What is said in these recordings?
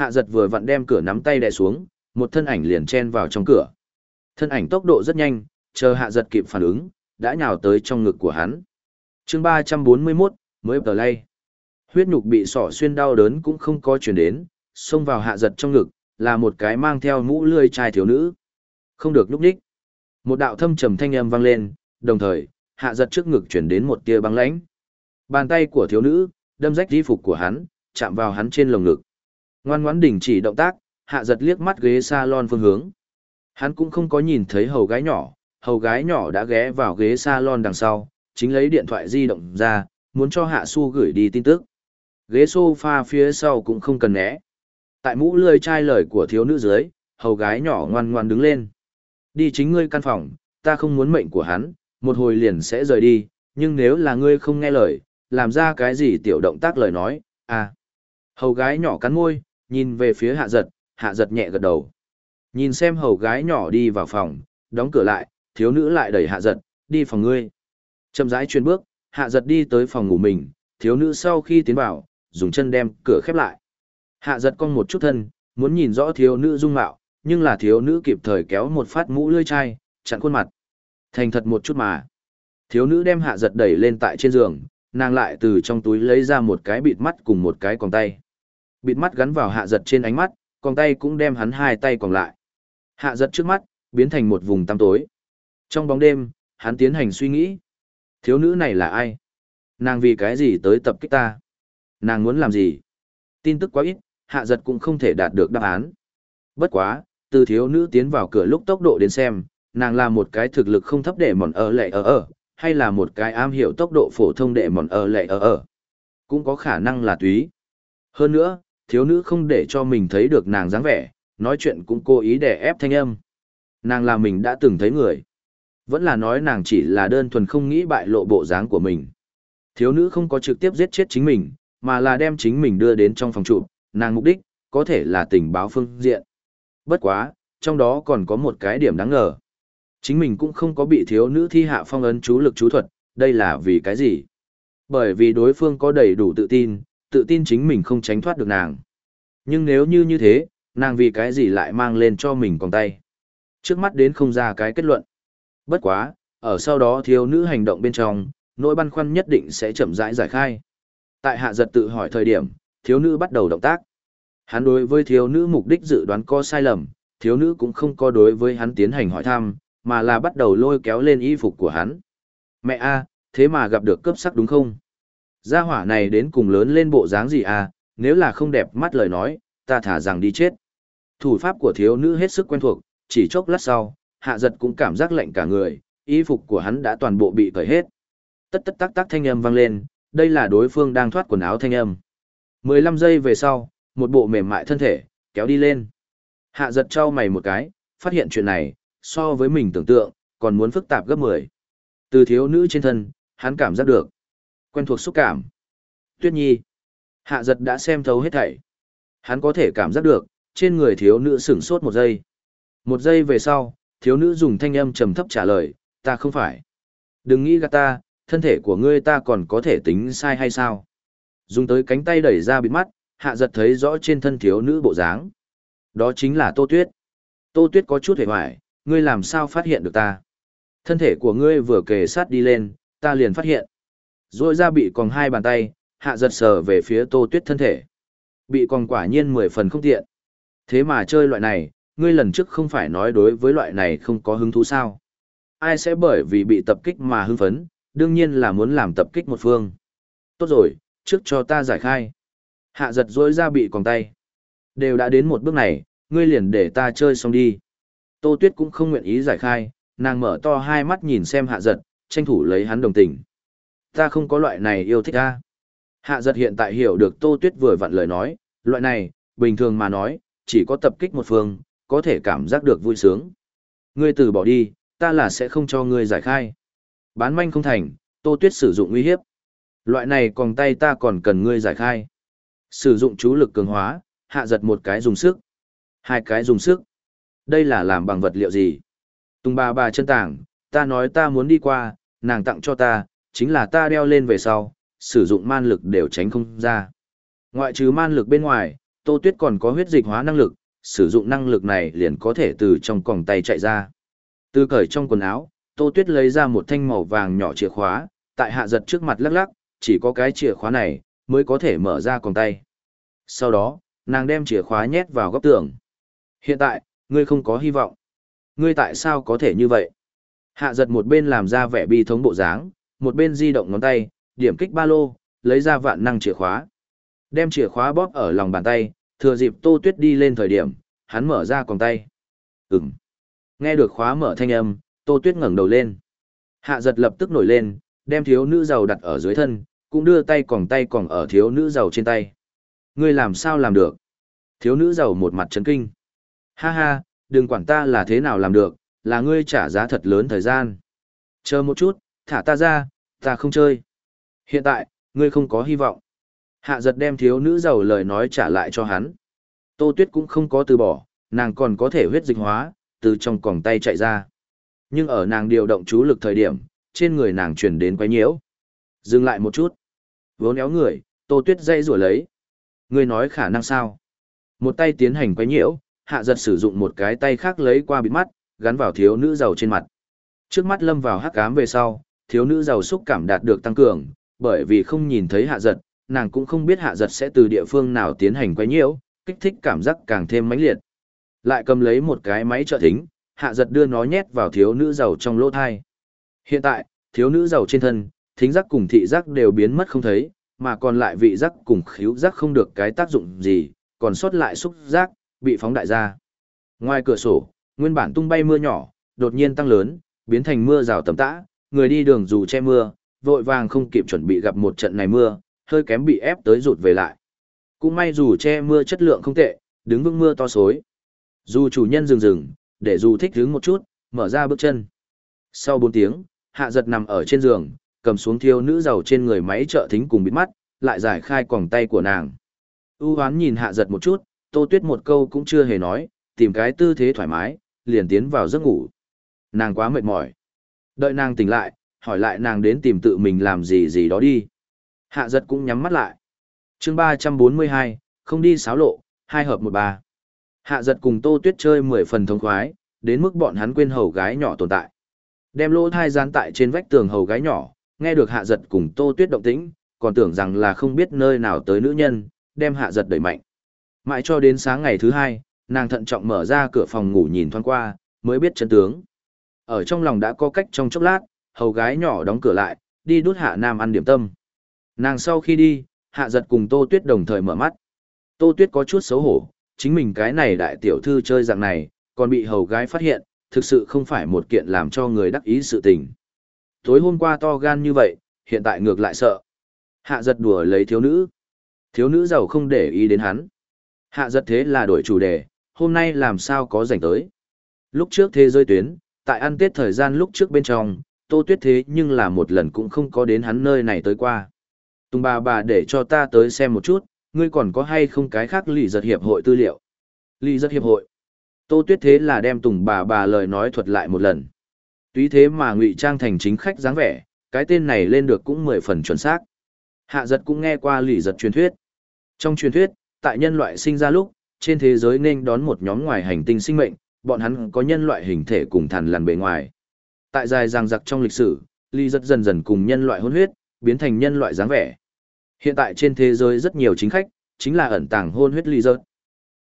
Hạ giật vừa vặn đem cửa nắm tay đè xuống, một thân ảnh liền chen vào trong cửa. Thân ảnh tốc độ rất nhanh, chờ hạ giật kịp phản ứng, đã nhào tới trong ngực của hắn. chương 341, mới tờ lay. Huyết nhục bị sỏ xuyên đau đớn cũng không có chuyển đến, xông vào hạ giật trong ngực, là một cái mang theo mũ lươi trai thiếu nữ. Không được lúc đích. Một đạo thâm trầm thanh âm vang lên, đồng thời, hạ giật trước ngực chuyển đến một tia băng lãnh. Bàn tay của thiếu nữ, đâm rách di phục của hắn, chạm vào hắn trên lồng ngực. Ngoan ngoãn đình chỉ động tác, hạ giật liếc mắt ghế salon phương hướng. Hắn cũng không có nhìn thấy hầu gái nhỏ, hầu gái nhỏ đã ghé vào ghế salon đằng sau, chính lấy điện thoại di động ra, muốn cho hạ su gửi đi tin tức. Ghế sofa phía sau cũng không cần né. Tại mũ lươi chai lời của thiếu nữ dưới, hầu gái nhỏ ngoan ngoan đứng lên. Đi chính ngươi căn phòng, ta không muốn mệnh của hắn, một hồi liền sẽ rời đi, nhưng nếu là ngươi không nghe lời, làm ra cái gì tiểu động tác lời nói, à. Hầu gái nhỏ cắn môi, nhìn về phía hạ giật, hạ giật nhẹ gật đầu. Nhìn xem hầu gái nhỏ đi vào phòng, đóng cửa lại, thiếu nữ lại đẩy hạ giật, đi phòng ngươi. Chậm rãi chuyên bước, hạ giật đi tới phòng ngủ mình, thiếu nữ sau khi tiến vào, dùng chân đem cửa khép lại. Hạ giật cong một chút thân, muốn nhìn rõ thiếu nữ dung mạo, nhưng là thiếu nữ kịp thời kéo một phát mũ lươi chai, chặn khuôn mặt. Thành thật một chút mà. Thiếu nữ đem hạ giật đẩy lên tại trên giường, nàng lại từ trong túi lấy ra một cái bịt mắt cùng một cái còng tay. Bịt mắt gắn vào hạ giật trên ánh mắt, còn tay cũng đem hắn hai tay còn lại. Hạ giật trước mắt, biến thành một vùng tăm tối. Trong bóng đêm, hắn tiến hành suy nghĩ. Thiếu nữ này là ai? Nàng vì cái gì tới tập kích ta? Nàng muốn làm gì? Tin tức quá ít, hạ giật cũng không thể đạt được đáp án. Bất quá, từ thiếu nữ tiến vào cửa lúc tốc độ đến xem, nàng là một cái thực lực không thấp để mòn ở lệ ở ở, hay là một cái am hiểu tốc độ phổ thông để mòn ở lệ ở ở. Cũng có khả năng là túy. Hơn nữa, thiếu nữ không để cho mình thấy được nàng dáng vẻ, nói chuyện cũng cố ý để ép thanh âm. Nàng là mình đã từng thấy người. Vẫn là nói nàng chỉ là đơn thuần không nghĩ bại lộ bộ dáng của mình. Thiếu nữ không có trực tiếp giết chết chính mình, mà là đem chính mình đưa đến trong phòng trụ, nàng mục đích, có thể là tình báo phương diện. Bất quá, trong đó còn có một cái điểm đáng ngờ. Chính mình cũng không có bị thiếu nữ thi hạ phong ấn chú lực chú thuật, đây là vì cái gì? Bởi vì đối phương có đầy đủ tự tin, tự tin chính mình không tránh thoát được nàng. Nhưng nếu như như thế, nàng vì cái gì lại mang lên cho mình còn tay? Trước mắt đến không ra cái kết luận. Bất quá, ở sau đó thiếu nữ hành động bên trong, nỗi băn khoăn nhất định sẽ chậm rãi giải khai. Tại hạ giật tự hỏi thời điểm, thiếu nữ bắt đầu động tác. Hắn đối với thiếu nữ mục đích dự đoán có sai lầm, thiếu nữ cũng không có đối với hắn tiến hành hỏi thăm, mà là bắt đầu lôi kéo lên y phục của hắn. Mẹ a, thế mà gặp được cướp sắc đúng không? Gia hỏa này đến cùng lớn lên bộ dáng gì à, nếu là không đẹp mắt lời nói, ta thả rằng đi chết. Thủ pháp của thiếu nữ hết sức quen thuộc, chỉ chốc lát sau, hạ giật cũng cảm giác lạnh cả người, y phục của hắn đã toàn bộ bị cởi hết. Tất tất tắc tắc thanh âm vang lên, đây là đối phương đang thoát quần áo thanh âm. 15 giây về sau, một bộ mềm mại thân thể, kéo đi lên. Hạ giật trao mày một cái, phát hiện chuyện này, so với mình tưởng tượng, còn muốn phức tạp gấp 10. Từ thiếu nữ trên thân, hắn cảm giác được. Quen thuộc xúc cảm. Tuyết nhi. Hạ giật đã xem thấu hết thảy. Hắn có thể cảm giác được, trên người thiếu nữ sửng sốt một giây. Một giây về sau, thiếu nữ dùng thanh âm trầm thấp trả lời, ta không phải. Đừng nghĩ gạt ta, thân thể của ngươi ta còn có thể tính sai hay sao? Dùng tới cánh tay đẩy ra bịt mắt, hạ giật thấy rõ trên thân thiếu nữ bộ dáng. Đó chính là Tô Tuyết. Tô Tuyết có chút hề hoài, ngươi làm sao phát hiện được ta? Thân thể của ngươi vừa kề sát đi lên, ta liền phát hiện. Rồi ra bị còn hai bàn tay, hạ giật sờ về phía Tô Tuyết thân thể. Bị còn quả nhiên mười phần không tiện. Thế mà chơi loại này, ngươi lần trước không phải nói đối với loại này không có hứng thú sao? Ai sẽ bởi vì bị tập kích mà hưng phấn, đương nhiên là muốn làm tập kích một phương. Tốt rồi, trước cho ta giải khai. Hạ giật dối ra bị còn tay. Đều đã đến một bước này, ngươi liền để ta chơi xong đi. Tô Tuyết cũng không nguyện ý giải khai, nàng mở to hai mắt nhìn xem hạ giật, tranh thủ lấy hắn đồng tình. Ta không có loại này yêu thích ta. Hạ giật hiện tại hiểu được Tô Tuyết vừa vặn lời nói, loại này, bình thường mà nói, chỉ có tập kích một phương, có thể cảm giác được vui sướng. Ngươi từ bỏ đi, ta là sẽ không cho ngươi giải khai. Bán manh không thành, Tô Tuyết sử dụng uy hiếp. Loại này còn tay ta còn cần ngươi giải khai. Sử dụng chú lực cường hóa, hạ giật một cái dùng sức. Hai cái dùng sức. Đây là làm bằng vật liệu gì? Tùng bà bà chân tảng, ta nói ta muốn đi qua, nàng tặng cho ta, chính là ta đeo lên về sau, sử dụng man lực đều tránh không ra. Ngoại trừ man lực bên ngoài, Tô Tuyết còn có huyết dịch hóa năng lực, sử dụng năng lực này liền có thể từ trong còng tay chạy ra. Từ cởi trong quần áo, Tô Tuyết lấy ra một thanh màu vàng nhỏ chìa khóa, tại hạ giật trước mặt lắc lắc, chỉ có cái chìa khóa này mới có thể mở ra còng tay. Sau đó, nàng đem chìa khóa nhét vào góc tường. Hiện tại, ngươi không có hy vọng. Ngươi tại sao có thể như vậy? Hạ giật một bên làm ra vẻ bi thống bộ dáng, một bên di động ngón tay, điểm kích ba lô, lấy ra vạn năng chìa khóa. Đem chìa khóa bóp ở lòng bàn tay, thừa dịp Tô Tuyết đi lên thời điểm, hắn mở ra còng tay. Ừm. Nghe được khóa mở thanh âm, Tô Tuyết ngẩng đầu lên. Hạ giật lập tức nổi lên, đem thiếu nữ giàu đặt ở dưới thân, cũng đưa tay còng tay còng ở thiếu nữ giàu trên tay. Ngươi làm sao làm được? Thiếu nữ giàu một mặt chấn kinh. Ha ha, đừng quản ta là thế nào làm được, là ngươi trả giá thật lớn thời gian. Chờ một chút, thả ta ra, ta không chơi. Hiện tại, ngươi không có hy vọng. Hạ giật đem thiếu nữ giàu lời nói trả lại cho hắn. Tô Tuyết cũng không có từ bỏ, nàng còn có thể huyết dịch hóa, từ trong còng tay chạy ra. Nhưng ở nàng điều động chú lực thời điểm, trên người nàng truyền đến quấy nhiễu. Dừng lại một chút. Vốn éo người, Tô Tuyết dây rủa lấy. Ngươi nói khả năng sao? Một tay tiến hành quấy nhiễu, hạ giật sử dụng một cái tay khác lấy qua bịt mắt, gắn vào thiếu nữ giàu trên mặt. Trước mắt lâm vào hắc ám về sau, thiếu nữ giàu xúc cảm đạt được tăng cường, bởi vì không nhìn thấy hạ giật, nàng cũng không biết hạ giật sẽ từ địa phương nào tiến hành quấy nhiễu, kích thích cảm giác càng thêm mãnh liệt. Lại cầm lấy một cái máy trợ thính, hạ giật đưa nó nhét vào thiếu nữ giàu trong lỗ thai. Hiện tại, thiếu nữ giàu trên thân, thính giác cùng thị giác đều biến mất không thấy, mà còn lại vị giác cùng khíu giác không được cái tác dụng gì, còn sót lại xúc giác, bị phóng đại ra. Ngoài cửa sổ, nguyên bản tung bay mưa nhỏ, đột nhiên tăng lớn, biến thành mưa rào tầm tã, người đi đường dù che mưa, vội vàng không kịp chuẩn bị gặp một trận này mưa, hơi kém bị ép tới rụt về lại. Cũng may dù che mưa chất lượng không tệ, đứng vững mưa to xối. Dù chủ nhân dừng dừng, để dù thích đứng một chút, mở ra bước chân. Sau 4 tiếng, hạ giật nằm ở trên giường, cầm xuống thiêu nữ giàu trên người máy trợ thính cùng bịt mắt, lại giải khai quòng tay của nàng. U hoán nhìn hạ giật một chút, tô tuyết một câu cũng chưa hề nói, tìm cái tư thế thoải mái, liền tiến vào giấc ngủ. Nàng quá mệt mỏi. Đợi nàng tỉnh lại, hỏi lại nàng đến tìm tự mình làm gì gì đó đi. Hạ giật cũng nhắm mắt lại. chương 342, không đi xáo lộ, hai hợp một ba. Hạ giật cùng tô tuyết chơi 10 phần thông khoái, đến mức bọn hắn quên hầu gái nhỏ tồn tại. Đem lỗ thai gian tại trên vách tường hầu gái nhỏ, nghe được hạ giật cùng tô tuyết động tĩnh, còn tưởng rằng là không biết nơi nào tới nữ nhân, đem hạ giật đẩy mạnh. Mãi cho đến sáng ngày thứ hai, nàng thận trọng mở ra cửa phòng ngủ nhìn thoáng qua, mới biết chân tướng. Ở trong lòng đã có cách trong chốc lát, hầu gái nhỏ đóng cửa lại, đi đút hạ nam ăn điểm tâm. Nàng sau khi đi, hạ giật cùng tô tuyết đồng thời mở mắt. Tô tuyết có chút xấu hổ, chính mình cái này đại tiểu thư chơi dạng này, còn bị hầu gái phát hiện, thực sự không phải một kiện làm cho người đắc ý sự tình. Tối hôm qua to gan như vậy, hiện tại ngược lại sợ. Hạ giật đùa lấy thiếu nữ. Thiếu nữ giàu không để ý đến hắn. Hạ giật thế là đổi chủ đề, hôm nay làm sao có rảnh tới. Lúc trước thế giới tuyến, tại ăn tết thời gian lúc trước bên trong, tô tuyết thế nhưng là một lần cũng không có đến hắn nơi này tới qua. Tùng bà bà để cho ta tới xem một chút, ngươi còn có hay không cái khác lì giật hiệp hội tư liệu. Lì giật hiệp hội. Tô tuyết thế là đem tùng bà bà lời nói thuật lại một lần. Tuy thế mà ngụy trang thành chính khách dáng vẻ, cái tên này lên được cũng mười phần chuẩn xác. Hạ giật cũng nghe qua lì giật truyền thuyết. Trong truyền thuyết, tại nhân loại sinh ra lúc, trên thế giới nên đón một nhóm ngoài hành tinh sinh mệnh, bọn hắn có nhân loại hình thể cùng thằn lằn bề ngoài. Tại dài ràng giặc trong lịch sử, ly rất dần dần cùng nhân loại hôn huyết, biến thành nhân loại dáng vẻ. Hiện tại trên thế giới rất nhiều chính khách, chính là ẩn tàng hôn huyết ly rớt.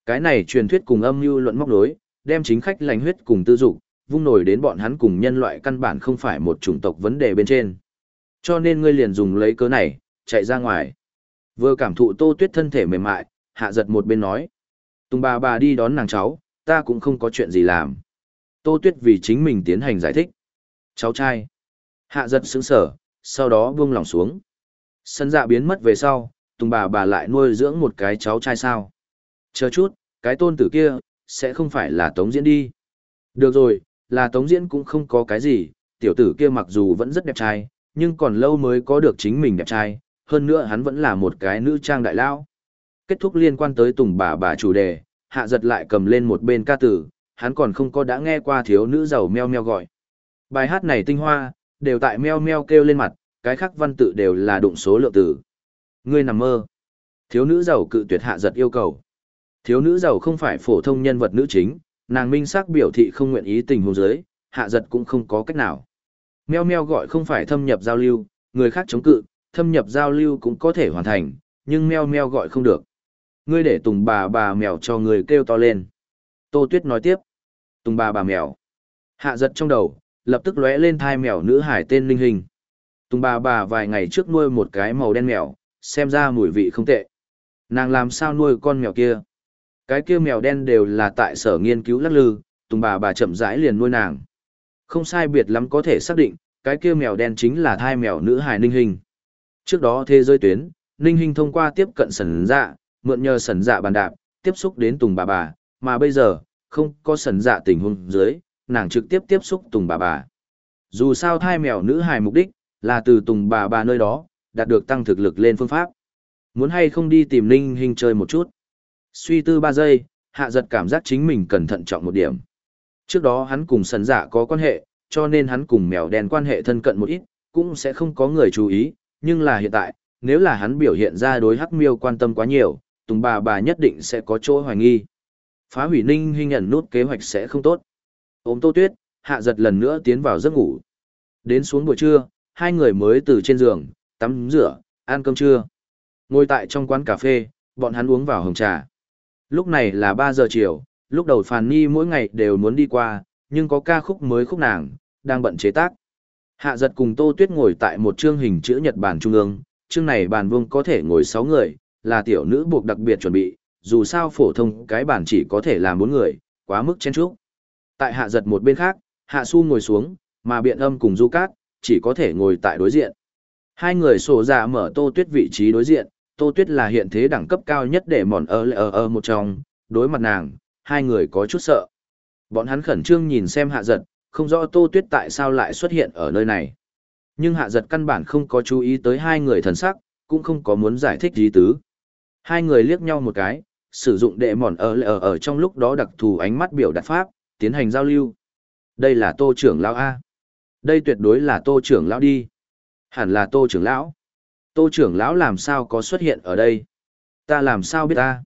Cái này truyền thuyết cùng âm mưu luận móc đối, đem chính khách lành huyết cùng tư dục, vung nổi đến bọn hắn cùng nhân loại căn bản không phải một chủng tộc vấn đề bên trên. Cho nên ngươi liền dùng lấy cớ này, chạy ra ngoài. Vừa cảm thụ tô tuyết thân thể mềm mại, hạ giật một bên nói. Tùng bà bà đi đón nàng cháu, ta cũng không có chuyện gì làm. Tô tuyết vì chính mình tiến hành giải thích. Cháu trai. Hạ giật sững sở, sau đó buông lòng xuống. Sân dạ biến mất về sau, Tùng bà bà lại nuôi dưỡng một cái cháu trai sao. Chờ chút, cái tôn tử kia, sẽ không phải là Tống Diễn đi. Được rồi, là Tống Diễn cũng không có cái gì, tiểu tử kia mặc dù vẫn rất đẹp trai, nhưng còn lâu mới có được chính mình đẹp trai, hơn nữa hắn vẫn là một cái nữ trang đại lao. Kết thúc liên quan tới Tùng bà bà chủ đề, hạ giật lại cầm lên một bên ca tử, hắn còn không có đã nghe qua thiếu nữ giàu meo meo gọi. Bài hát này tinh hoa, đều tại meo meo kêu lên mặt, cái khác văn tự đều là đụng số lượng tử. Ngươi nằm mơ. Thiếu nữ giàu cự tuyệt hạ giật yêu cầu. Thiếu nữ giàu không phải phổ thông nhân vật nữ chính, nàng minh xác biểu thị không nguyện ý tình huống dưới, hạ giật cũng không có cách nào. Meo meo gọi không phải thâm nhập giao lưu, người khác chống cự, thâm nhập giao lưu cũng có thể hoàn thành, nhưng meo meo gọi không được. Ngươi để tùng bà bà mèo cho người kêu to lên. Tô Tuyết nói tiếp. Tùng bà bà mèo. Hạ giật trong đầu, lập tức lóe lên thai mèo nữ hải tên linh hình. Tùng bà bà vài ngày trước nuôi một cái màu đen mèo, xem ra mùi vị không tệ. Nàng làm sao nuôi con mèo kia? Cái kia mèo đen đều là tại sở nghiên cứu lắc lư, tùng bà bà chậm rãi liền nuôi nàng. Không sai biệt lắm có thể xác định, cái kia mèo đen chính là thai mèo nữ hài ninh hình. Trước đó thế giới tuyến, ninh hình thông qua tiếp cận sần dạ, mượn nhờ sần dạ bàn đạp, tiếp xúc đến tùng bà bà, mà bây giờ, không có sần dạ tình huống dưới, nàng trực tiếp tiếp xúc tùng bà bà. Dù sao thai mèo nữ hài mục đích, là từ tùng bà bà nơi đó, đạt được tăng thực lực lên phương pháp. Muốn hay không đi tìm ninh hình chơi một chút. Suy tư ba giây, hạ giật cảm giác chính mình cần thận trọng một điểm. Trước đó hắn cùng sần dạ có quan hệ, cho nên hắn cùng mèo đen quan hệ thân cận một ít, cũng sẽ không có người chú ý, nhưng là hiện tại, nếu là hắn biểu hiện ra đối hắc miêu quan tâm quá nhiều, tùng bà bà nhất định sẽ có chỗ hoài nghi. Phá hủy ninh hình nhận nút kế hoạch sẽ không tốt. Ôm tô tuyết, hạ giật lần nữa tiến vào giấc ngủ. Đến xuống buổi trưa, hai người mới từ trên giường, tắm rửa, ăn cơm trưa. Ngồi tại trong quán cà phê, bọn hắn uống vào hồng trà. Lúc này là 3 giờ chiều, lúc đầu Phàn Nhi mỗi ngày đều muốn đi qua, nhưng có ca khúc mới khúc nàng, đang bận chế tác. Hạ giật cùng Tô Tuyết ngồi tại một chương hình chữ nhật bản trung ương, chương này bàn vuông có thể ngồi 6 người, là tiểu nữ buộc đặc biệt chuẩn bị, dù sao phổ thông cái bàn chỉ có thể làm bốn người, quá mức chen chúc. Tại hạ giật một bên khác, hạ su ngồi xuống, mà biện âm cùng du cát, chỉ có thể ngồi tại đối diện. Hai người sổ ra mở Tô Tuyết vị trí đối diện, Tô Tuyết là hiện thế đẳng cấp cao nhất để mòn ơ ơ ơ một trong, đối mặt nàng, hai người có chút sợ. Bọn hắn khẩn trương nhìn xem hạ giật, không rõ Tô Tuyết tại sao lại xuất hiện ở nơi này. Nhưng hạ giật căn bản không có chú ý tới hai người thần sắc, cũng không có muốn giải thích gì tứ. Hai người liếc nhau một cái, sử dụng đệ mòn ở ở ở trong lúc đó đặc thù ánh mắt biểu đạt pháp, tiến hành giao lưu. Đây là Tô trưởng lão A. Đây tuyệt đối là Tô trưởng lão đi. Hẳn là Tô trưởng lão. Tô trưởng lão làm sao có xuất hiện ở đây? Ta làm sao biết ta?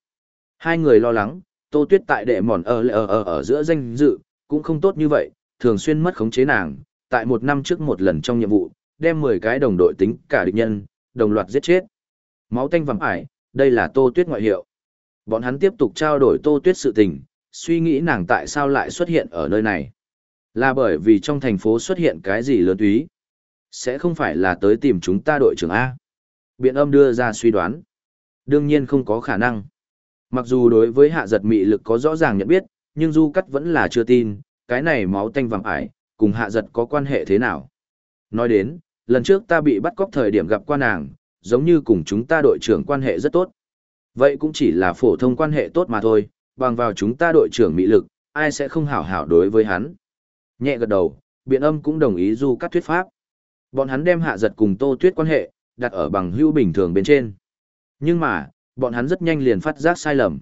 Hai người lo lắng, Tô Tuyết tại đệ mòn ở ở ở ở giữa danh dự, cũng không tốt như vậy, thường xuyên mất khống chế nàng, tại một năm trước một lần trong nhiệm vụ, đem 10 cái đồng đội tính cả địch nhân, đồng loạt giết chết. Máu tanh vàng ải, đây là Tô Tuyết ngoại hiệu. Bọn hắn tiếp tục trao đổi Tô Tuyết sự tình, suy nghĩ nàng tại sao lại xuất hiện ở nơi này. Là bởi vì trong thành phố xuất hiện cái gì lớn túy. Sẽ không phải là tới tìm chúng ta đội trưởng A. Biện âm đưa ra suy đoán. Đương nhiên không có khả năng. Mặc dù đối với hạ giật mị lực có rõ ràng nhận biết, nhưng Du Cắt vẫn là chưa tin, cái này máu tanh vàng ải, cùng hạ giật có quan hệ thế nào. Nói đến, lần trước ta bị bắt cóc thời điểm gặp qua nàng, giống như cùng chúng ta đội trưởng quan hệ rất tốt. Vậy cũng chỉ là phổ thông quan hệ tốt mà thôi, bằng vào chúng ta đội trưởng mỹ lực, ai sẽ không hảo hảo đối với hắn. Nhẹ gật đầu, biện âm cũng đồng ý Du Cắt thuyết pháp. Bọn hắn đem hạ giật cùng Tô Tuyết quan hệ, đặt ở bằng hữu bình thường bên trên. Nhưng mà, bọn hắn rất nhanh liền phát giác sai lầm.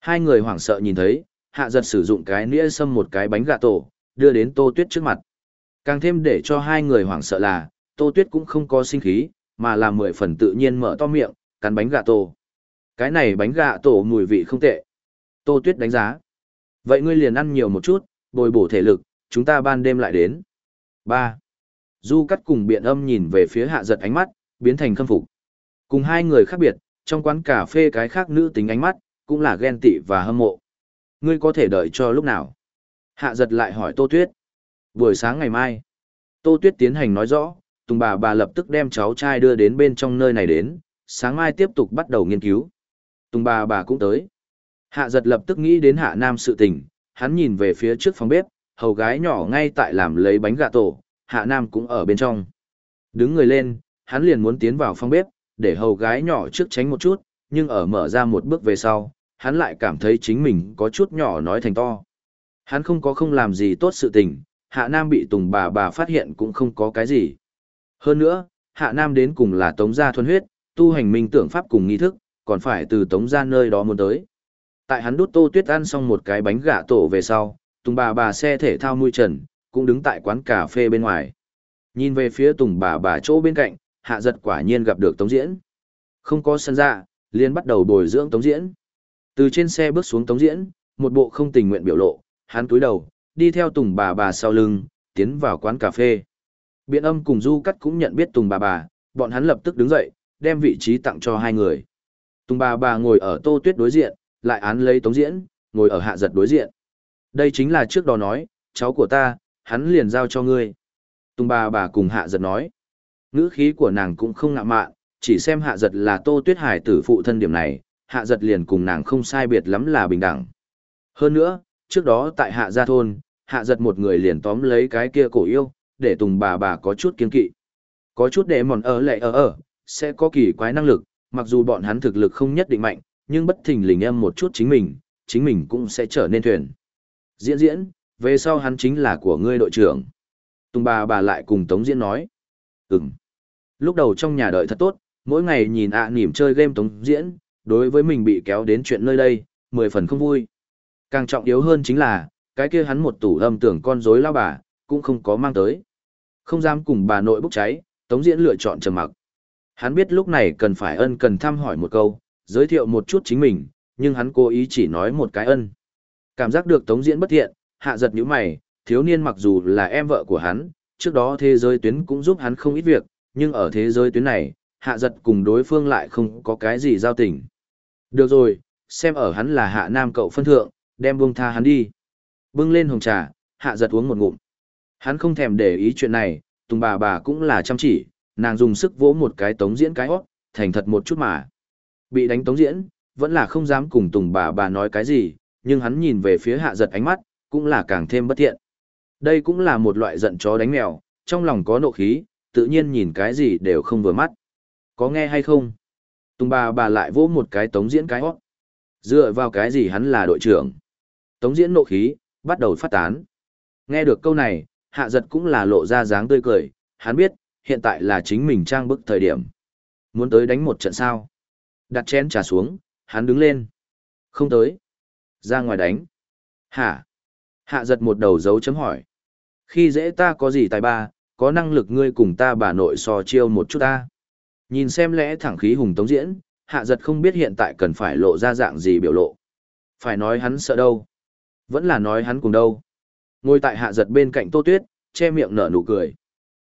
Hai người hoảng sợ nhìn thấy, hạ giật sử dụng cái nĩa xâm một cái bánh gà tổ, đưa đến Tô Tuyết trước mặt. Càng thêm để cho hai người hoảng sợ là, Tô Tuyết cũng không có sinh khí, mà là mười phần tự nhiên mở to miệng, cắn bánh gà tổ. Cái này bánh gà tổ mùi vị không tệ. Tô Tuyết đánh giá. Vậy ngươi liền ăn nhiều một chút, bồi bổ thể lực, chúng ta ban đêm lại đến. 3. Du cắt cùng biện âm nhìn về phía hạ giật ánh mắt, biến thành khâm phục. Cùng hai người khác biệt, trong quán cà phê cái khác nữ tính ánh mắt, cũng là ghen tị và hâm mộ. Ngươi có thể đợi cho lúc nào? Hạ giật lại hỏi Tô Tuyết. Buổi sáng ngày mai, Tô Tuyết tiến hành nói rõ, Tùng bà bà lập tức đem cháu trai đưa đến bên trong nơi này đến, sáng mai tiếp tục bắt đầu nghiên cứu. Tùng bà bà cũng tới. Hạ giật lập tức nghĩ đến hạ nam sự tình, hắn nhìn về phía trước phòng bếp, hầu gái nhỏ ngay tại làm lấy bánh gà tổ, hạ nam cũng ở bên trong. Đứng người lên, hắn liền muốn tiến vào phòng bếp, để hầu gái nhỏ trước tránh một chút, nhưng ở mở ra một bước về sau, hắn lại cảm thấy chính mình có chút nhỏ nói thành to. Hắn không có không làm gì tốt sự tình, hạ nam bị tùng bà bà phát hiện cũng không có cái gì. Hơn nữa, hạ nam đến cùng là tống gia thuần huyết, tu hành minh tưởng pháp cùng nghi thức, còn phải từ tống gia nơi đó muốn tới. Tại hắn đút tô tuyết ăn xong một cái bánh gà tổ về sau, tùng bà bà xe thể thao mui trần, cũng đứng tại quán cà phê bên ngoài. Nhìn về phía tùng bà bà chỗ bên cạnh, hạ giật quả nhiên gặp được Tống Diễn. Không có sân ra, liền bắt đầu bồi dưỡng Tống Diễn. Từ trên xe bước xuống Tống Diễn, một bộ không tình nguyện biểu lộ, hắn cúi đầu, đi theo Tùng bà bà sau lưng, tiến vào quán cà phê. Biện âm cùng Du Cắt cũng nhận biết Tùng bà bà, bọn hắn lập tức đứng dậy, đem vị trí tặng cho hai người. Tùng bà bà ngồi ở tô tuyết đối diện, lại án lấy Tống Diễn, ngồi ở hạ giật đối diện. Đây chính là trước đó nói, cháu của ta, hắn liền giao cho ngươi. Tùng bà bà cùng hạ giật nói. Ngữ khí của nàng cũng không ngạ mạn, chỉ xem hạ giật là tô tuyết hải tử phụ thân điểm này, hạ giật liền cùng nàng không sai biệt lắm là bình đẳng. Hơn nữa, trước đó tại hạ gia thôn, hạ giật một người liền tóm lấy cái kia cổ yêu, để tùng bà bà có chút kiên kỵ. Có chút để mòn ở lệ ở ở, sẽ có kỳ quái năng lực, mặc dù bọn hắn thực lực không nhất định mạnh, nhưng bất thình lình em một chút chính mình, chính mình cũng sẽ trở nên thuyền. Diễn diễn, về sau hắn chính là của ngươi đội trưởng. Tùng bà bà lại cùng Tống Diễn nói. Ừm. Lúc đầu trong nhà đợi thật tốt, mỗi ngày nhìn ạ à nỉm chơi game Tống Diễn, đối với mình bị kéo đến chuyện nơi đây, mười phần không vui. Càng trọng yếu hơn chính là, cái kia hắn một tủ âm tưởng con rối lao bà, cũng không có mang tới. Không dám cùng bà nội bốc cháy, Tống Diễn lựa chọn trầm mặc. Hắn biết lúc này cần phải ân cần thăm hỏi một câu, giới thiệu một chút chính mình, nhưng hắn cố ý chỉ nói một cái ân. Cảm giác được Tống Diễn bất thiện, hạ giật nhíu mày, thiếu niên mặc dù là em vợ của hắn, trước đó thế giới tuyến cũng giúp hắn không ít việc, nhưng ở thế giới tuyến này, hạ giật cùng đối phương lại không có cái gì giao tình. Được rồi, xem ở hắn là hạ nam cậu phân thượng, đem buông tha hắn đi. Bưng lên hồng trà, hạ giật uống một ngụm. Hắn không thèm để ý chuyện này, tùng bà bà cũng là chăm chỉ, nàng dùng sức vỗ một cái tống diễn cái hót, thành thật một chút mà. Bị đánh tống diễn, vẫn là không dám cùng tùng bà bà nói cái gì, nhưng hắn nhìn về phía hạ giật ánh mắt, cũng là càng thêm bất thiện. Đây cũng là một loại giận chó đánh mèo, trong lòng có nộ khí, tự nhiên nhìn cái gì đều không vừa mắt. Có nghe hay không? Tùng bà bà lại vỗ một cái tống diễn cái hót. Dựa vào cái gì hắn là đội trưởng? Tống diễn nộ khí, bắt đầu phát tán. Nghe được câu này, hạ giật cũng là lộ ra dáng tươi cười, hắn biết, hiện tại là chính mình trang bức thời điểm. Muốn tới đánh một trận sao? Đặt chén trà xuống, hắn đứng lên. Không tới. Ra ngoài đánh. Hả? Hạ giật một đầu dấu chấm hỏi. Khi dễ ta có gì tài ba, có năng lực ngươi cùng ta bà nội so chiêu một chút ta. Nhìn xem lẽ thẳng khí hùng tống diễn, hạ giật không biết hiện tại cần phải lộ ra dạng gì biểu lộ. Phải nói hắn sợ đâu. Vẫn là nói hắn cùng đâu. Ngồi tại hạ giật bên cạnh tô tuyết, che miệng nở nụ cười.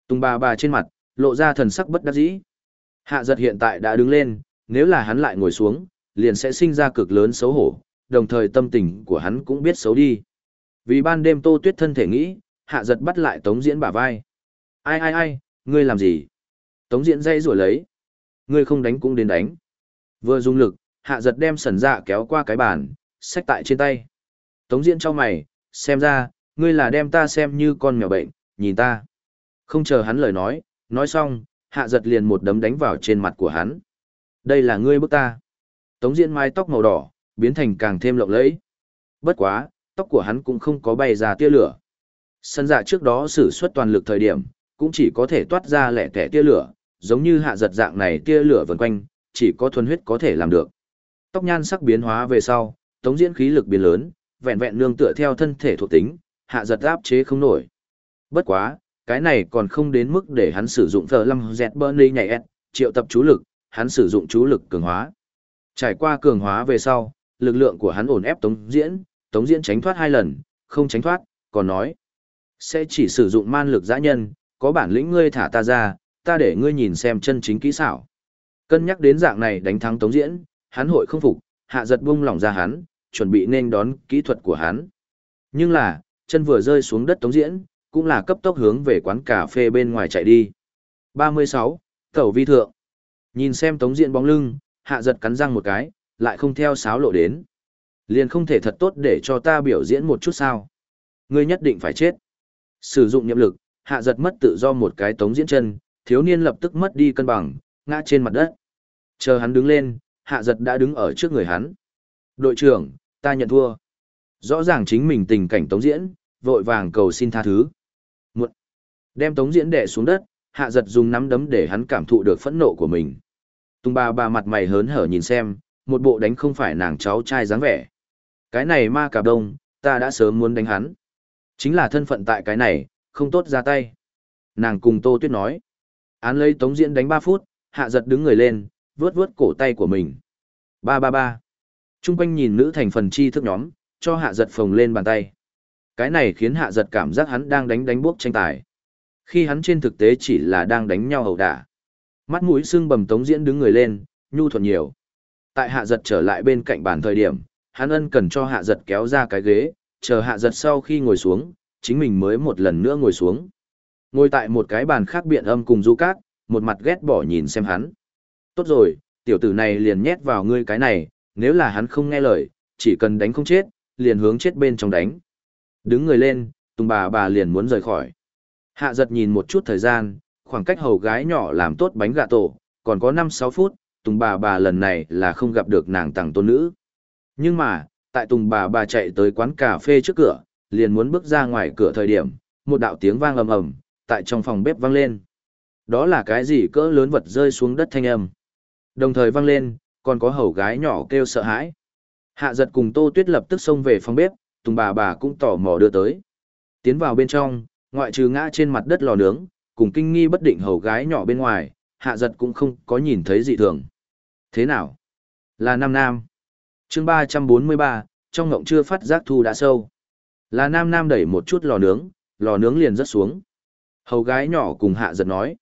Tùng bà bà trên mặt, lộ ra thần sắc bất đắc dĩ. Hạ giật hiện tại đã đứng lên, nếu là hắn lại ngồi xuống, liền sẽ sinh ra cực lớn xấu hổ, đồng thời tâm tình của hắn cũng biết xấu đi. Vì ban đêm tô tuyết thân thể nghĩ, hạ giật bắt lại tống diễn bả vai. Ai ai ai, ngươi làm gì? Tống diễn dây rủa lấy. Ngươi không đánh cũng đến đánh. Vừa dùng lực, hạ giật đem sần dạ kéo qua cái bàn, xách tại trên tay. Tống diễn cho mày, xem ra, ngươi là đem ta xem như con mèo bệnh, nhìn ta. Không chờ hắn lời nói, nói xong, hạ giật liền một đấm đánh vào trên mặt của hắn. Đây là ngươi bức ta. Tống diễn mái tóc màu đỏ, biến thành càng thêm lộng lẫy. Bất quá, tóc của hắn cũng không có bay ra tia lửa. Sân dạ trước đó sử xuất toàn lực thời điểm, cũng chỉ có thể toát ra lẻ tẻ tia lửa, giống như hạ giật dạng này tia lửa vần quanh, chỉ có thuần huyết có thể làm được. Tóc nhan sắc biến hóa về sau, tống diễn khí lực biến lớn, vẹn vẹn nương tựa theo thân thể thuộc tính, hạ giật áp chế không nổi. Bất quá, cái này còn không đến mức để hắn sử dụng thờ lâm dẹt Burnley nhảy ép, triệu tập chú lực, hắn sử dụng chú lực cường hóa. Trải qua cường hóa về sau, lực lượng của hắn ổn ép Tống Diễn, Tống Diễn tránh thoát hai lần, không tránh thoát, còn nói. Sẽ chỉ sử dụng man lực dã nhân, có bản lĩnh ngươi thả ta ra, ta để ngươi nhìn xem chân chính kỹ xảo. Cân nhắc đến dạng này đánh thắng Tống Diễn, hắn hội không phục, hạ giật buông lỏng ra hắn, chuẩn bị nên đón kỹ thuật của hắn. Nhưng là, chân vừa rơi xuống đất Tống Diễn, cũng là cấp tốc hướng về quán cà phê bên ngoài chạy đi. 36. Tẩu vi thượng. Nhìn xem Tống Diễn bóng lưng, hạ giật cắn răng một cái, lại không theo sáo lộ đến. Liền không thể thật tốt để cho ta biểu diễn một chút sao. Ngươi nhất định phải chết. Sử dụng nhiệm lực, hạ giật mất tự do một cái tống diễn chân, thiếu niên lập tức mất đi cân bằng, ngã trên mặt đất. Chờ hắn đứng lên, hạ giật đã đứng ở trước người hắn. Đội trưởng, ta nhận thua. Rõ ràng chính mình tình cảnh tống diễn, vội vàng cầu xin tha thứ. Muộn. Đem tống diễn đè xuống đất, hạ giật dùng nắm đấm để hắn cảm thụ được phẫn nộ của mình. Tùng bà bà mặt mày hớn hở nhìn xem, một bộ đánh không phải nàng cháu trai dáng vẻ. Cái này ma cà đông, ta đã sớm muốn đánh hắn. Chính là thân phận tại cái này, không tốt ra tay. Nàng cùng Tô Tuyết nói. Án lấy tống diễn đánh 3 phút, hạ giật đứng người lên, vướt vướt cổ tay của mình. Ba ba ba. Trung quanh nhìn nữ thành phần chi thức nhóm, cho hạ giật phồng lên bàn tay. Cái này khiến hạ giật cảm giác hắn đang đánh đánh bốc tranh tài. Khi hắn trên thực tế chỉ là đang đánh nhau hầu đả. Mắt mũi sưng bầm tống diễn đứng người lên, nhu thuận nhiều. Tại hạ giật trở lại bên cạnh bàn thời điểm, hắn ân cần cho hạ giật kéo ra cái ghế, chờ hạ giật sau khi ngồi xuống, chính mình mới một lần nữa ngồi xuống. Ngồi tại một cái bàn khác biện âm cùng du cát, một mặt ghét bỏ nhìn xem hắn. Tốt rồi, tiểu tử này liền nhét vào ngươi cái này, nếu là hắn không nghe lời, chỉ cần đánh không chết, liền hướng chết bên trong đánh. Đứng người lên, tùng bà bà liền muốn rời khỏi. Hạ giật nhìn một chút thời gian, khoảng cách hầu gái nhỏ làm tốt bánh gà tổ, còn có 5-6 phút, tùng bà bà lần này là không gặp được nàng tàng tôn nữ. Nhưng mà, tại tùng bà bà chạy tới quán cà phê trước cửa, liền muốn bước ra ngoài cửa thời điểm, một đạo tiếng vang ầm ầm, tại trong phòng bếp vang lên. Đó là cái gì cỡ lớn vật rơi xuống đất thanh âm. Đồng thời vang lên, còn có hầu gái nhỏ kêu sợ hãi. Hạ giật cùng Tô Tuyết lập tức xông về phòng bếp, Tùng bà bà cũng tò mò đưa tới. Tiến vào bên trong, ngoại trừ ngã trên mặt đất lò nướng, cùng kinh nghi bất định hầu gái nhỏ bên ngoài, hạ giật cũng không có nhìn thấy dị thường. Thế nào? Là Nam Nam. chương ba trăm bốn mươi ba, trong ngộng chưa phát giác thu đã sâu. Là Nam Nam đẩy một chút lò nướng, lò nướng liền rớt xuống. Hầu gái nhỏ cùng hạ giật nói.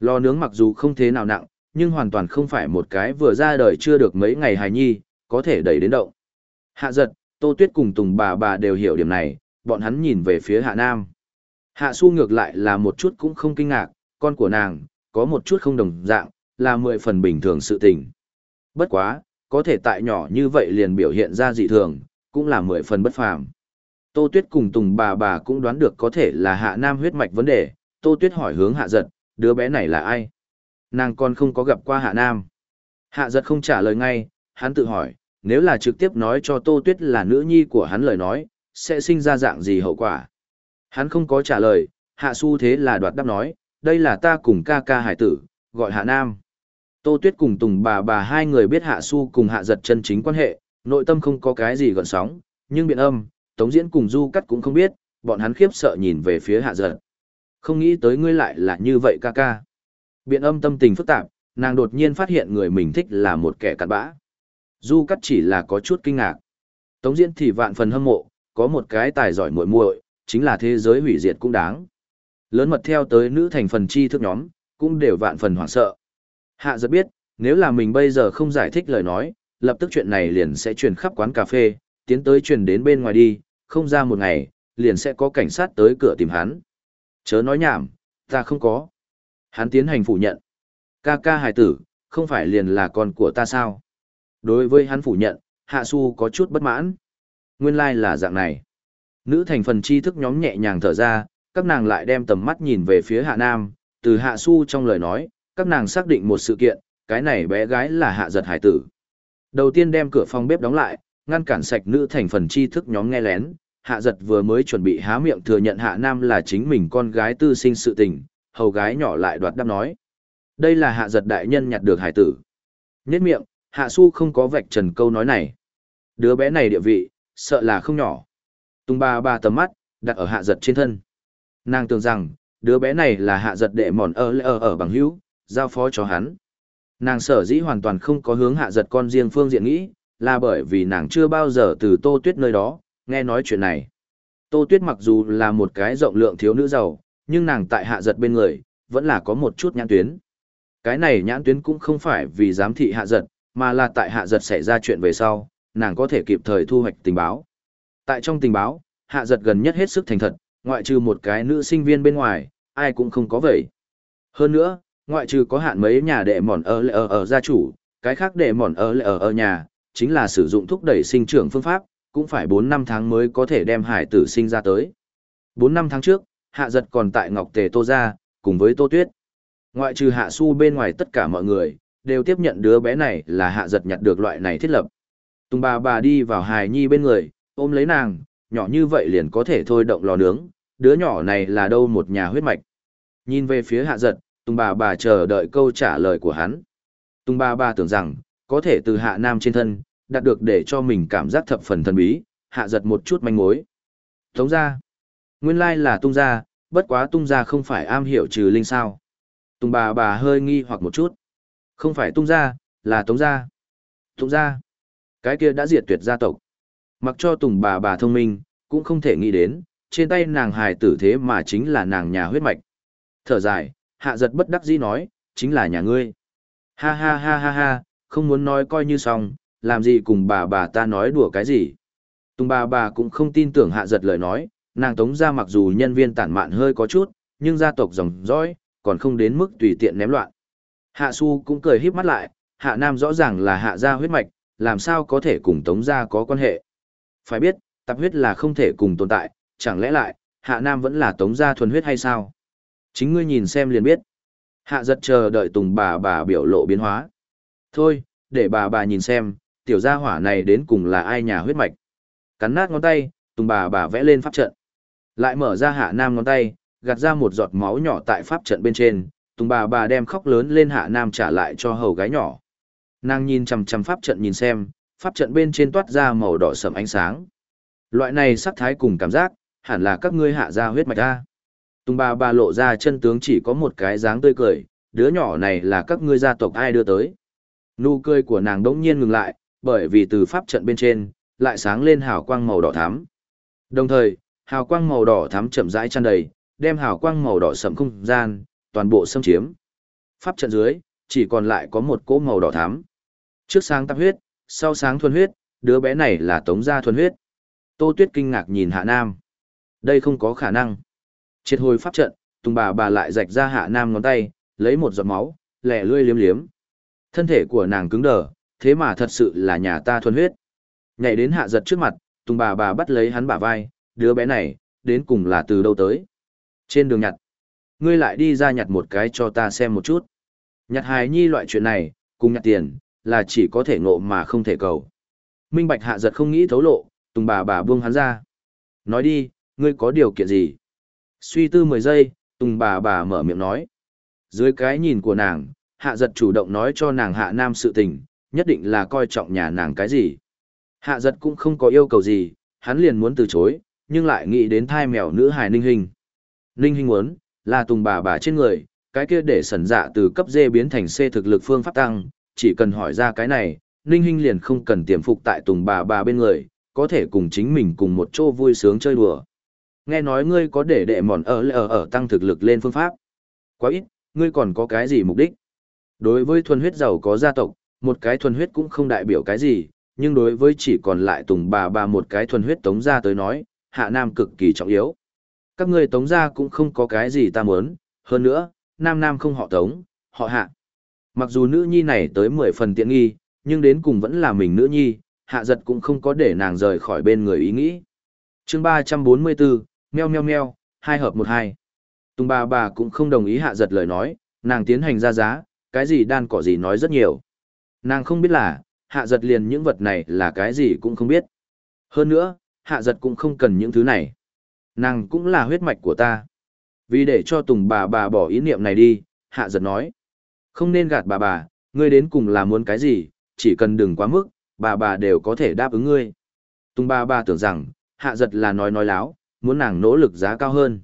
Lò nướng mặc dù không thế nào nặng, nhưng hoàn toàn không phải một cái vừa ra đời chưa được mấy ngày hài nhi, có thể đẩy đến động. Hạ giật, Tô Tuyết cùng Tùng bà bà đều hiểu điểm này, bọn hắn nhìn về phía Hạ Nam. Hạ Su ngược lại là một chút cũng không kinh ngạc, con của nàng, có một chút không đồng dạng, là mười phần bình thường sự tình. Bất quá, có thể tại nhỏ như vậy liền biểu hiện ra dị thường, cũng là mười phần bất phàm. Tô Tuyết cùng Tùng bà bà cũng đoán được có thể là Hạ Nam huyết mạch vấn đề, Tô Tuyết hỏi hướng Hạ Giật, đứa bé này là ai? Nàng còn không có gặp qua Hạ Nam. Hạ Giật không trả lời ngay, hắn tự hỏi, nếu là trực tiếp nói cho Tô Tuyết là nữ nhi của hắn lời nói, sẽ sinh ra dạng gì hậu quả. Hắn không có trả lời, Hạ Su thế là đoạt đáp nói, đây là ta cùng ca ca hải tử, gọi Hạ Nam. Tô Tuyết cùng Tùng bà bà hai người biết Hạ Su cùng Hạ Giật chân chính quan hệ, nội tâm không có cái gì gọn sóng, nhưng biện âm, Tống Diễn cùng Du Cắt cũng không biết, bọn hắn khiếp sợ nhìn về phía Hạ Giật. Không nghĩ tới ngươi lại là như vậy ca ca. Biện âm tâm tình phức tạp, nàng đột nhiên phát hiện người mình thích là một kẻ cặn bã. Du cắt chỉ là có chút kinh ngạc. Tống diễn thì vạn phần hâm mộ, có một cái tài giỏi muội muội, chính là thế giới hủy diệt cũng đáng. Lớn mật theo tới nữ thành phần chi thức nhóm, cũng đều vạn phần hoảng sợ. Hạ giật biết, nếu là mình bây giờ không giải thích lời nói, lập tức chuyện này liền sẽ truyền khắp quán cà phê, tiến tới truyền đến bên ngoài đi, không ra một ngày, liền sẽ có cảnh sát tới cửa tìm hắn. Chớ nói nhảm, ta không có. Hắn tiến hành phủ nhận. Ca ca hài tử, không phải liền là con của ta sao? Đối với hắn phủ nhận, Hạ Su có chút bất mãn. Nguyên lai like là dạng này. Nữ thành phần tri thức nhóm nhẹ nhàng thở ra, các nàng lại đem tầm mắt nhìn về phía Hạ Nam, từ Hạ Su trong lời nói, các nàng xác định một sự kiện, cái này bé gái là Hạ giật hải tử. Đầu tiên đem cửa phòng bếp đóng lại, ngăn cản sạch nữ thành phần tri thức nhóm nghe lén, Hạ giật vừa mới chuẩn bị há miệng thừa nhận Hạ Nam là chính mình con gái tư sinh sự tình, hầu gái nhỏ lại đoạt đáp nói. Đây là Hạ giật đại nhân nhặt được hải tử. nhất miệng, Hạ Su không có vạch trần câu nói này. Đứa bé này địa vị, sợ là không nhỏ. Tung ba ba tầm mắt, đặt ở hạ giật trên thân. Nàng tưởng rằng, đứa bé này là hạ giật đệ mòn ở ở ở bằng hữu, giao phó cho hắn. Nàng sở dĩ hoàn toàn không có hướng hạ giật con riêng phương diện nghĩ, là bởi vì nàng chưa bao giờ từ tô tuyết nơi đó, nghe nói chuyện này. Tô tuyết mặc dù là một cái rộng lượng thiếu nữ giàu, nhưng nàng tại hạ giật bên người, vẫn là có một chút nhãn tuyến. Cái này nhãn tuyến cũng không phải vì giám thị hạ giật, mà là tại hạ giật xảy ra chuyện về sau, nàng có thể kịp thời thu hoạch tình báo. Tại trong tình báo, hạ giật gần nhất hết sức thành thật, ngoại trừ một cái nữ sinh viên bên ngoài, ai cũng không có vậy. Hơn nữa, ngoại trừ có hạn mấy nhà đệ mòn ở lệ ở ở gia chủ, cái khác đệ mòn ở lệ ở ở nhà, chính là sử dụng thúc đẩy sinh trưởng phương pháp, cũng phải 4 năm tháng mới có thể đem hải tử sinh ra tới. 4 năm tháng trước, hạ giật còn tại Ngọc Tề Tô Gia, cùng với Tô Tuyết. Ngoại trừ hạ su bên ngoài tất cả mọi người, đều tiếp nhận đứa bé này là hạ giật nhặt được loại này thiết lập. Tùng bà bà đi vào hài nhi bên người, ôm lấy nàng, nhỏ như vậy liền có thể thôi động lò nướng, đứa nhỏ này là đâu một nhà huyết mạch. Nhìn về phía hạ giật, Tùng bà bà chờ đợi câu trả lời của hắn. Tùng bà bà tưởng rằng, có thể từ hạ nam trên thân, đạt được để cho mình cảm giác thập phần thần bí, hạ giật một chút manh mối. Tống ra. Nguyên lai là tung ra, bất quá tung ra không phải am hiểu trừ linh sao. Tùng bà bà hơi nghi hoặc một chút. Không phải tung ra, là tống ra. Tống ra. Cái kia đã diệt tuyệt gia tộc. Mặc cho Tùng bà bà thông minh, cũng không thể nghĩ đến, trên tay nàng hài tử thế mà chính là nàng nhà huyết mạch. Thở dài, hạ giật bất đắc dĩ nói, chính là nhà ngươi. Ha ha ha ha ha, không muốn nói coi như xong, làm gì cùng bà bà ta nói đùa cái gì. Tùng bà bà cũng không tin tưởng hạ giật lời nói, nàng tống ra mặc dù nhân viên tản mạn hơi có chút, nhưng gia tộc dòng dõi, còn không đến mức tùy tiện ném loạn. Hạ su cũng cười híp mắt lại, hạ nam rõ ràng là hạ gia huyết mạch, làm sao có thể cùng tống gia có quan hệ. Phải biết, tạp huyết là không thể cùng tồn tại, chẳng lẽ lại, hạ nam vẫn là tống gia thuần huyết hay sao? Chính ngươi nhìn xem liền biết. Hạ giật chờ đợi tùng bà bà biểu lộ biến hóa. Thôi, để bà bà nhìn xem, tiểu gia hỏa này đến cùng là ai nhà huyết mạch. Cắn nát ngón tay, tùng bà bà vẽ lên pháp trận. Lại mở ra hạ nam ngón tay, gạt ra một giọt máu nhỏ tại pháp trận bên trên, tùng bà bà đem khóc lớn lên hạ nam trả lại cho hầu gái nhỏ. Nàng nhìn chằm chằm pháp trận nhìn xem, pháp trận bên trên toát ra màu đỏ sẫm ánh sáng. Loại này sắc thái cùng cảm giác, hẳn là các ngươi hạ ra huyết mạch a. Tùng bà bà lộ ra chân tướng chỉ có một cái dáng tươi cười, đứa nhỏ này là các ngươi gia tộc ai đưa tới. Nụ cười của nàng đống nhiên ngừng lại, bởi vì từ pháp trận bên trên, lại sáng lên hào quang màu đỏ thắm. Đồng thời, hào quang màu đỏ thắm chậm rãi tràn đầy, đem hào quang màu đỏ sẫm không gian, toàn bộ xâm chiếm. Pháp trận dưới, chỉ còn lại có một cỗ màu đỏ thắm. Trước sáng tạp huyết, sau sáng thuần huyết, đứa bé này là tống gia thuần huyết. Tô Tuyết kinh ngạc nhìn Hạ Nam. Đây không có khả năng. Triệt hồi pháp trận, Tùng bà bà lại rạch ra Hạ Nam ngón tay, lấy một giọt máu, lẻ lươi liếm liếm. Thân thể của nàng cứng đờ, thế mà thật sự là nhà ta thuần huyết. Nhảy đến Hạ giật trước mặt, Tùng bà bà bắt lấy hắn bả vai, đứa bé này, đến cùng là từ đâu tới. Trên đường nhặt, ngươi lại đi ra nhặt một cái cho ta xem một chút. Nhặt hài nhi loại chuyện này, cùng nhặt tiền, là chỉ có thể ngộ mà không thể cầu. Minh Bạch hạ giật không nghĩ thấu lộ, Tùng bà bà buông hắn ra. Nói đi, ngươi có điều kiện gì? Suy tư 10 giây, Tùng bà bà mở miệng nói. Dưới cái nhìn của nàng, hạ giật chủ động nói cho nàng hạ nam sự tình, nhất định là coi trọng nhà nàng cái gì. Hạ giật cũng không có yêu cầu gì, hắn liền muốn từ chối, nhưng lại nghĩ đến thai mèo nữ hài ninh hình. Ninh hình muốn, là tùng bà bà trên người, cái kia để sẩn dạ từ cấp D biến thành C thực lực phương pháp tăng, chỉ cần hỏi ra cái này, Ninh Hinh liền không cần tiềm phục tại Tùng bà bà bên người, có thể cùng chính mình cùng một chỗ vui sướng chơi đùa. Nghe nói ngươi có để đệ mòn ở ở ở tăng thực lực lên phương pháp. Quá ít, ngươi còn có cái gì mục đích? Đối với thuần huyết giàu có gia tộc, một cái thuần huyết cũng không đại biểu cái gì, nhưng đối với chỉ còn lại Tùng bà bà một cái thuần huyết tống gia tới nói, hạ nam cực kỳ trọng yếu. Các ngươi tống gia cũng không có cái gì ta muốn, hơn nữa, nam nam không họ tống, họ hạ. Mặc dù nữ nhi này tới 10 phần tiện nghi, nhưng đến cùng vẫn là mình nữ nhi, hạ giật cũng không có để nàng rời khỏi bên người ý nghĩ. chương 344, meo meo meo, hai hợp một hai. Tùng bà bà cũng không đồng ý hạ giật lời nói, nàng tiến hành ra giá, cái gì đan cỏ gì nói rất nhiều. Nàng không biết là, hạ giật liền những vật này là cái gì cũng không biết. Hơn nữa, hạ giật cũng không cần những thứ này. Nàng cũng là huyết mạch của ta. Vì để cho Tùng bà bà bỏ ý niệm này đi, hạ giật nói. Không nên gạt bà bà, ngươi đến cùng là muốn cái gì, chỉ cần đừng quá mức, bà bà đều có thể đáp ứng ngươi. Tùng bà bà tưởng rằng, hạ giật là nói nói láo, muốn nàng nỗ lực giá cao hơn.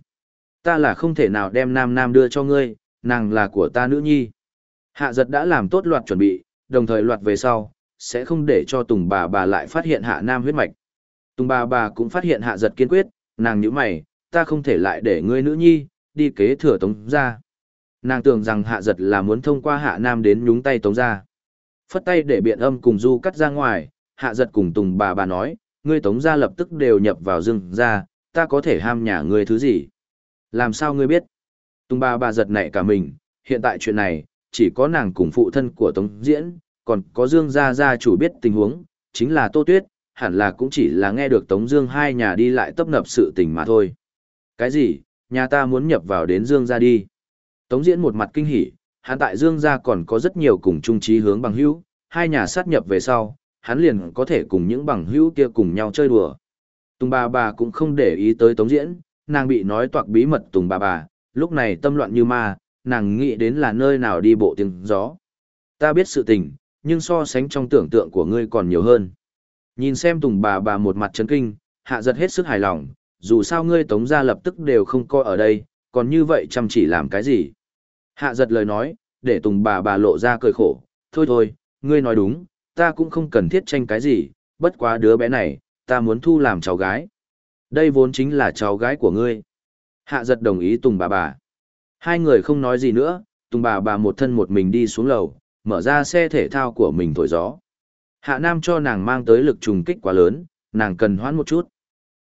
Ta là không thể nào đem nam nam đưa cho ngươi, nàng là của ta nữ nhi. Hạ giật đã làm tốt loạt chuẩn bị, đồng thời loạt về sau, sẽ không để cho Tùng bà bà lại phát hiện hạ nam huyết mạch. Tùng bà bà cũng phát hiện hạ giật kiên quyết, nàng nhíu mày, ta không thể lại để ngươi nữ nhi, đi kế thừa tống ra. Nàng tưởng rằng hạ giật là muốn thông qua hạ nam đến nhúng tay tống ra. Phất tay để biện âm cùng du cắt ra ngoài, hạ giật cùng tùng bà bà nói, ngươi tống ra lập tức đều nhập vào rừng ra, ta có thể ham nhà ngươi thứ gì. Làm sao ngươi biết? Tùng bà bà giật nảy cả mình, hiện tại chuyện này, chỉ có nàng cùng phụ thân của tống diễn, còn có dương gia gia chủ biết tình huống, chính là tô tuyết, hẳn là cũng chỉ là nghe được tống dương hai nhà đi lại tấp nập sự tình mà thôi. Cái gì, nhà ta muốn nhập vào đến dương gia đi. Tống Diễn một mặt kinh hỉ, hắn tại Dương gia còn có rất nhiều cùng chung trí hướng bằng hữu, hai nhà sát nhập về sau, hắn liền có thể cùng những bằng hữu kia cùng nhau chơi đùa. Tùng bà bà cũng không để ý tới Tống Diễn, nàng bị nói toạc bí mật Tùng bà bà, lúc này tâm loạn như ma, nàng nghĩ đến là nơi nào đi bộ tiếng gió. Ta biết sự tình, nhưng so sánh trong tưởng tượng của ngươi còn nhiều hơn. Nhìn xem Tùng bà bà một mặt chấn kinh, hạ giật hết sức hài lòng, dù sao ngươi Tống gia lập tức đều không coi ở đây, còn như vậy chăm chỉ làm cái gì? Hạ giật lời nói, để Tùng bà bà lộ ra cười khổ, thôi thôi, ngươi nói đúng, ta cũng không cần thiết tranh cái gì, bất quá đứa bé này, ta muốn thu làm cháu gái. Đây vốn chính là cháu gái của ngươi. Hạ giật đồng ý Tùng bà bà. Hai người không nói gì nữa, Tùng bà bà một thân một mình đi xuống lầu, mở ra xe thể thao của mình thổi gió. Hạ Nam cho nàng mang tới lực trùng kích quá lớn, nàng cần hoãn một chút.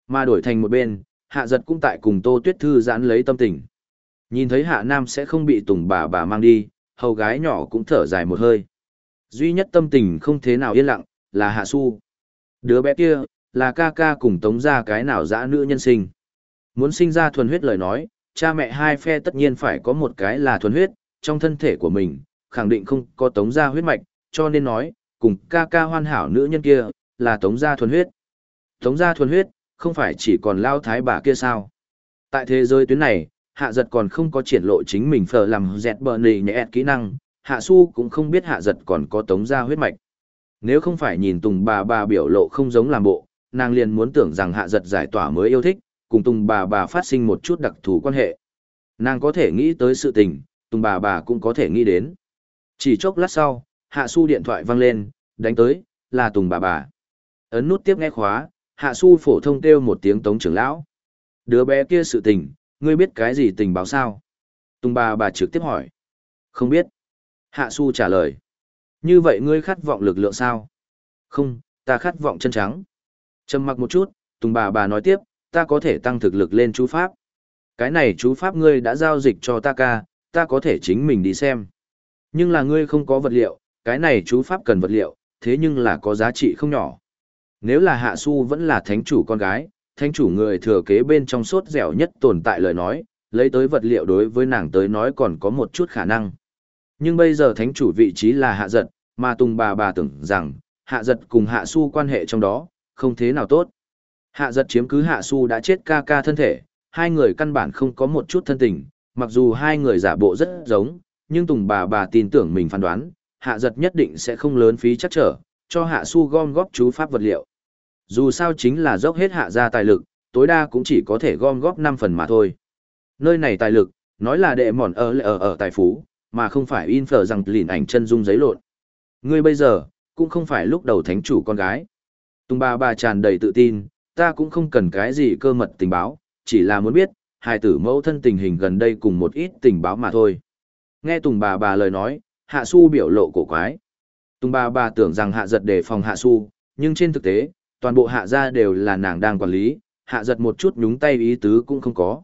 Mà đổi thành một bên, Hạ giật cũng tại cùng Tô Tuyết Thư giãn lấy tâm tình. Nhìn thấy Hạ Nam sẽ không bị Tùng bà bà mang đi, hầu gái nhỏ cũng thở dài một hơi. Duy nhất tâm tình không thế nào yên lặng, là Hạ Su. Đứa bé kia, là ca ca cùng tống ra cái nào dã nữ nhân sinh. Muốn sinh ra thuần huyết lời nói, cha mẹ hai phe tất nhiên phải có một cái là thuần huyết, trong thân thể của mình, khẳng định không có tống ra huyết mạch, cho nên nói, cùng ca ca hoàn hảo nữ nhân kia, là tống gia thuần huyết. Tống gia thuần huyết, không phải chỉ còn lao thái bà kia sao. Tại thế giới tuyến này, hạ giật còn không có triển lộ chính mình phở làm dẹt bờ nì nhẹ kỹ năng, hạ su cũng không biết hạ giật còn có tống gia huyết mạch. Nếu không phải nhìn tùng bà bà biểu lộ không giống làm bộ, nàng liền muốn tưởng rằng hạ giật giải tỏa mới yêu thích, cùng tùng bà bà phát sinh một chút đặc thù quan hệ. Nàng có thể nghĩ tới sự tình, tùng bà bà cũng có thể nghĩ đến. Chỉ chốc lát sau, hạ su điện thoại vang lên, đánh tới, là tùng bà bà. Ấn nút tiếp nghe khóa, hạ su phổ thông kêu một tiếng tống trưởng lão. Đứa bé kia sự tình, ngươi biết cái gì tình báo sao? Tùng bà bà trực tiếp hỏi. Không biết. Hạ su trả lời. Như vậy ngươi khát vọng lực lượng sao? Không, ta khát vọng chân trắng. Trầm mặc một chút, Tùng bà bà nói tiếp, ta có thể tăng thực lực lên chú pháp. Cái này chú pháp ngươi đã giao dịch cho ta ca, ta có thể chính mình đi xem. Nhưng là ngươi không có vật liệu, cái này chú pháp cần vật liệu, thế nhưng là có giá trị không nhỏ. Nếu là hạ su vẫn là thánh chủ con gái, thánh chủ người thừa kế bên trong sốt dẻo nhất tồn tại lời nói, lấy tới vật liệu đối với nàng tới nói còn có một chút khả năng. Nhưng bây giờ thánh chủ vị trí là hạ giật, mà tùng bà bà tưởng rằng, hạ giật cùng hạ su quan hệ trong đó, không thế nào tốt. Hạ giật chiếm cứ hạ su đã chết ca ca thân thể, hai người căn bản không có một chút thân tình, mặc dù hai người giả bộ rất giống, nhưng Tùng bà bà tin tưởng mình phán đoán, hạ giật nhất định sẽ không lớn phí chắc trở, cho hạ su gom góp chú pháp vật liệu. Dù sao chính là dốc hết hạ ra tài lực, tối đa cũng chỉ có thể gom góp 5 phần mà thôi. Nơi này tài lực, nói là đệ mòn ở ở ở tài phú, mà không phải in phở rằng lìn ảnh chân dung giấy lộn. Ngươi bây giờ, cũng không phải lúc đầu thánh chủ con gái. Tùng bà bà tràn đầy tự tin, ta cũng không cần cái gì cơ mật tình báo, chỉ là muốn biết, hai tử mẫu thân tình hình gần đây cùng một ít tình báo mà thôi. Nghe Tùng bà bà lời nói, Hạ Su biểu lộ cổ quái. Tùng bà bà tưởng rằng Hạ giật đề phòng Hạ Su, nhưng trên thực tế, toàn bộ Hạ gia đều là nàng đang quản lý, Hạ giật một chút nhúng tay ý tứ cũng không có.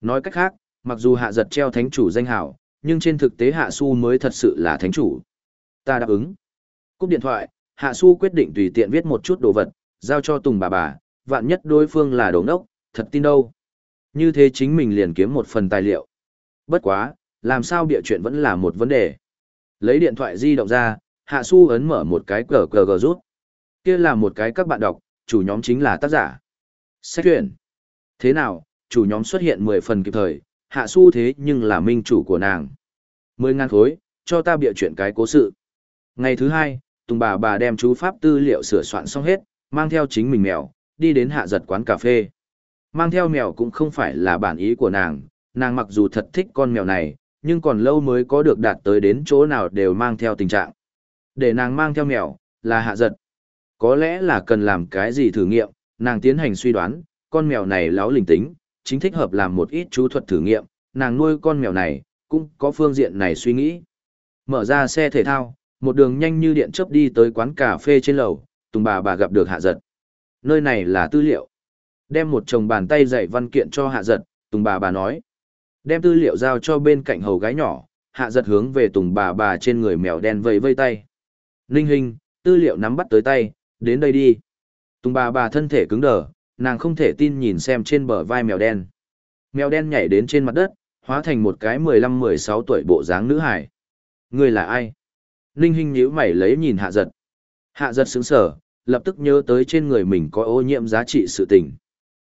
Nói cách khác, mặc dù Hạ giật treo thánh chủ danh hảo, nhưng trên thực tế Hạ Su mới thật sự là thánh chủ. Ta đáp ứng. Cúp điện thoại, Hạ Su quyết định tùy tiện viết một chút đồ vật, giao cho Tùng bà bà, vạn nhất đối phương là đồ ngốc, thật tin đâu. Như thế chính mình liền kiếm một phần tài liệu. Bất quá, làm sao bịa chuyện vẫn là một vấn đề. Lấy điện thoại di động ra, Hạ Su ấn mở một cái cờ cờ gờ rút. Kia là một cái các bạn đọc, chủ nhóm chính là tác giả. Sách truyện. Thế nào, chủ nhóm xuất hiện 10 phần kịp thời, Hạ Su thế nhưng là minh chủ của nàng. 10 ngàn khối, cho ta bịa chuyện cái cố sự. Ngày thứ hai, Tùng bà bà đem chú pháp tư liệu sửa soạn xong hết, mang theo chính mình mèo, đi đến hạ giật quán cà phê. Mang theo mèo cũng không phải là bản ý của nàng, nàng mặc dù thật thích con mèo này, nhưng còn lâu mới có được đạt tới đến chỗ nào đều mang theo tình trạng. Để nàng mang theo mèo, là hạ giật. Có lẽ là cần làm cái gì thử nghiệm, nàng tiến hành suy đoán, con mèo này láo linh tính, chính thích hợp làm một ít chú thuật thử nghiệm, nàng nuôi con mèo này, cũng có phương diện này suy nghĩ. Mở ra xe thể thao, một đường nhanh như điện chớp đi tới quán cà phê trên lầu, Tùng bà bà gặp được Hạ Giật. Nơi này là tư liệu. Đem một chồng bàn tay dạy văn kiện cho Hạ Giật, Tùng bà bà nói. Đem tư liệu giao cho bên cạnh hầu gái nhỏ, Hạ Giật hướng về Tùng bà bà trên người mèo đen vây vây tay. Ninh hình, tư liệu nắm bắt tới tay, đến đây đi. Tùng bà bà thân thể cứng đờ, nàng không thể tin nhìn xem trên bờ vai mèo đen. Mèo đen nhảy đến trên mặt đất, hóa thành một cái 15-16 tuổi bộ dáng nữ hải. Người là ai? Ninh Hinh nhíu mày lấy nhìn hạ giật. Hạ giật sững sở, lập tức nhớ tới trên người mình có ô nhiễm giá trị sự tình.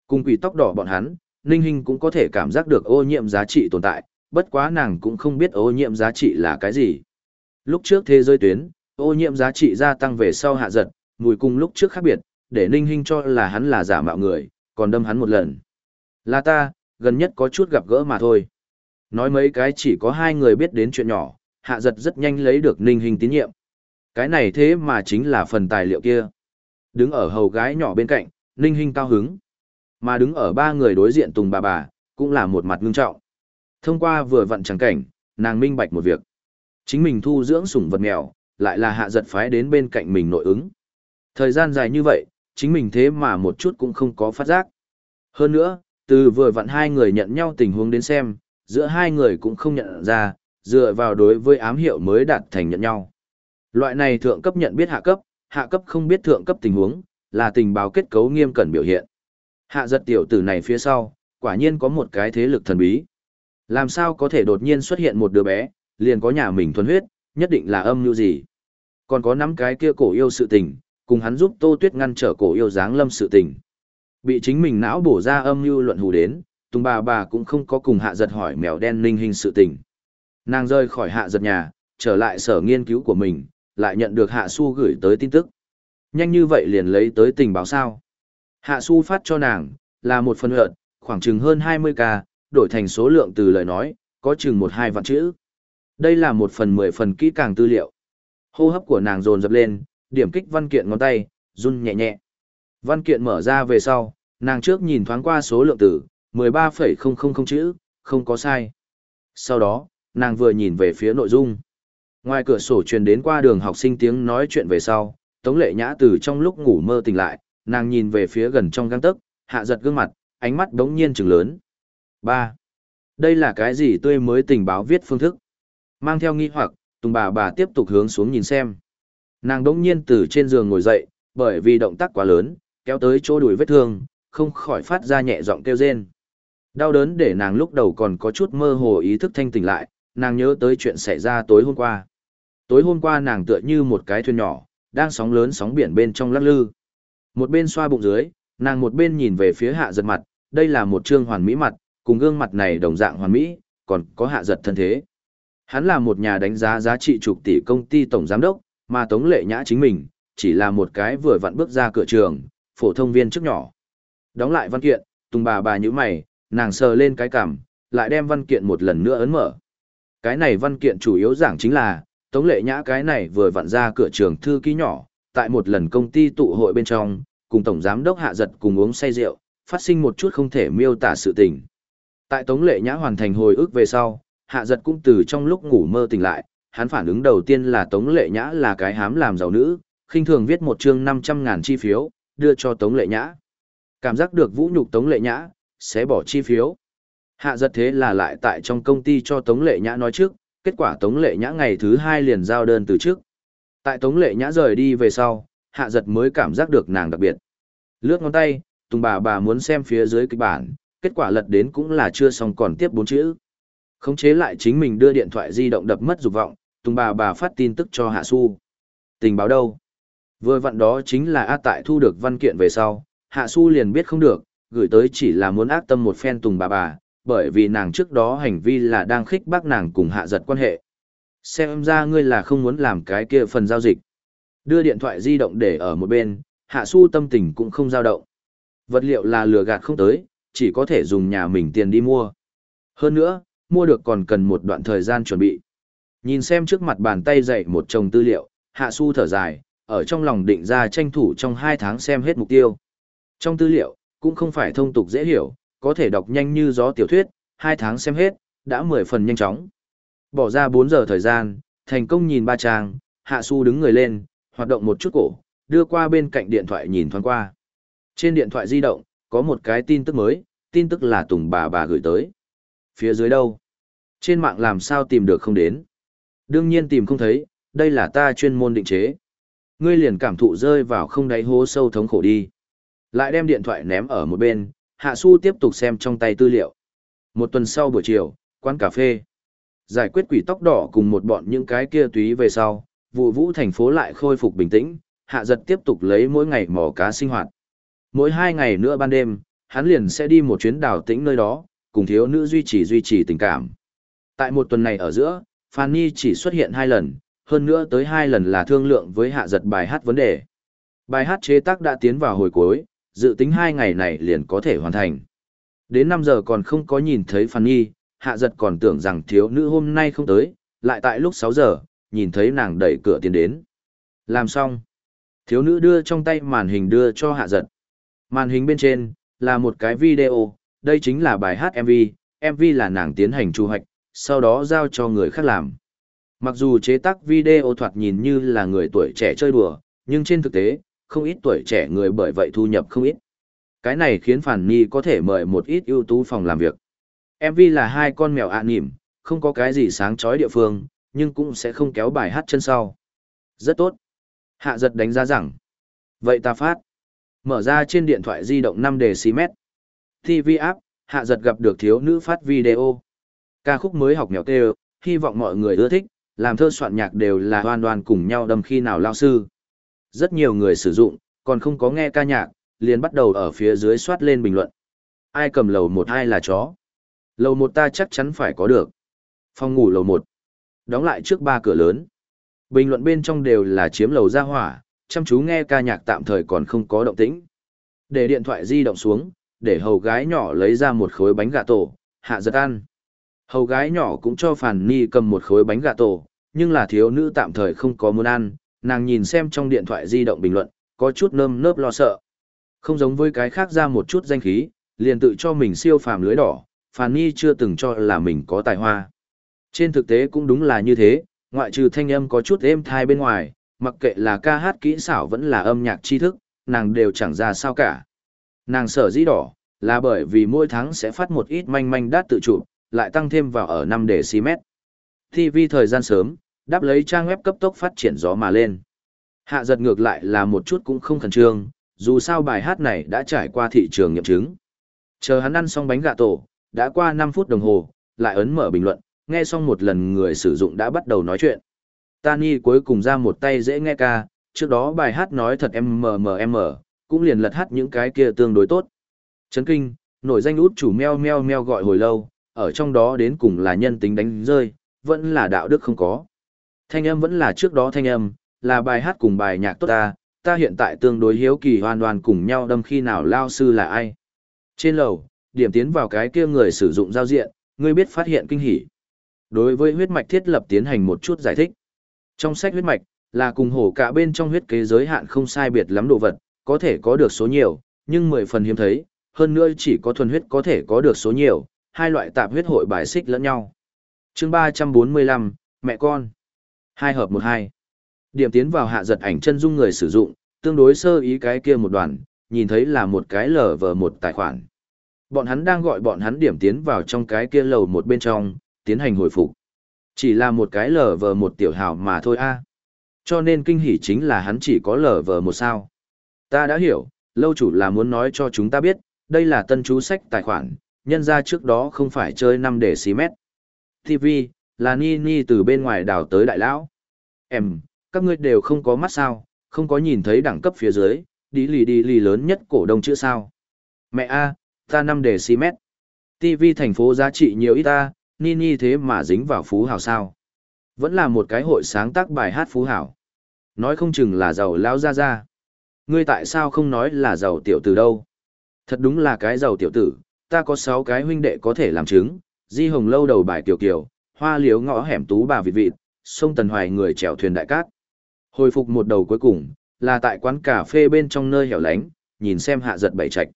Cùng quỷ tóc đỏ bọn hắn, Ninh Hinh cũng có thể cảm giác được ô nhiễm giá trị tồn tại, bất quá nàng cũng không biết ô nhiễm giá trị là cái gì. Lúc trước thế giới tuyến, ô nhiễm giá trị gia tăng về sau hạ giật, mùi cùng lúc trước khác biệt, để Ninh Hinh cho là hắn là giả mạo người, còn đâm hắn một lần. Là ta, gần nhất có chút gặp gỡ mà thôi. Nói mấy cái chỉ có hai người biết đến chuyện nhỏ, hạ giật rất nhanh lấy được ninh Hinh tín nhiệm. Cái này thế mà chính là phần tài liệu kia. Đứng ở hầu gái nhỏ bên cạnh, Ninh Hinh cao hứng. Mà đứng ở ba người đối diện Tùng bà bà, cũng là một mặt ngưng trọng. Thông qua vừa vặn trắng cảnh, nàng minh bạch một việc. Chính mình thu dưỡng sủng vật mèo, lại là hạ giật phái đến bên cạnh mình nội ứng. Thời gian dài như vậy, chính mình thế mà một chút cũng không có phát giác. Hơn nữa, từ vừa vặn hai người nhận nhau tình huống đến xem, giữa hai người cũng không nhận ra, dựa vào đối với ám hiệu mới đạt thành nhận nhau. Loại này thượng cấp nhận biết hạ cấp, hạ cấp không biết thượng cấp tình huống, là tình báo kết cấu nghiêm cẩn biểu hiện. Hạ giật tiểu tử này phía sau, quả nhiên có một cái thế lực thần bí. Làm sao có thể đột nhiên xuất hiện một đứa bé, liền có nhà mình thuần huyết, nhất định là âm như gì. Còn có năm cái kia cổ yêu sự tình, cùng hắn giúp Tô Tuyết ngăn trở cổ yêu dáng lâm sự tình. Bị chính mình não bổ ra âm mưu luận hù đến, Tùng bà bà cũng không có cùng hạ giật hỏi mèo đen ninh hình sự tình. Nàng rơi khỏi hạ giật nhà, trở lại sở nghiên cứu của mình, lại nhận được hạ su gửi tới tin tức. Nhanh như vậy liền lấy tới tình báo sao. Hạ su phát cho nàng, là một phần hợn, khoảng chừng hơn 20k, đổi thành số lượng từ lời nói, có chừng một hai vạn chữ. Đây là một phần mười phần kỹ càng tư liệu. Hô hấp của nàng dồn dập lên, điểm kích văn kiện ngón tay, run nhẹ nhẹ. Văn kiện mở ra về sau, nàng trước nhìn thoáng qua số lượng từ, 13,000 chữ, không có sai. Sau đó, nàng vừa nhìn về phía nội dung. Ngoài cửa sổ truyền đến qua đường học sinh tiếng nói chuyện về sau, Tống Lệ Nhã từ trong lúc ngủ mơ tỉnh lại, nàng nhìn về phía gần trong găng tấc, hạ giật gương mặt, ánh mắt đống nhiên trừng lớn. 3. Đây là cái gì tươi mới tình báo viết phương thức? Mang theo nghi hoặc, Tùng bà bà tiếp tục hướng xuống nhìn xem. Nàng đống nhiên từ trên giường ngồi dậy, bởi vì động tác quá lớn, kéo tới chỗ đùi vết thương, không khỏi phát ra nhẹ giọng kêu rên. Đau đớn để nàng lúc đầu còn có chút mơ hồ ý thức thanh tỉnh lại, nàng nhớ tới chuyện xảy ra tối hôm qua. Tối hôm qua nàng tựa như một cái thuyền nhỏ, đang sóng lớn sóng biển bên trong lắc lư. Một bên xoa bụng dưới, nàng một bên nhìn về phía hạ giật mặt, đây là một trương hoàn mỹ mặt, cùng gương mặt này đồng dạng hoàn mỹ, còn có hạ giật thân thế. Hắn là một nhà đánh giá giá trị chục tỷ công ty tổng giám đốc, mà Tống Lệ Nhã chính mình, chỉ là một cái vừa vặn bước ra cửa trường, phổ thông viên trước nhỏ. Đóng lại văn kiện, Tùng bà bà như mày, nàng sờ lên cái cằm, lại đem văn kiện một lần nữa ấn mở. Cái này văn kiện chủ yếu giảng chính là, Tống Lệ Nhã cái này vừa vặn ra cửa trường thư ký nhỏ, tại một lần công ty tụ hội bên trong, cùng Tổng Giám đốc Hạ Giật cùng uống say rượu, phát sinh một chút không thể miêu tả sự tình. Tại Tống Lệ Nhã hoàn thành hồi ức về sau, Hạ Giật cũng từ trong lúc ngủ mơ tỉnh lại, hắn phản ứng đầu tiên là Tống Lệ Nhã là cái hám làm giàu nữ, khinh thường viết một chương 500 ngàn chi phiếu, đưa cho Tống Lệ Nhã. Cảm giác được vũ nhục Tống Lệ Nhã, sẽ bỏ chi phiếu. Hạ giật thế là lại tại trong công ty cho Tống Lệ Nhã nói trước, kết quả Tống Lệ Nhã ngày thứ hai liền giao đơn từ trước. Tại Tống Lệ Nhã rời đi về sau, Hạ giật mới cảm giác được nàng đặc biệt. Lướt ngón tay, Tùng bà bà muốn xem phía dưới kịch bản, kết quả lật đến cũng là chưa xong còn tiếp bốn chữ. Khống chế lại chính mình đưa điện thoại di động đập mất dục vọng, Tùng bà bà phát tin tức cho Hạ Su. Tình báo đâu? Vừa vặn đó chính là A Tại thu được văn kiện về sau, Hạ Su liền biết không được, gửi tới chỉ là muốn ác tâm một phen Tùng bà bà, bởi vì nàng trước đó hành vi là đang khích bác nàng cùng hạ giật quan hệ. Xem ra ngươi là không muốn làm cái kia phần giao dịch. Đưa điện thoại di động để ở một bên, hạ su tâm tình cũng không dao động. Vật liệu là lừa gạt không tới, chỉ có thể dùng nhà mình tiền đi mua. Hơn nữa, mua được còn cần một đoạn thời gian chuẩn bị. Nhìn xem trước mặt bàn tay dậy một chồng tư liệu, hạ su thở dài, ở trong lòng định ra tranh thủ trong hai tháng xem hết mục tiêu. Trong tư liệu, cũng không phải thông tục dễ hiểu, có thể đọc nhanh như gió tiểu thuyết, hai tháng xem hết, đã mười phần nhanh chóng. Bỏ ra 4 giờ thời gian, thành công nhìn ba trang, hạ su đứng người lên, hoạt động một chút cổ, đưa qua bên cạnh điện thoại nhìn thoáng qua. Trên điện thoại di động, có một cái tin tức mới, tin tức là Tùng bà bà gửi tới. Phía dưới đâu? Trên mạng làm sao tìm được không đến? Đương nhiên tìm không thấy, đây là ta chuyên môn định chế. Ngươi liền cảm thụ rơi vào không đáy hố sâu thống khổ đi. Lại đem điện thoại ném ở một bên, Hạ Su tiếp tục xem trong tay tư liệu. Một tuần sau buổi chiều, quán cà phê. Giải quyết quỷ tóc đỏ cùng một bọn những cái kia túy về sau, vụ vũ thành phố lại khôi phục bình tĩnh, hạ giật tiếp tục lấy mỗi ngày mò cá sinh hoạt. Mỗi hai ngày nữa ban đêm, hắn liền sẽ đi một chuyến đảo tĩnh nơi đó, cùng thiếu nữ duy trì duy trì tình cảm. Tại một tuần này ở giữa, Fanny chỉ xuất hiện hai lần, hơn nữa tới hai lần là thương lượng với hạ giật bài hát vấn đề. Bài hát chế tác đã tiến vào hồi cuối, dự tính hai ngày này liền có thể hoàn thành. Đến năm giờ còn không có nhìn thấy Phan Nhi, hạ giật còn tưởng rằng thiếu nữ hôm nay không tới, lại tại lúc 6 giờ, nhìn thấy nàng đẩy cửa tiến đến. Làm xong. Thiếu nữ đưa trong tay màn hình đưa cho hạ giật. Màn hình bên trên, là một cái video, đây chính là bài hát MV, MV là nàng tiến hành chu hoạch, sau đó giao cho người khác làm. Mặc dù chế tác video thoạt nhìn như là người tuổi trẻ chơi đùa, nhưng trên thực tế, không ít tuổi trẻ người bởi vậy thu nhập không ít. Cái này khiến Phản Nhi có thể mời một ít ưu tú phòng làm việc. MV là hai con mèo ạ à nỉm, không có cái gì sáng chói địa phương, nhưng cũng sẽ không kéo bài hát chân sau. Rất tốt. Hạ giật đánh giá rằng. Vậy ta phát. Mở ra trên điện thoại di động 5 đề xí mét. TV app, hạ giật gặp được thiếu nữ phát video. Ca khúc mới học mèo kêu, hy vọng mọi người ưa thích, làm thơ soạn nhạc đều là hoàn toàn cùng nhau đầm khi nào lao sư. Rất nhiều người sử dụng, còn không có nghe ca nhạc, liền bắt đầu ở phía dưới soát lên bình luận. Ai cầm lầu một ai là chó. Lầu một ta chắc chắn phải có được. Phòng ngủ lầu một. Đóng lại trước ba cửa lớn. Bình luận bên trong đều là chiếm lầu ra hỏa, chăm chú nghe ca nhạc tạm thời còn không có động tĩnh. Để điện thoại di động xuống, để hầu gái nhỏ lấy ra một khối bánh gà tổ, hạ giật ăn. Hầu gái nhỏ cũng cho Phản Ni cầm một khối bánh gà tổ, nhưng là thiếu nữ tạm thời không có muốn ăn, nàng nhìn xem trong điện thoại di động bình luận, có chút nơm nớp lo sợ. Không giống với cái khác ra một chút danh khí, liền tự cho mình siêu phàm lưới đỏ, Phàn Nhi chưa từng cho là mình có tài hoa. Trên thực tế cũng đúng là như thế, ngoại trừ thanh âm có chút êm thai bên ngoài, mặc kệ là ca hát kỹ xảo vẫn là âm nhạc tri thức, nàng đều chẳng ra sao cả. Nàng sở dĩ đỏ, là bởi vì mỗi tháng sẽ phát một ít manh manh đát tự chụp, lại tăng thêm vào ở 5 đề xí mét. TV thời gian sớm, đáp lấy trang web cấp tốc phát triển gió mà lên. Hạ giật ngược lại là một chút cũng không khẩn trương, dù sao bài hát này đã trải qua thị trường nghiệm chứng. Chờ hắn ăn xong bánh gà tổ, đã qua 5 phút đồng hồ, lại ấn mở bình luận, nghe xong một lần người sử dụng đã bắt đầu nói chuyện. Tani cuối cùng ra một tay dễ nghe ca, trước đó bài hát nói thật mmm, cũng liền lật hát những cái kia tương đối tốt. Chấn kinh, nổi danh út chủ meo meo meo gọi hồi lâu, ở trong đó đến cùng là nhân tính đánh rơi, vẫn là đạo đức không có. Thanh âm vẫn là trước đó thanh âm, là bài hát cùng bài nhạc tốt ta, ta hiện tại tương đối hiếu kỳ hoàn toàn cùng nhau đâm khi nào lao sư là ai. Trên lầu, điểm tiến vào cái kia người sử dụng giao diện, ngươi biết phát hiện kinh hỉ. Đối với huyết mạch thiết lập tiến hành một chút giải thích. Trong sách huyết mạch, là cùng hổ cả bên trong huyết kế giới hạn không sai biệt lắm đồ vật, có thể có được số nhiều, nhưng mười phần hiếm thấy, hơn nữa chỉ có thuần huyết có thể có được số nhiều, hai loại tạp huyết hội bài xích lẫn nhau. chương 345, mẹ con. Hai hợp một hai. Điểm tiến vào hạ giật ảnh chân dung người sử dụng, tương đối sơ ý cái kia một đoàn, nhìn thấy là một cái lở vờ một tài khoản. Bọn hắn đang gọi bọn hắn điểm tiến vào trong cái kia lầu một bên trong, tiến hành hồi phục. Chỉ là một cái lờ vờ một tiểu hào mà thôi a. Cho nên kinh hỉ chính là hắn chỉ có lờ vờ một sao. Ta đã hiểu, lâu chủ là muốn nói cho chúng ta biết, đây là tân chú sách tài khoản, nhân ra trước đó không phải chơi 5 để xí mét. TV, là Ni Ni từ bên ngoài đào tới đại lão. Em, các ngươi đều không có mắt sao, không có nhìn thấy đẳng cấp phía dưới, đi lì đi lì lớn nhất cổ đông chữ sao. Mẹ A, ta 5 đề si mét. TV thành phố giá trị nhiều ít ta, Ni Ni thế mà dính vào phú hào sao. Vẫn là một cái hội sáng tác bài hát phú hào. Nói không chừng là giàu lao ra ra. Ngươi tại sao không nói là giàu tiểu tử đâu? Thật đúng là cái giàu tiểu tử, ta có 6 cái huynh đệ có thể làm chứng, di hồng lâu đầu bài tiểu kiều, hoa liếu ngõ hẻm tú bà vịt vịt, sông tần hoài người chèo thuyền đại cát. Hồi phục một đầu cuối cùng, là tại quán cà phê bên trong nơi hẻo lánh, nhìn xem hạ giật bảy trạch.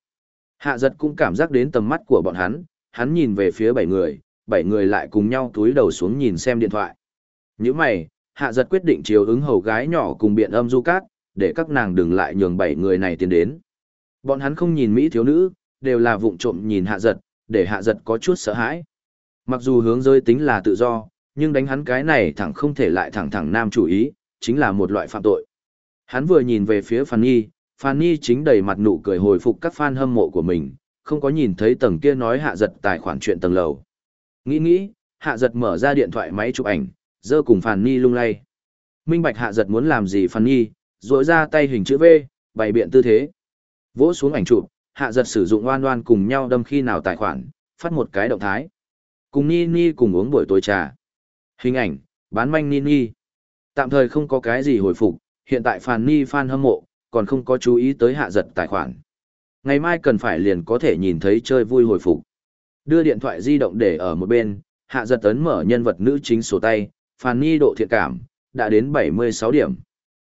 Hạ giật cũng cảm giác đến tầm mắt của bọn hắn, hắn nhìn về phía bảy người, bảy người lại cùng nhau túi đầu xuống nhìn xem điện thoại. Như mày, hạ giật quyết định chiều ứng hầu gái nhỏ cùng biện âm du cát, để các nàng đừng lại nhường bảy người này tiến đến. Bọn hắn không nhìn Mỹ thiếu nữ, đều là vụng trộm nhìn hạ giật, để hạ giật có chút sợ hãi. Mặc dù hướng giới tính là tự do, nhưng đánh hắn cái này thẳng không thể lại thẳng thẳng nam chủ ý, chính là một loại phạm tội. Hắn vừa nhìn về phía Phan Nhi, Phan Nhi chính đầy mặt nụ cười hồi phục các fan hâm mộ của mình, không có nhìn thấy tầng kia nói hạ giật tài khoản chuyện tầng lầu. Nghĩ nghĩ, hạ giật mở ra điện thoại máy chụp ảnh, dơ cùng Phan Nhi lung lay. Minh bạch hạ giật muốn làm gì Phan Nhi, rỗi ra tay hình chữ V, bày biện tư thế. Vỗ xuống ảnh chụp, hạ giật sử dụng oan oan cùng nhau đâm khi nào tài khoản, phát một cái động thái. Cùng Ni Ni cùng uống buổi tối trà. Hình ảnh, bán manh Ni Ni. Tạm thời không có cái gì hồi phục, hiện tại Phan Ni fan hâm mộ, còn không có chú ý tới hạ giật tài khoản. Ngày mai cần phải liền có thể nhìn thấy chơi vui hồi phục. Đưa điện thoại di động để ở một bên, hạ giật ấn mở nhân vật nữ chính sổ tay, Phàn Ni độ thiện cảm, đã đến 76 điểm.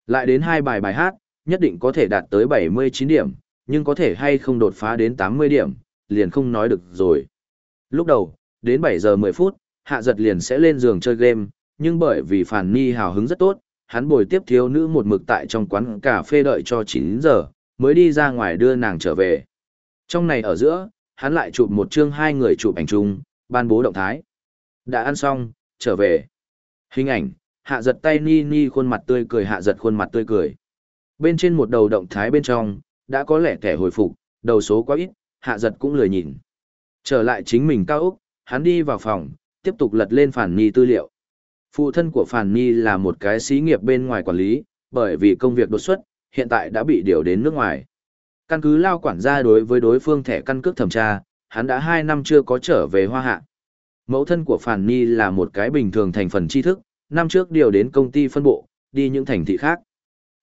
Lại đến hai bài bài hát, nhất định có thể đạt tới 79 điểm, nhưng có thể hay không đột phá đến 80 điểm, liền không nói được rồi. Lúc đầu, đến 7 giờ 10 phút, hạ giật liền sẽ lên giường chơi game, nhưng bởi vì Phản Ni hào hứng rất tốt, hắn bồi tiếp thiếu nữ một mực tại trong quán cà phê đợi cho 9 giờ, mới đi ra ngoài đưa nàng trở về. Trong này ở giữa, hắn lại chụp một chương hai người chụp ảnh chung, ban bố động thái. Đã ăn xong, trở về. Hình ảnh, hạ giật tay ni ni khuôn mặt tươi cười hạ giật khuôn mặt tươi cười. Bên trên một đầu động thái bên trong, đã có lẽ kẻ hồi phục, đầu số quá ít, hạ giật cũng lười nhìn. Trở lại chính mình cao Úc, hắn đi vào phòng, tiếp tục lật lên phản ni tư liệu. Phụ thân của Phản Nhi là một cái xí nghiệp bên ngoài quản lý, bởi vì công việc đột xuất, hiện tại đã bị điều đến nước ngoài. Căn cứ lao quản gia đối với đối phương thẻ căn cước thẩm tra, hắn đã 2 năm chưa có trở về Hoa Hạ. Mẫu thân của Phản Nhi là một cái bình thường thành phần tri thức, năm trước điều đến công ty phân bộ, đi những thành thị khác.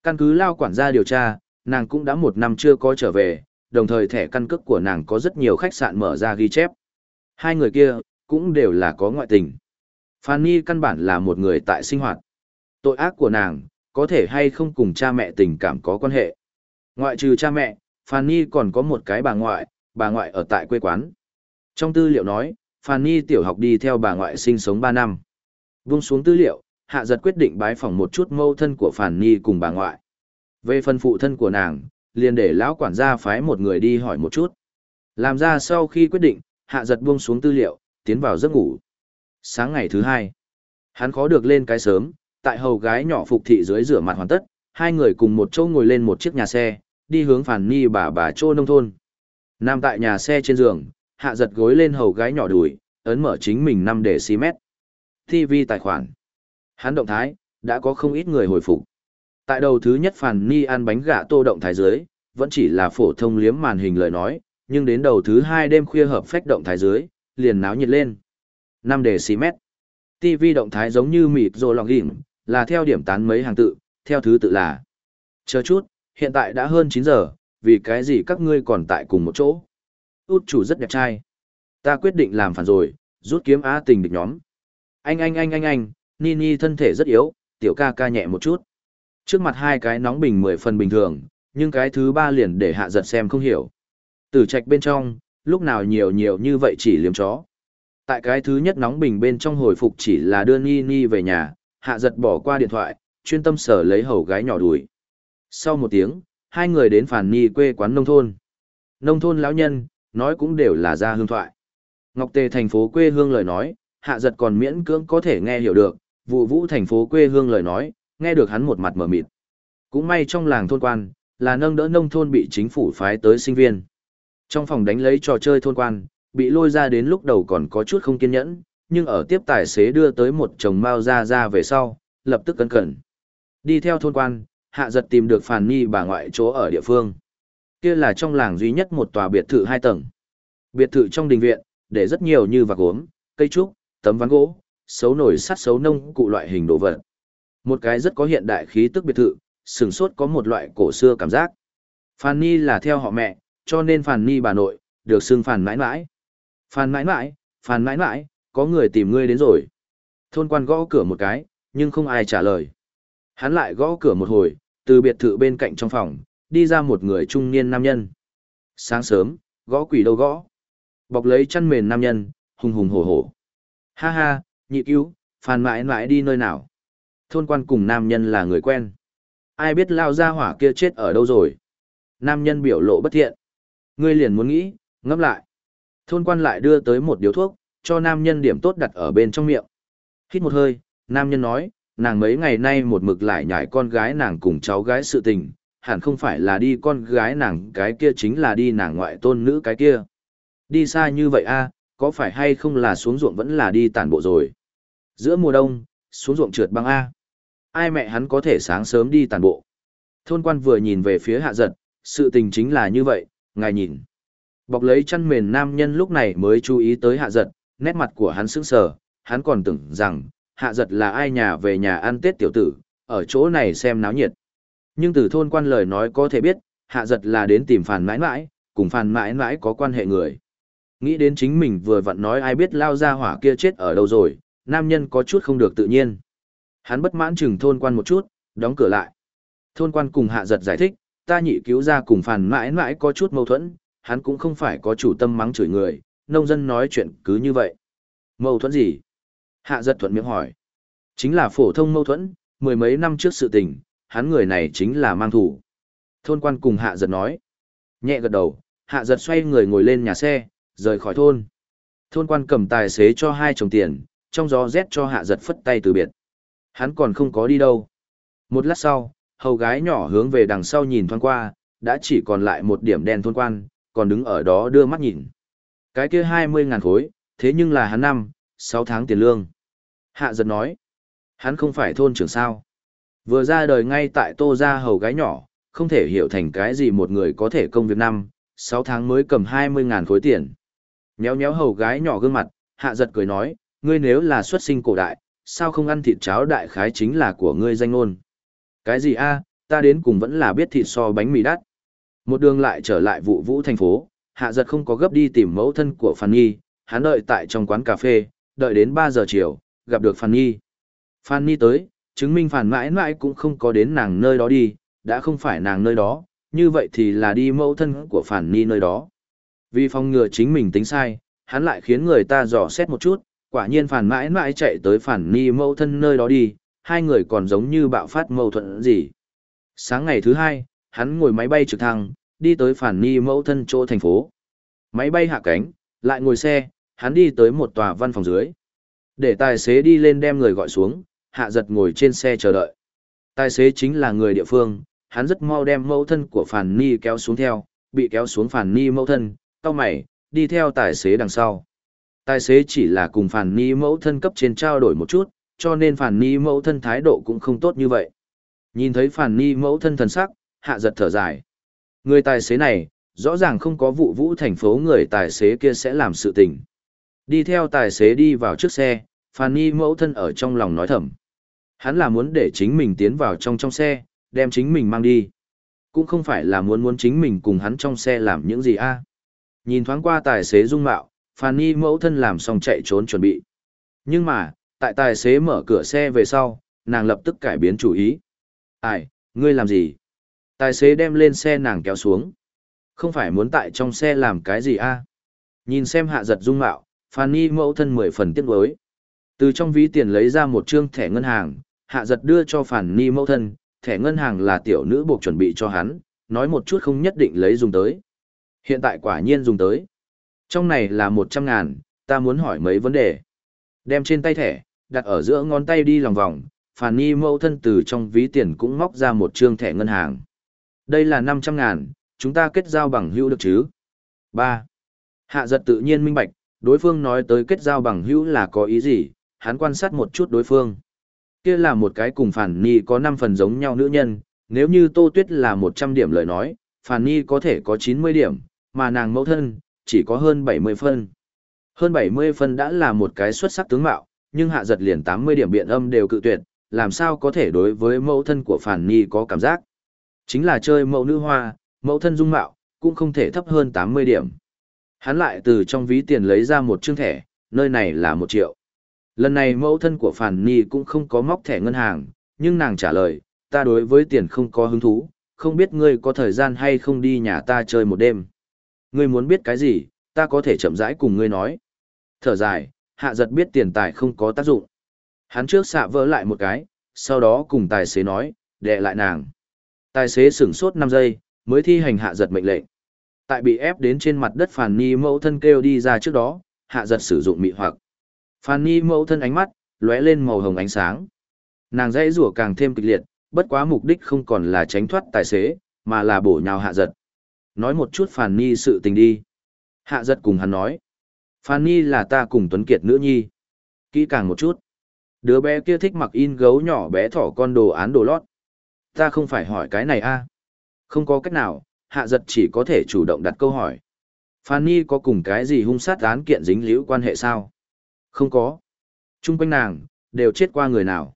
Căn cứ lao quản gia điều tra, nàng cũng đã một năm chưa có trở về, đồng thời thẻ căn cước của nàng có rất nhiều khách sạn mở ra ghi chép. Hai người kia, cũng đều là có ngoại tình. Phan Nhi căn bản là một người tại sinh hoạt. Tội ác của nàng, có thể hay không cùng cha mẹ tình cảm có quan hệ. Ngoại trừ cha mẹ, Phan Nhi còn có một cái bà ngoại, bà ngoại ở tại quê quán. Trong tư liệu nói, Phan Nhi tiểu học đi theo bà ngoại sinh sống 3 năm. Vung xuống tư liệu, hạ giật quyết định bái phỏng một chút mâu thân của Phan Nhi cùng bà ngoại. Về phần phụ thân của nàng, liền để lão quản gia phái một người đi hỏi một chút. Làm ra sau khi quyết định, hạ giật buông xuống tư liệu, tiến vào giấc ngủ. Sáng ngày thứ hai, hắn khó được lên cái sớm, tại hầu gái nhỏ phục thị dưới rửa mặt hoàn tất, hai người cùng một chỗ ngồi lên một chiếc nhà xe, đi hướng phản ni bà bà trô nông thôn. Nam tại nhà xe trên giường, hạ giật gối lên hầu gái nhỏ đùi, ấn mở chính mình năm để xi mét. TV tài khoản. Hắn động thái, đã có không ít người hồi phục. Tại đầu thứ nhất phản ni ăn bánh gà tô động thái dưới, vẫn chỉ là phổ thông liếm màn hình lời nói, nhưng đến đầu thứ hai đêm khuya hợp phách động thái dưới, liền náo nhiệt lên. 5 đề xí mét. TV động thái giống như mịt rồi lòng ghiểm, là theo điểm tán mấy hàng tự, theo thứ tự là. Chờ chút, hiện tại đã hơn 9 giờ, vì cái gì các ngươi còn tại cùng một chỗ. Út chủ rất đẹp trai. Ta quyết định làm phản rồi, rút kiếm á tình địch nhóm. Anh anh anh anh anh, Nini thân thể rất yếu, tiểu ca ca nhẹ một chút. Trước mặt hai cái nóng bình 10 phần bình thường, nhưng cái thứ ba liền để hạ giật xem không hiểu. Tử trạch bên trong, lúc nào nhiều nhiều như vậy chỉ liếm chó tại cái thứ nhất nóng bình bên trong hồi phục chỉ là đưa Ni Ni về nhà, hạ giật bỏ qua điện thoại, chuyên tâm sở lấy hầu gái nhỏ đùi. Sau một tiếng, hai người đến phản Ni quê quán nông thôn. Nông thôn lão nhân, nói cũng đều là ra hương thoại. Ngọc Tề thành phố quê hương lời nói, hạ giật còn miễn cưỡng có thể nghe hiểu được, vụ vũ thành phố quê hương lời nói, nghe được hắn một mặt mở mịt. Cũng may trong làng thôn quan, là nâng đỡ nông thôn bị chính phủ phái tới sinh viên. Trong phòng đánh lấy trò chơi thôn quan, bị lôi ra đến lúc đầu còn có chút không kiên nhẫn, nhưng ở tiếp tài xế đưa tới một chồng mao ra ra về sau, lập tức cẩn cẩn. Đi theo thôn quan, hạ giật tìm được phàn ni bà ngoại chỗ ở địa phương. Kia là trong làng duy nhất một tòa biệt thự hai tầng. Biệt thự trong đình viện, để rất nhiều như vạc gốm, cây trúc, tấm ván gỗ, xấu nổi sắt xấu nông cụ loại hình đồ vật. Một cái rất có hiện đại khí tức biệt thự, sừng sốt có một loại cổ xưa cảm giác. Phàn Ni là theo họ mẹ, cho nên Phàn Ni bà nội, được xưng Phàn mãi mãi. Phan mãi mãi, Phan mãi mãi, có người tìm ngươi đến rồi. Thôn quan gõ cửa một cái, nhưng không ai trả lời. Hắn lại gõ cửa một hồi, từ biệt thự bên cạnh trong phòng, đi ra một người trung niên nam nhân. Sáng sớm, gõ quỷ đâu gõ. Bọc lấy chăn mền nam nhân, hùng hùng hổ hổ. Ha ha, nhị cứu, Phan mãi mãi đi nơi nào. Thôn quan cùng nam nhân là người quen. Ai biết lao ra hỏa kia chết ở đâu rồi. Nam nhân biểu lộ bất thiện. Ngươi liền muốn nghĩ, ngẫm lại. Thôn quan lại đưa tới một điếu thuốc, cho nam nhân điểm tốt đặt ở bên trong miệng. Hít một hơi, nam nhân nói, nàng mấy ngày nay một mực lại nhảy con gái nàng cùng cháu gái sự tình, hẳn không phải là đi con gái nàng cái kia chính là đi nàng ngoại tôn nữ cái kia. Đi xa như vậy a, có phải hay không là xuống ruộng vẫn là đi tản bộ rồi. Giữa mùa đông, xuống ruộng trượt băng A. Ai mẹ hắn có thể sáng sớm đi tản bộ. Thôn quan vừa nhìn về phía hạ giật, sự tình chính là như vậy, ngài nhìn. Bọc lấy chăn mền nam nhân lúc này mới chú ý tới hạ giật, nét mặt của hắn sững sờ, hắn còn tưởng rằng, hạ giật là ai nhà về nhà ăn tết tiểu tử, ở chỗ này xem náo nhiệt. Nhưng từ thôn quan lời nói có thể biết, hạ giật là đến tìm phàn mãi mãi, cùng phàn mãi mãi có quan hệ người. Nghĩ đến chính mình vừa vặn nói ai biết lao ra hỏa kia chết ở đâu rồi, nam nhân có chút không được tự nhiên. Hắn bất mãn chừng thôn quan một chút, đóng cửa lại. Thôn quan cùng hạ giật giải thích, ta nhị cứu ra cùng phản mãi mãi có chút mâu thuẫn, hắn cũng không phải có chủ tâm mắng chửi người, nông dân nói chuyện cứ như vậy. Mâu thuẫn gì? Hạ giật thuận miệng hỏi. Chính là phổ thông mâu thuẫn, mười mấy năm trước sự tình, hắn người này chính là mang thủ. Thôn quan cùng hạ giật nói. Nhẹ gật đầu, hạ giật xoay người ngồi lên nhà xe, rời khỏi thôn. Thôn quan cầm tài xế cho hai chồng tiền, trong gió rét cho hạ giật phất tay từ biệt. Hắn còn không có đi đâu. Một lát sau, hầu gái nhỏ hướng về đằng sau nhìn thoáng qua, đã chỉ còn lại một điểm đen thôn quan, còn đứng ở đó đưa mắt nhìn. Cái kia hai mươi ngàn khối, thế nhưng là hắn năm, sáu tháng tiền lương. Hạ giật nói, hắn không phải thôn trưởng sao. Vừa ra đời ngay tại tô ra hầu gái nhỏ, không thể hiểu thành cái gì một người có thể công việc năm, sáu tháng mới cầm hai mươi ngàn khối tiền. Nhéo nhéo hầu gái nhỏ gương mặt, hạ giật cười nói, ngươi nếu là xuất sinh cổ đại, sao không ăn thịt cháo đại khái chính là của ngươi danh ngôn. Cái gì a ta đến cùng vẫn là biết thịt so bánh mì đắt. Một đường lại trở lại vụ vũ thành phố, hạ giật không có gấp đi tìm mẫu thân của Phan Nhi, hắn đợi tại trong quán cà phê, đợi đến ba giờ chiều, gặp được Phan Nhi. Phan Nhi tới, chứng minh Phan mãi mãi cũng không có đến nàng nơi đó đi, đã không phải nàng nơi đó, như vậy thì là đi mẫu thân của Phan Nhi nơi đó. Vì phòng ngừa chính mình tính sai, hắn lại khiến người ta dò xét một chút, quả nhiên Phan mãi mãi chạy tới Phan Nhi mẫu thân nơi đó đi, hai người còn giống như bạo phát mâu thuẫn gì. Sáng ngày thứ hai, hắn ngồi máy bay trực thăng, đi tới Phản Ni mẫu thân chỗ thành phố. Máy bay hạ cánh, lại ngồi xe, hắn đi tới một tòa văn phòng dưới. Để tài xế đi lên đem người gọi xuống, hạ giật ngồi trên xe chờ đợi. Tài xế chính là người địa phương, hắn rất mau đem mẫu thân của Phản Ni kéo xuống theo, bị kéo xuống Phản Ni mẫu thân, cao mày, đi theo tài xế đằng sau. Tài xế chỉ là cùng Phản Ni mẫu thân cấp trên trao đổi một chút, cho nên Phản Ni mẫu thân thái độ cũng không tốt như vậy. Nhìn thấy Phản Ni mẫu thân thần sắc, hạ giật thở dài. Người tài xế này, rõ ràng không có vụ vũ thành phố người tài xế kia sẽ làm sự tình. Đi theo tài xế đi vào trước xe, phan Ni mẫu thân ở trong lòng nói thầm. Hắn là muốn để chính mình tiến vào trong trong xe, đem chính mình mang đi. Cũng không phải là muốn muốn chính mình cùng hắn trong xe làm những gì a. Nhìn thoáng qua tài xế dung mạo, phan Ni mẫu thân làm xong chạy trốn chuẩn bị. Nhưng mà, tại tài xế mở cửa xe về sau, nàng lập tức cải biến chủ ý. Ai, ngươi làm gì? Tài xế đem lên xe nàng kéo xuống. Không phải muốn tại trong xe làm cái gì a? Nhìn xem hạ giật dung mạo, Fanny mẫu thân mười phần tiếc nuối. Từ trong ví tiền lấy ra một trương thẻ ngân hàng, hạ giật đưa cho Fanny mẫu thân, thẻ ngân hàng là tiểu nữ buộc chuẩn bị cho hắn, nói một chút không nhất định lấy dùng tới. Hiện tại quả nhiên dùng tới. Trong này là một trăm ngàn, ta muốn hỏi mấy vấn đề. Đem trên tay thẻ, đặt ở giữa ngón tay đi lòng vòng, Phan Nhi mẫu thân từ trong ví tiền cũng móc ra một trương thẻ ngân hàng. Đây là 500 ngàn, chúng ta kết giao bằng hữu được chứ? 3. Hạ giật tự nhiên minh bạch, đối phương nói tới kết giao bằng hữu là có ý gì, hắn quan sát một chút đối phương. Kia là một cái cùng Phản Nhi có 5 phần giống nhau nữ nhân, nếu như Tô Tuyết là 100 điểm lời nói, Phản Nhi có thể có 90 điểm, mà nàng mẫu thân, chỉ có hơn 70 phân. Hơn 70 phân đã là một cái xuất sắc tướng mạo, nhưng hạ giật liền 80 điểm biện âm đều cự tuyệt, làm sao có thể đối với mẫu thân của Phản Nhi có cảm giác. Chính là chơi mẫu nữ hoa, mẫu thân dung mạo, cũng không thể thấp hơn 80 điểm. Hắn lại từ trong ví tiền lấy ra một chương thẻ, nơi này là một triệu. Lần này mẫu thân của Phản Nhi cũng không có móc thẻ ngân hàng, nhưng nàng trả lời, ta đối với tiền không có hứng thú, không biết ngươi có thời gian hay không đi nhà ta chơi một đêm. Ngươi muốn biết cái gì, ta có thể chậm rãi cùng ngươi nói. Thở dài, hạ giật biết tiền tài không có tác dụng. Hắn trước xạ vỡ lại một cái, sau đó cùng tài xế nói, đệ lại nàng. Tài xế sửng sốt 5 giây, mới thi hành hạ giật mệnh lệnh. Tại bị ép đến trên mặt đất Phàn Nhi mẫu thân kêu đi ra trước đó, hạ giật sử dụng mị hoặc. Phàn Nhi mẫu thân ánh mắt, lóe lên màu hồng ánh sáng. Nàng dãy rủa càng thêm kịch liệt, bất quá mục đích không còn là tránh thoát tài xế, mà là bổ nhào hạ giật. Nói một chút Phàn Nhi sự tình đi. Hạ giật cùng hắn nói. Phàn Nhi là ta cùng Tuấn Kiệt nữ nhi. Kỹ càng một chút. Đứa bé kia thích mặc in gấu nhỏ bé thỏ con đồ án đồ lót. Ta không phải hỏi cái này a Không có cách nào, hạ giật chỉ có thể chủ động đặt câu hỏi. Phan Nhi có cùng cái gì hung sát án kiện dính liễu quan hệ sao? Không có. Trung quanh nàng, đều chết qua người nào.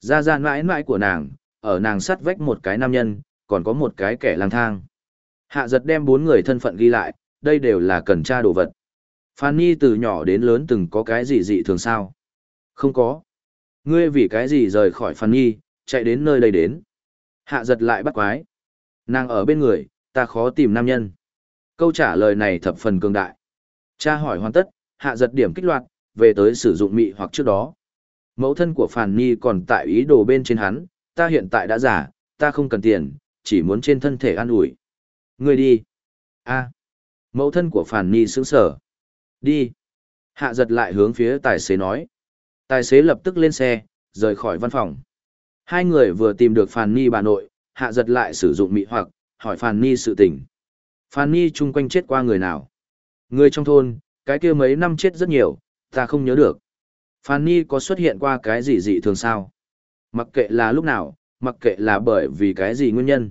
Ra ra mãi mãi của nàng, ở nàng sắt vách một cái nam nhân, còn có một cái kẻ lang thang. Hạ giật đem bốn người thân phận ghi lại, đây đều là cần tra đồ vật. Phan Nhi từ nhỏ đến lớn từng có cái gì dị thường sao? Không có. Ngươi vì cái gì rời khỏi Phan Nhi, chạy đến nơi đây đến? Hạ giật lại bắt quái. Nàng ở bên người, ta khó tìm nam nhân. Câu trả lời này thập phần cường đại. Cha hỏi hoàn tất, hạ giật điểm kích loạt, về tới sử dụng mị hoặc trước đó. Mẫu thân của Phàn Nhi còn tại ý đồ bên trên hắn, ta hiện tại đã giả, ta không cần tiền, chỉ muốn trên thân thể an ủi. Người đi. a Mẫu thân của Phàn Nhi sững sở. Đi. Hạ giật lại hướng phía tài xế nói. Tài xế lập tức lên xe, rời khỏi văn phòng. Hai người vừa tìm được Phàn Ni bà nội, hạ giật lại sử dụng mị hoặc, hỏi Phàn Ni sự tình. Phàn Ni chung quanh chết qua người nào? Người trong thôn, cái kia mấy năm chết rất nhiều, ta không nhớ được. Phàn Ni có xuất hiện qua cái gì dị thường sao? Mặc kệ là lúc nào, mặc kệ là bởi vì cái gì nguyên nhân.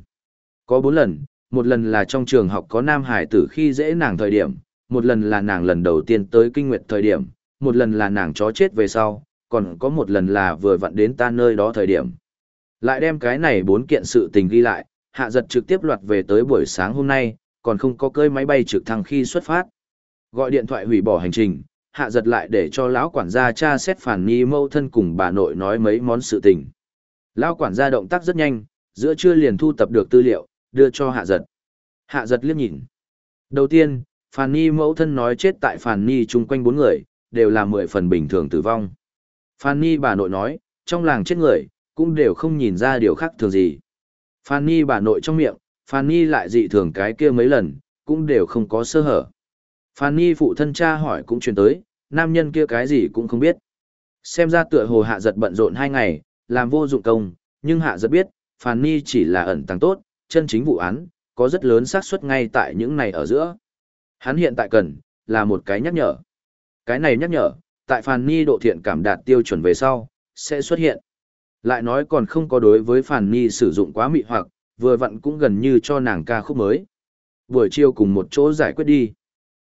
Có bốn lần, một lần là trong trường học có nam hải tử khi dễ nàng thời điểm, một lần là nàng lần đầu tiên tới kinh nguyệt thời điểm, một lần là nàng chó chết về sau, còn có một lần là vừa vặn đến ta nơi đó thời điểm. Lại đem cái này bốn kiện sự tình ghi lại, hạ giật trực tiếp loạt về tới buổi sáng hôm nay, còn không có cơi máy bay trực thăng khi xuất phát. Gọi điện thoại hủy bỏ hành trình, hạ giật lại để cho lão quản gia cha xét phản nghi mâu thân cùng bà nội nói mấy món sự tình. Lão quản gia động tác rất nhanh, giữa trưa liền thu tập được tư liệu, đưa cho hạ giật. Hạ giật liếc nhìn. Đầu tiên, Phàn Ni mẫu thân nói chết tại Phàn Ni chung quanh bốn người, đều là mười phần bình thường tử vong. Phàn Ni bà nội nói, trong làng chết người, cũng đều không nhìn ra điều khác thường gì. Phan Nhi bà nội trong miệng, Phan Nhi lại dị thường cái kia mấy lần, cũng đều không có sơ hở. Phan Nhi phụ thân cha hỏi cũng truyền tới, nam nhân kia cái gì cũng không biết. Xem ra tựa hồ hạ giật bận rộn hai ngày, làm vô dụng công, nhưng hạ giật biết, Phan Nhi chỉ là ẩn tăng tốt, chân chính vụ án, có rất lớn xác suất ngay tại những này ở giữa. Hắn hiện tại cần, là một cái nhắc nhở. Cái này nhắc nhở, tại Phan Nhi độ thiện cảm đạt tiêu chuẩn về sau, sẽ xuất hiện. Lại nói còn không có đối với Phàn Nhi sử dụng quá mị hoặc, vừa vặn cũng gần như cho nàng ca khúc mới. Buổi chiều cùng một chỗ giải quyết đi.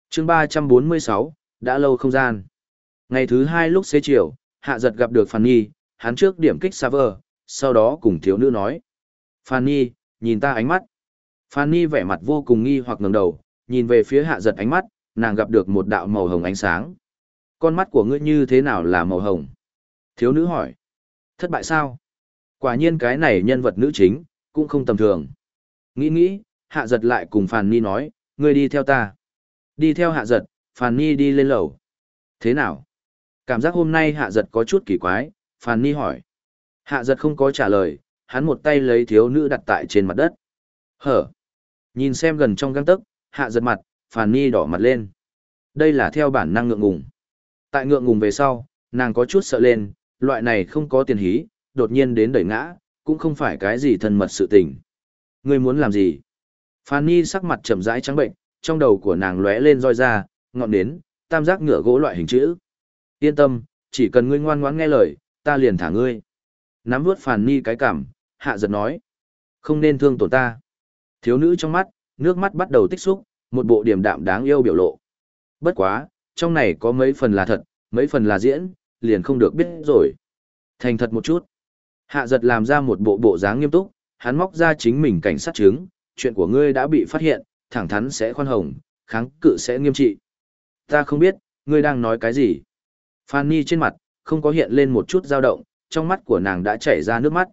chương 346, đã lâu không gian. Ngày thứ hai lúc xế chiều, hạ giật gặp được Phàn Nhi hắn trước điểm kích server, sau đó cùng thiếu nữ nói. Phàn Nhi nhìn ta ánh mắt. Phàn Nhi vẻ mặt vô cùng nghi hoặc ngẩng đầu, nhìn về phía hạ giật ánh mắt, nàng gặp được một đạo màu hồng ánh sáng. Con mắt của ngươi như thế nào là màu hồng? Thiếu nữ hỏi. Thất bại sao? Quả nhiên cái này nhân vật nữ chính, cũng không tầm thường. Nghĩ nghĩ, hạ giật lại cùng Phàn Ni nói, ngươi đi theo ta. Đi theo hạ giật, Phàn Ni đi lên lầu. Thế nào? Cảm giác hôm nay hạ giật có chút kỳ quái, Phàn Ni hỏi. Hạ giật không có trả lời, hắn một tay lấy thiếu nữ đặt tại trên mặt đất. Hở. Nhìn xem gần trong găng tấc, hạ giật mặt, Phàn Ni đỏ mặt lên. Đây là theo bản năng ngượng ngùng. Tại ngượng ngùng về sau, nàng có chút sợ lên, loại này không có tiền hí, đột nhiên đến đẩy ngã, cũng không phải cái gì thân mật sự tình. Ngươi muốn làm gì? Phàn sắc mặt trầm rãi trắng bệnh, trong đầu của nàng lóe lên roi ra, ngọn nến, tam giác ngựa gỗ loại hình chữ. Yên tâm, chỉ cần ngươi ngoan ngoãn nghe lời, ta liền thả ngươi. Nắm vuốt Phàn cái cảm, hạ giật nói. Không nên thương tổn ta. Thiếu nữ trong mắt, nước mắt bắt đầu tích xúc, một bộ điềm đạm đáng yêu biểu lộ. Bất quá, trong này có mấy phần là thật, mấy phần là diễn, liền không được biết rồi. Thành thật một chút. Hạ giật làm ra một bộ bộ dáng nghiêm túc, hắn móc ra chính mình cảnh sát chứng, chuyện của ngươi đã bị phát hiện, thẳng thắn sẽ khoan hồng, kháng cự sẽ nghiêm trị. Ta không biết, ngươi đang nói cái gì. Fanny trên mặt, không có hiện lên một chút dao động, trong mắt của nàng đã chảy ra nước mắt.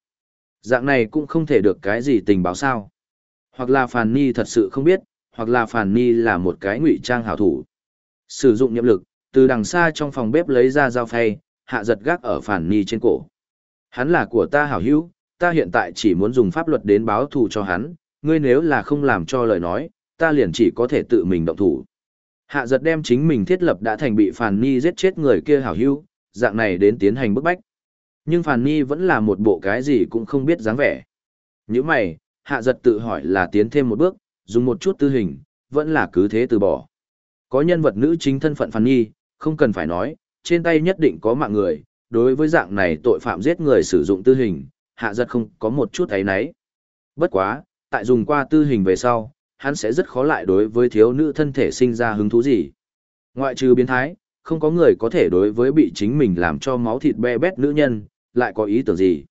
Dạng này cũng không thể được cái gì tình báo sao. Hoặc là Fanny thật sự không biết, hoặc là Fanny là một cái ngụy trang hảo thủ. Sử dụng nhiệm lực, từ đằng xa trong phòng bếp lấy ra dao phay, hạ giật gác ở Fanny trên cổ. Hắn là của ta hảo hữu, ta hiện tại chỉ muốn dùng pháp luật đến báo thù cho hắn, ngươi nếu là không làm cho lời nói, ta liền chỉ có thể tự mình động thủ. Hạ giật đem chính mình thiết lập đã thành bị Phàn Ni giết chết người kia hảo hữu, dạng này đến tiến hành bức bách. Nhưng Phàn Ni vẫn là một bộ cái gì cũng không biết dáng vẻ. Như mày, hạ giật tự hỏi là tiến thêm một bước, dùng một chút tư hình, vẫn là cứ thế từ bỏ. Có nhân vật nữ chính thân phận Phàn Ni, không cần phải nói, trên tay nhất định có mạng người, đối với dạng này tội phạm giết người sử dụng tư hình, hạ giật không có một chút ấy nấy. Bất quá, tại dùng qua tư hình về sau, hắn sẽ rất khó lại đối với thiếu nữ thân thể sinh ra hứng thú gì. Ngoại trừ biến thái, không có người có thể đối với bị chính mình làm cho máu thịt be bét nữ nhân, lại có ý tưởng gì.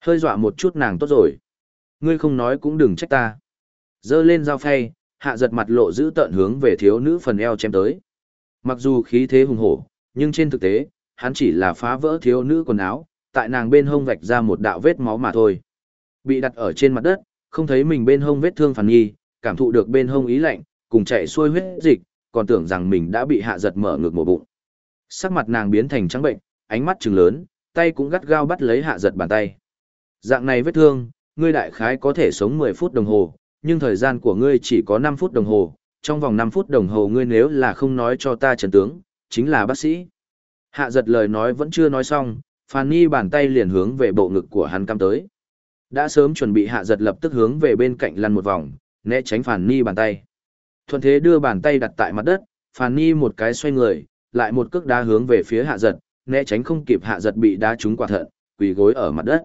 Hơi dọa một chút nàng tốt rồi. Ngươi không nói cũng đừng trách ta. Dơ lên dao phay, hạ giật mặt lộ giữ tợn hướng về thiếu nữ phần eo chém tới. Mặc dù khí thế hùng hổ, nhưng trên thực tế, hắn chỉ là phá vỡ thiếu nữ quần áo, tại nàng bên hông vạch ra một đạo vết máu mà thôi. Bị đặt ở trên mặt đất, không thấy mình bên hông vết thương phản nghi, cảm thụ được bên hông ý lạnh, cùng chạy xuôi huyết dịch, còn tưởng rằng mình đã bị hạ giật mở ngược một bụng. Sắc mặt nàng biến thành trắng bệnh, ánh mắt trừng lớn, tay cũng gắt gao bắt lấy hạ giật bàn tay. Dạng này vết thương, ngươi đại khái có thể sống 10 phút đồng hồ, nhưng thời gian của ngươi chỉ có 5 phút đồng hồ, trong vòng 5 phút đồng hồ ngươi nếu là không nói cho ta trần tướng, chính là bác sĩ. Hạ giật lời nói vẫn chưa nói xong, Phan Nhi bàn tay liền hướng về bộ ngực của hắn cắm tới. Đã sớm chuẩn bị hạ giật lập tức hướng về bên cạnh lăn một vòng, né tránh Phan Nhi bàn tay. Thuận thế đưa bàn tay đặt tại mặt đất, Phan Nhi một cái xoay người, lại một cước đá hướng về phía hạ giật, né tránh không kịp hạ giật bị đá trúng quả thận, quỳ gối ở mặt đất.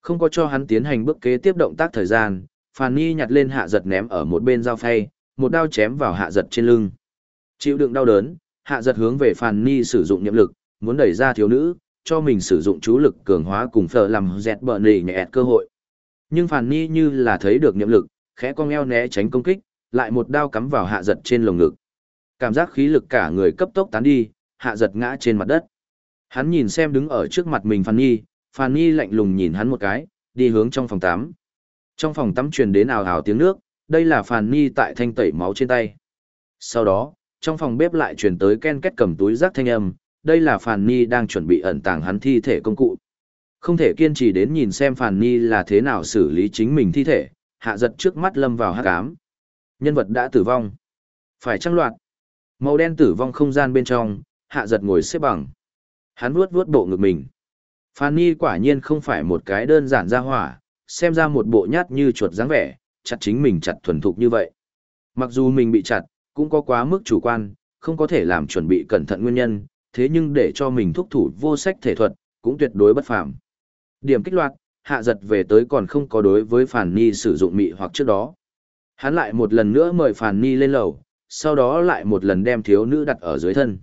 Không có cho hắn tiến hành bước kế tiếp động tác thời gian, Phan Nhi nhặt lên hạ giật ném ở một bên dao phay, một đao chém vào hạ giật trên lưng. Chịu đựng đau đớn, hạ giật hướng về phàn ni sử dụng nhiệm lực, muốn đẩy ra thiếu nữ, cho mình sử dụng chú lực cường hóa cùng phở làm dẹt bờ nỉ nhẹ cơ hội. Nhưng phàn ni như là thấy được nhiệm lực, khẽ cong eo né tránh công kích, lại một đao cắm vào hạ giật trên lồng ngực. Cảm giác khí lực cả người cấp tốc tán đi, hạ giật ngã trên mặt đất. Hắn nhìn xem đứng ở trước mặt mình Phan Nhi, Phan Nhi lạnh lùng nhìn hắn một cái, đi hướng trong phòng tắm. Trong phòng tắm truyền đến ào ào tiếng nước, đây là Phàn Nhi tại thanh tẩy máu trên tay. Sau đó, trong phòng bếp lại truyền tới ken két cầm túi rác thanh âm, đây là Phàn Nhi đang chuẩn bị ẩn tàng hắn thi thể công cụ. Không thể kiên trì đến nhìn xem Phàn Nhi là thế nào xử lý chính mình thi thể, hạ giật trước mắt lâm vào hát cám. Nhân vật đã tử vong. Phải trăng loạt. Màu đen tử vong không gian bên trong, hạ giật ngồi xếp bằng. Hắn vuốt vuốt bộ ngực mình. Phàn Nhi quả nhiên không phải một cái đơn giản ra hỏa, xem ra một bộ nhát như chuột dáng vẻ, chặt chính mình chặt thuần thục như vậy. Mặc dù mình bị chặt, cũng có quá mức chủ quan, không có thể làm chuẩn bị cẩn thận nguyên nhân, thế nhưng để cho mình thúc thủ vô sách thể thuật, cũng tuyệt đối bất phàm. Điểm kích loạt, hạ giật về tới còn không có đối với Phản Ni sử dụng mị hoặc trước đó. Hắn lại một lần nữa mời Phản Ni lên lầu, sau đó lại một lần đem thiếu nữ đặt ở dưới thân.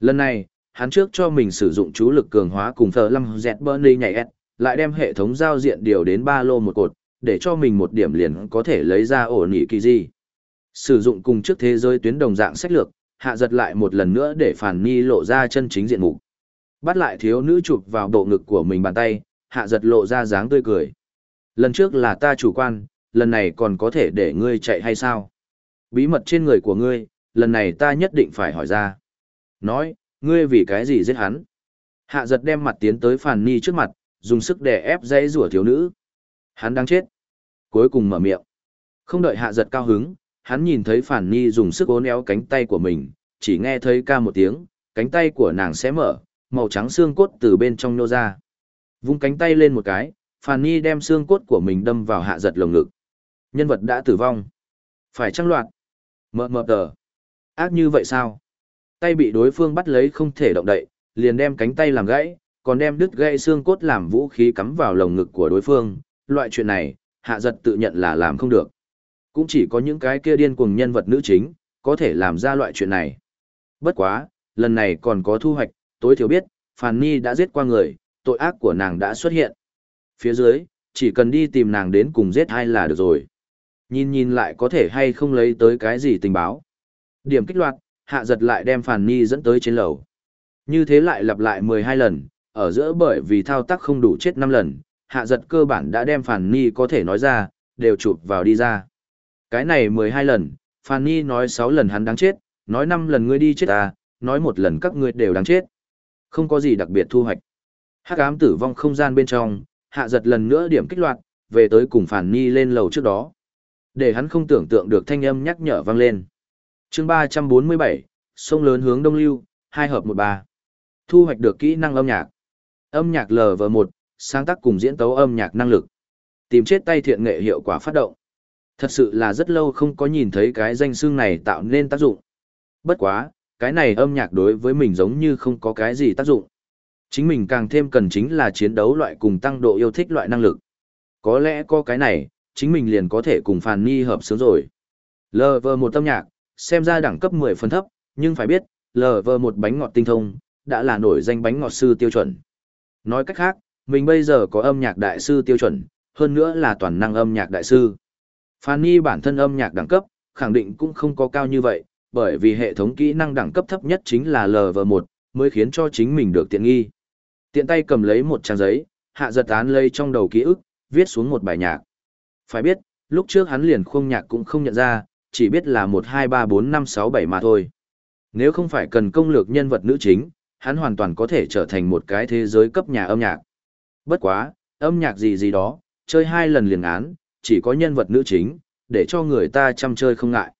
Lần này, hắn trước cho mình sử dụng chú lực cường hóa cùng thờ lâm dẹt Bernie nhảy ép, lại đem hệ thống giao diện điều đến ba lô một cột, để cho mình một điểm liền có thể lấy ra ổ nỉ kỳ gì. Sử dụng cùng trước thế giới tuyến đồng dạng sách lược, hạ giật lại một lần nữa để phản ni lộ ra chân chính diện mục. Bắt lại thiếu nữ chụp vào bộ ngực của mình bàn tay hạ giật lộ ra dáng tươi cười. Lần trước là ta chủ quan lần này còn có thể để ngươi chạy hay sao? Bí mật trên người của ngươi lần này ta nhất định phải hỏi ra. Nói ngươi vì cái gì giết hắn? Hạ giật đem mặt tiến tới phản ni trước mặt dùng sức để ép dãy rủa thiếu nữ hắn đang chết cuối cùng mở miệng không đợi hạ giật cao hứng hắn nhìn thấy phản Nhi dùng sức ố éo cánh tay của mình, chỉ nghe thấy ca một tiếng, cánh tay của nàng sẽ mở, màu trắng xương cốt từ bên trong nô ra. Vung cánh tay lên một cái, phản Nhi đem xương cốt của mình đâm vào hạ giật lồng ngực. Nhân vật đã tử vong. Phải trăng loạt. Mờ mờ tờ. Ác như vậy sao? Tay bị đối phương bắt lấy không thể động đậy, liền đem cánh tay làm gãy, còn đem đứt gãy xương cốt làm vũ khí cắm vào lồng ngực của đối phương. Loại chuyện này, hạ giật tự nhận là làm không được cũng chỉ có những cái kia điên cuồng nhân vật nữ chính, có thể làm ra loại chuyện này. Bất quá, lần này còn có thu hoạch, tối thiểu biết, Phàn Nhi đã giết qua người, tội ác của nàng đã xuất hiện. Phía dưới, chỉ cần đi tìm nàng đến cùng giết hai là được rồi. Nhìn nhìn lại có thể hay không lấy tới cái gì tình báo. Điểm kích loạt, hạ giật lại đem Phàn Nhi dẫn tới trên lầu. Như thế lại lặp lại 12 lần, ở giữa bởi vì thao tác không đủ chết 5 lần, hạ giật cơ bản đã đem phản Ni có thể nói ra, đều chụp vào đi ra. Cái này 12 lần, phản ni nói 6 lần hắn đáng chết, nói 5 lần ngươi đi chết à, nói một lần các ngươi đều đáng chết. Không có gì đặc biệt thu hoạch. Hắc ám tử vong không gian bên trong, hạ giật lần nữa điểm kích loạt, về tới cùng phản ni lên lầu trước đó. Để hắn không tưởng tượng được thanh âm nhắc nhở vang lên. chương 347, sông lớn hướng đông lưu, hai hợp một ba. Thu hoạch được kỹ năng âm nhạc. Âm nhạc lv một sáng tác cùng diễn tấu âm nhạc năng lực. Tìm chết tay thiện nghệ hiệu quả phát động. Thật sự là rất lâu không có nhìn thấy cái danh xương này tạo nên tác dụng. Bất quá, cái này âm nhạc đối với mình giống như không có cái gì tác dụng. Chính mình càng thêm cần chính là chiến đấu loại cùng tăng độ yêu thích loại năng lực. Có lẽ có cái này, chính mình liền có thể cùng Phàn Ni hợp sướng rồi. LV một âm nhạc, xem ra đẳng cấp 10 phần thấp, nhưng phải biết, LV một bánh ngọt tinh thông, đã là nổi danh bánh ngọt sư tiêu chuẩn. Nói cách khác, mình bây giờ có âm nhạc đại sư tiêu chuẩn, hơn nữa là toàn năng âm nhạc đại sư. Fanny bản thân âm nhạc đẳng cấp, khẳng định cũng không có cao như vậy, bởi vì hệ thống kỹ năng đẳng cấp thấp nhất chính là LV1, mới khiến cho chính mình được tiện nghi. Tiện tay cầm lấy một trang giấy, hạ giật án lấy trong đầu ký ức, viết xuống một bài nhạc. Phải biết, lúc trước hắn liền khung nhạc cũng không nhận ra, chỉ biết là 1 2 3 4 5 6 7 mà thôi. Nếu không phải cần công lược nhân vật nữ chính, hắn hoàn toàn có thể trở thành một cái thế giới cấp nhà âm nhạc. Bất quá, âm nhạc gì gì đó, chơi hai lần liền án, chỉ có nhân vật nữ chính, để cho người ta chăm chơi không ngại.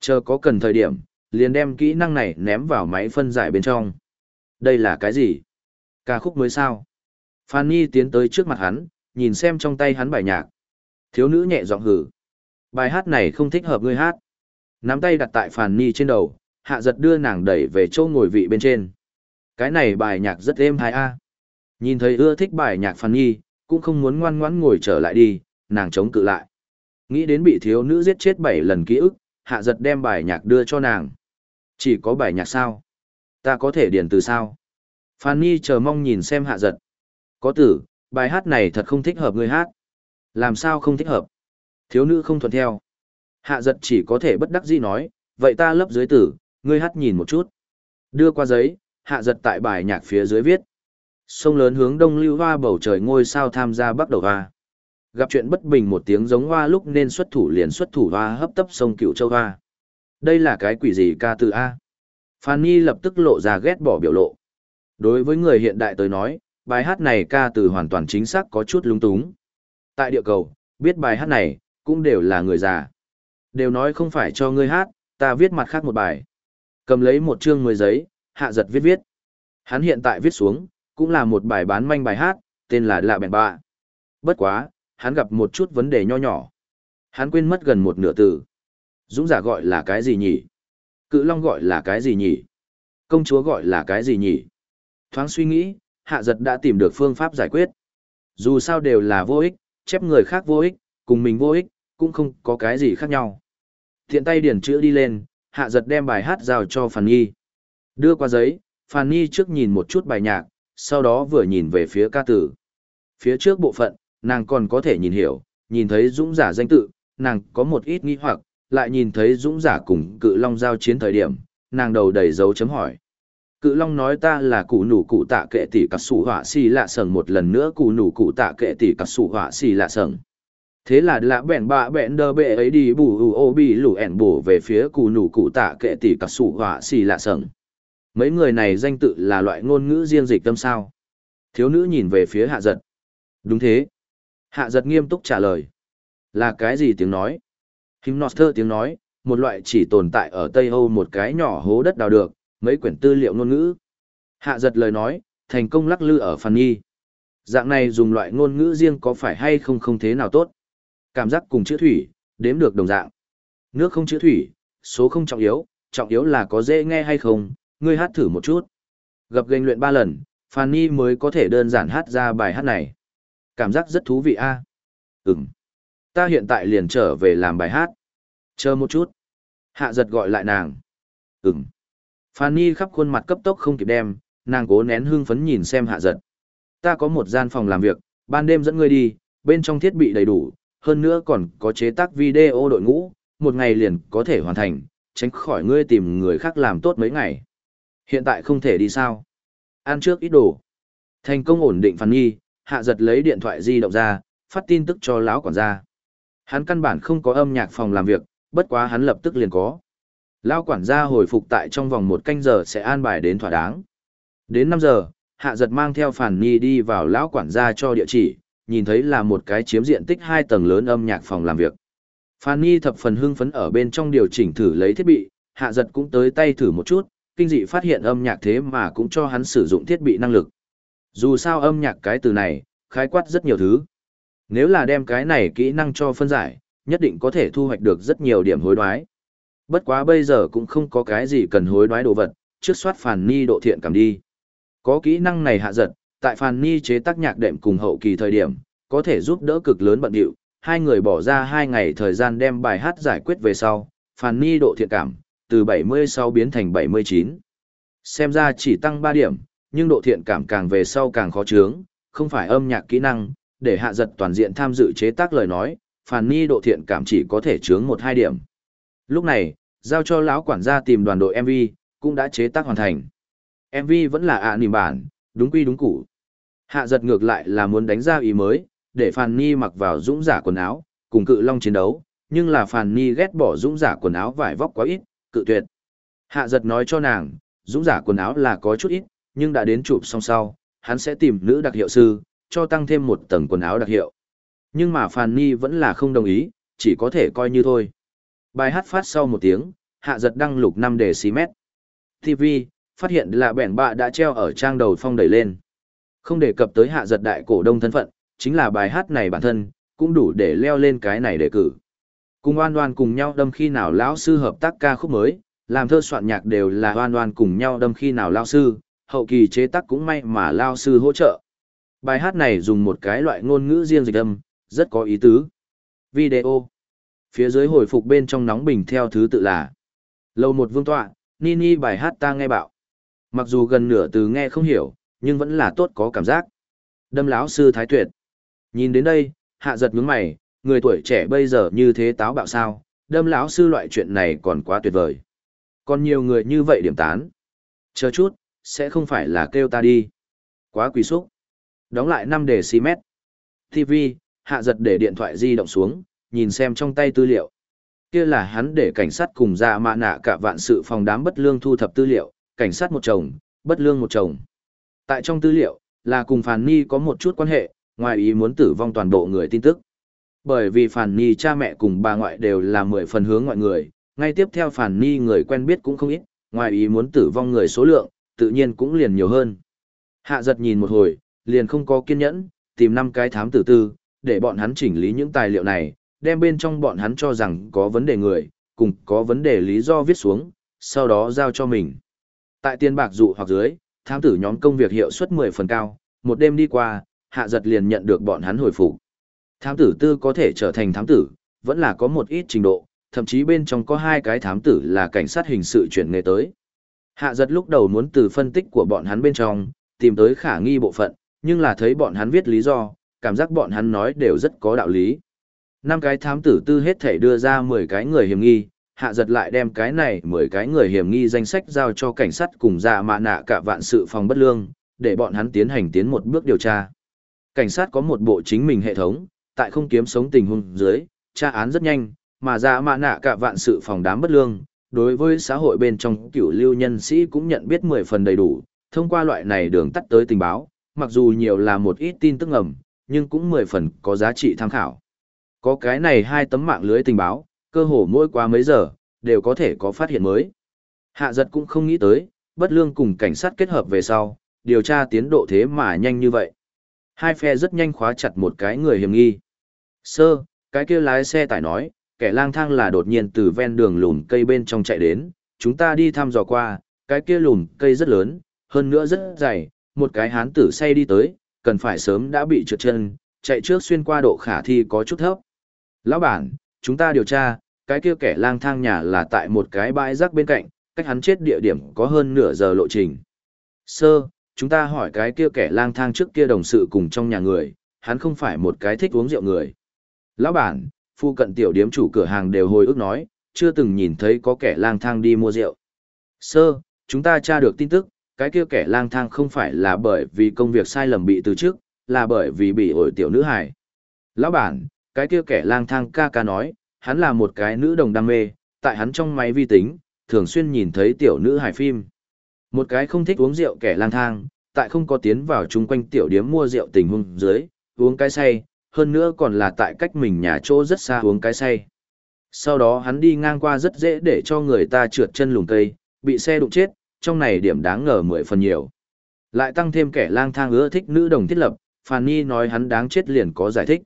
Chờ có cần thời điểm, liền đem kỹ năng này ném vào máy phân giải bên trong. Đây là cái gì? Ca khúc mới sao? Phan Nhi tiến tới trước mặt hắn, nhìn xem trong tay hắn bài nhạc. Thiếu nữ nhẹ giọng hử. Bài hát này không thích hợp ngươi hát. Nắm tay đặt tại Phan Nhi trên đầu, hạ giật đưa nàng đẩy về chỗ ngồi vị bên trên. Cái này bài nhạc rất êm hay a. Nhìn thấy ưa thích bài nhạc Phan Nhi, cũng không muốn ngoan ngoãn ngồi trở lại đi, nàng chống cự lại. Nghĩ đến bị thiếu nữ giết chết bảy lần ký ức, hạ giật đem bài nhạc đưa cho nàng. Chỉ có bài nhạc sao? Ta có thể điền từ sao? Phan Nhi chờ mong nhìn xem hạ giật. Có tử, bài hát này thật không thích hợp người hát. Làm sao không thích hợp? Thiếu nữ không thuận theo. Hạ giật chỉ có thể bất đắc dĩ nói, vậy ta lấp dưới tử, ngươi hát nhìn một chút. Đưa qua giấy, hạ giật tại bài nhạc phía dưới viết. Sông lớn hướng đông lưu hoa bầu trời ngôi sao tham gia bắt đầu hoa. Gặp chuyện bất bình một tiếng giống hoa lúc nên xuất thủ liền xuất thủ hoa hấp tấp sông cựu châu hoa. Đây là cái quỷ gì ca từ A? Phan Nhi lập tức lộ ra ghét bỏ biểu lộ. Đối với người hiện đại tới nói, bài hát này ca từ hoàn toàn chính xác có chút lung túng. Tại địa cầu, biết bài hát này, cũng đều là người già. Đều nói không phải cho ngươi hát, ta viết mặt khác một bài. Cầm lấy một chương mười giấy, hạ giật viết viết. Hắn hiện tại viết xuống, cũng là một bài bán manh bài hát, tên là Lạ Bèn Bạ. Bất quá, hắn gặp một chút vấn đề nho nhỏ. Hắn quên mất gần một nửa từ. Dũng giả gọi là cái gì nhỉ? Cự Long gọi là cái gì nhỉ? Công chúa gọi là cái gì nhỉ? Thoáng suy nghĩ, hạ giật đã tìm được phương pháp giải quyết. Dù sao đều là vô ích, chép người khác vô ích, cùng mình vô ích, cũng không có cái gì khác nhau. Thiện tay điển chữ đi lên, hạ giật đem bài hát giao cho Phàn Nhi. Đưa qua giấy, Phàn Nhi trước nhìn một chút bài nhạc, sau đó vừa nhìn về phía ca tử. Phía trước bộ phận, nàng còn có thể nhìn hiểu, nhìn thấy dũng giả danh tự, nàng có một ít nghi hoặc, lại nhìn thấy dũng giả cùng cự long giao chiến thời điểm, nàng đầu đầy dấu chấm hỏi. Cự long nói ta là cụ nủ cụ tạ kệ tỷ cắt sủ họa xì lạ sầng một lần nữa cụ nủ cụ tạ kệ tỷ cắt sủ họa xì lạ sầng. Thế là lạ bẹn bạ bẹn đơ bệ ấy đi bù ù ô bì lù ẻn bù về phía cụ nủ cụ tạ kệ tỷ cắt sủ họa xì lạ sầng. Mấy người này danh tự là loại ngôn ngữ riêng dịch tâm sao. Thiếu nữ nhìn về phía hạ giật. Đúng thế. Hạ giật nghiêm túc trả lời. Là cái gì tiếng nói? Hypnoster tiếng nói, một loại chỉ tồn tại ở Tây Âu một cái nhỏ hố đất đào được, mấy quyển tư liệu ngôn ngữ. Hạ giật lời nói, thành công lắc lư ở Phan Nhi. Dạng này dùng loại ngôn ngữ riêng có phải hay không không thế nào tốt. Cảm giác cùng chữ thủy, đếm được đồng dạng. Nước không chữ thủy, số không trọng yếu, trọng yếu là có dễ nghe hay không, ngươi hát thử một chút. Gặp gành luyện ba lần, Phan Nhi mới có thể đơn giản hát ra bài hát này. Cảm giác rất thú vị a. À? Ừm. Ta hiện tại liền trở về làm bài hát. Chờ một chút. Hạ giật gọi lại nàng. Ừm. Fanny khắp khuôn mặt cấp tốc không kịp đem, nàng cố nén hương phấn nhìn xem hạ giật. Ta có một gian phòng làm việc, ban đêm dẫn ngươi đi, bên trong thiết bị đầy đủ, hơn nữa còn có chế tác video đội ngũ, một ngày liền có thể hoàn thành, tránh khỏi ngươi tìm người khác làm tốt mấy ngày. Hiện tại không thể đi sao? Ăn trước ít đồ. Thành công ổn định Fanny, hạ giật lấy điện thoại di động ra, phát tin tức cho lão quản gia. Hắn căn bản không có âm nhạc phòng làm việc, bất quá hắn lập tức liền có. lão quản gia hồi phục tại trong vòng một canh giờ sẽ an bài đến thỏa đáng. Đến năm giờ, hạ giật mang theo phản nhi đi vào lão quản gia cho địa chỉ, nhìn thấy là một cái chiếm diện tích hai tầng lớn âm nhạc phòng làm việc. Phan Nhi thập phần hưng phấn ở bên trong điều chỉnh thử lấy thiết bị, hạ giật cũng tới tay thử một chút, kinh dị phát hiện âm nhạc thế mà cũng cho hắn sử dụng thiết bị năng lực. Dù sao âm nhạc cái từ này, khái quát rất nhiều thứ. Nếu là đem cái này kỹ năng cho phân giải, nhất định có thể thu hoạch được rất nhiều điểm hối đoái. Bất quá bây giờ cũng không có cái gì cần hối đoái đồ vật, trước soát phản ni độ thiện cảm đi. Có kỹ năng này hạ giật, tại phản ni chế tác nhạc đệm cùng hậu kỳ thời điểm, có thể giúp đỡ cực lớn bận điệu, hai người bỏ ra hai ngày thời gian đem bài hát giải quyết về sau, phản ni độ thiện cảm, từ 70 sau biến thành 79. Xem ra chỉ tăng 3 điểm, nhưng độ thiện cảm càng về sau càng khó chướng, không phải âm nhạc kỹ năng, để hạ giật toàn diện tham dự chế tác lời nói, phản ni độ thiện cảm chỉ có thể chướng một hai điểm. Lúc này, giao cho lão quản gia tìm đoàn đội MV, cũng đã chế tác hoàn thành. MV vẫn là ạ à nìm bản, đúng quy đúng củ. Hạ giật ngược lại là muốn đánh ra ý mới, để Phàn Ni mặc vào dũng giả quần áo, cùng cự long chiến đấu, nhưng là Phàn Ni ghét bỏ dũng giả quần áo vải vóc quá ít, cự tuyệt. Hạ giật nói cho nàng, dũng giả quần áo là có chút ít, nhưng đã đến chụp xong sau, hắn sẽ tìm nữ đặc hiệu sư, cho tăng thêm một tầng quần áo đặc hiệu. Nhưng mà Phàn Nhi vẫn là không đồng ý, chỉ có thể coi như thôi. Bài hát phát sau một tiếng, hạ giật đăng lục 5 đề xí mét. TV, phát hiện là bẻn bạ đã treo ở trang đầu phong đẩy lên. Không đề cập tới hạ giật đại cổ đông thân phận, chính là bài hát này bản thân, cũng đủ để leo lên cái này để cử. Cùng oan oan cùng nhau đâm khi nào lão sư hợp tác ca khúc mới, làm thơ soạn nhạc đều là oan oan cùng nhau đâm khi nào lao sư, hậu kỳ chế tác cũng may mà lao sư hỗ trợ. Bài hát này dùng một cái loại ngôn ngữ riêng dịch âm, rất có ý tứ. Video. Phía dưới hồi phục bên trong nóng bình theo thứ tự là Lâu một vương tọa, Nini bài hát ta nghe bạo. Mặc dù gần nửa từ nghe không hiểu, nhưng vẫn là tốt có cảm giác. Đâm lão sư thái tuyệt. Nhìn đến đây, hạ giật nhướng mày, người tuổi trẻ bây giờ như thế táo bạo sao, đâm lão sư loại chuyện này còn quá tuyệt vời. Còn nhiều người như vậy điểm tán. Chờ chút, sẽ không phải là kêu ta đi. Quá quý xúc. Đóng lại 5 đề xí mét. TV, hạ giật để điện thoại di động xuống, nhìn xem trong tay tư liệu. Kia là hắn để cảnh sát cùng ra mạ nạ cả vạn sự phòng đám bất lương thu thập tư liệu, cảnh sát một chồng, bất lương một chồng. Tại trong tư liệu, là cùng Phàn Ni có một chút quan hệ, ngoài ý muốn tử vong toàn bộ người tin tức. Bởi vì phản Ni cha mẹ cùng bà ngoại đều là mười phần hướng ngoại người, ngay tiếp theo phản Ni người quen biết cũng không ít, ngoài ý muốn tử vong người số lượng, tự nhiên cũng liền nhiều hơn. Hạ giật nhìn một hồi, liền không có kiên nhẫn, tìm năm cái thám tử tư, để bọn hắn chỉnh lý những tài liệu này, đem bên trong bọn hắn cho rằng có vấn đề người, cùng có vấn đề lý do viết xuống, sau đó giao cho mình. Tại tiền bạc dụ hoặc dưới, thám tử nhóm công việc hiệu suất 10 phần cao, một đêm đi qua, hạ giật liền nhận được bọn hắn hồi phục. Thám tử tư có thể trở thành thám tử, vẫn là có một ít trình độ, thậm chí bên trong có hai cái thám tử là cảnh sát hình sự chuyển nghề tới. Hạ giật lúc đầu muốn từ phân tích của bọn hắn bên trong, tìm tới khả nghi bộ phận, nhưng là thấy bọn hắn viết lý do, cảm giác bọn hắn nói đều rất có đạo lý. Năm cái thám tử tư hết thể đưa ra 10 cái người hiểm nghi, hạ giật lại đem cái này 10 cái người hiểm nghi danh sách giao cho cảnh sát cùng ra mạ nạ cả vạn sự phòng bất lương, để bọn hắn tiến hành tiến một bước điều tra. Cảnh sát có một bộ chính mình hệ thống, tại không kiếm sống tình huống dưới, tra án rất nhanh, mà ra mạ nạ cả vạn sự phòng đám bất lương, đối với xã hội bên trong cửu lưu nhân sĩ cũng nhận biết 10 phần đầy đủ, thông qua loại này đường tắt tới tình báo, mặc dù nhiều là một ít tin tức ngầm, nhưng cũng 10 phần có giá trị tham khảo. Có cái này hai tấm mạng lưới tình báo, cơ hồ mỗi qua mấy giờ, đều có thể có phát hiện mới. Hạ giật cũng không nghĩ tới, bất lương cùng cảnh sát kết hợp về sau, điều tra tiến độ thế mà nhanh như vậy. Hai phe rất nhanh khóa chặt một cái người hiểm nghi. Sơ, cái kia lái xe tải nói, kẻ lang thang là đột nhiên từ ven đường lùn cây bên trong chạy đến, chúng ta đi thăm dò qua, cái kia lùn cây rất lớn, hơn nữa rất dày, một cái hán tử say đi tới, cần phải sớm đã bị trượt chân, chạy trước xuyên qua độ khả thi có chút thấp. Lão bản, chúng ta điều tra, cái kia kẻ lang thang nhà là tại một cái bãi rác bên cạnh, cách hắn chết địa điểm có hơn nửa giờ lộ trình. Sơ, chúng ta hỏi cái kia kẻ lang thang trước kia đồng sự cùng trong nhà người, hắn không phải một cái thích uống rượu người. Lão bản, phu cận tiểu điếm chủ cửa hàng đều hồi ức nói, chưa từng nhìn thấy có kẻ lang thang đi mua rượu. Sơ, chúng ta tra được tin tức, cái kia kẻ lang thang không phải là bởi vì công việc sai lầm bị từ trước, là bởi vì bị ổi tiểu nữ hài. Lão bản, cái kia kẻ lang thang ca ca nói, hắn là một cái nữ đồng đam mê, tại hắn trong máy vi tính, thường xuyên nhìn thấy tiểu nữ hài phim. Một cái không thích uống rượu kẻ lang thang, tại không có tiến vào chung quanh tiểu điếm mua rượu tình huống dưới, uống cái say, hơn nữa còn là tại cách mình nhà chỗ rất xa uống cái say. Sau đó hắn đi ngang qua rất dễ để cho người ta trượt chân lùng cây, bị xe đụng chết, trong này điểm đáng ngờ mười phần nhiều. Lại tăng thêm kẻ lang thang ưa thích nữ đồng thiết lập, Fanny nói hắn đáng chết liền có giải thích.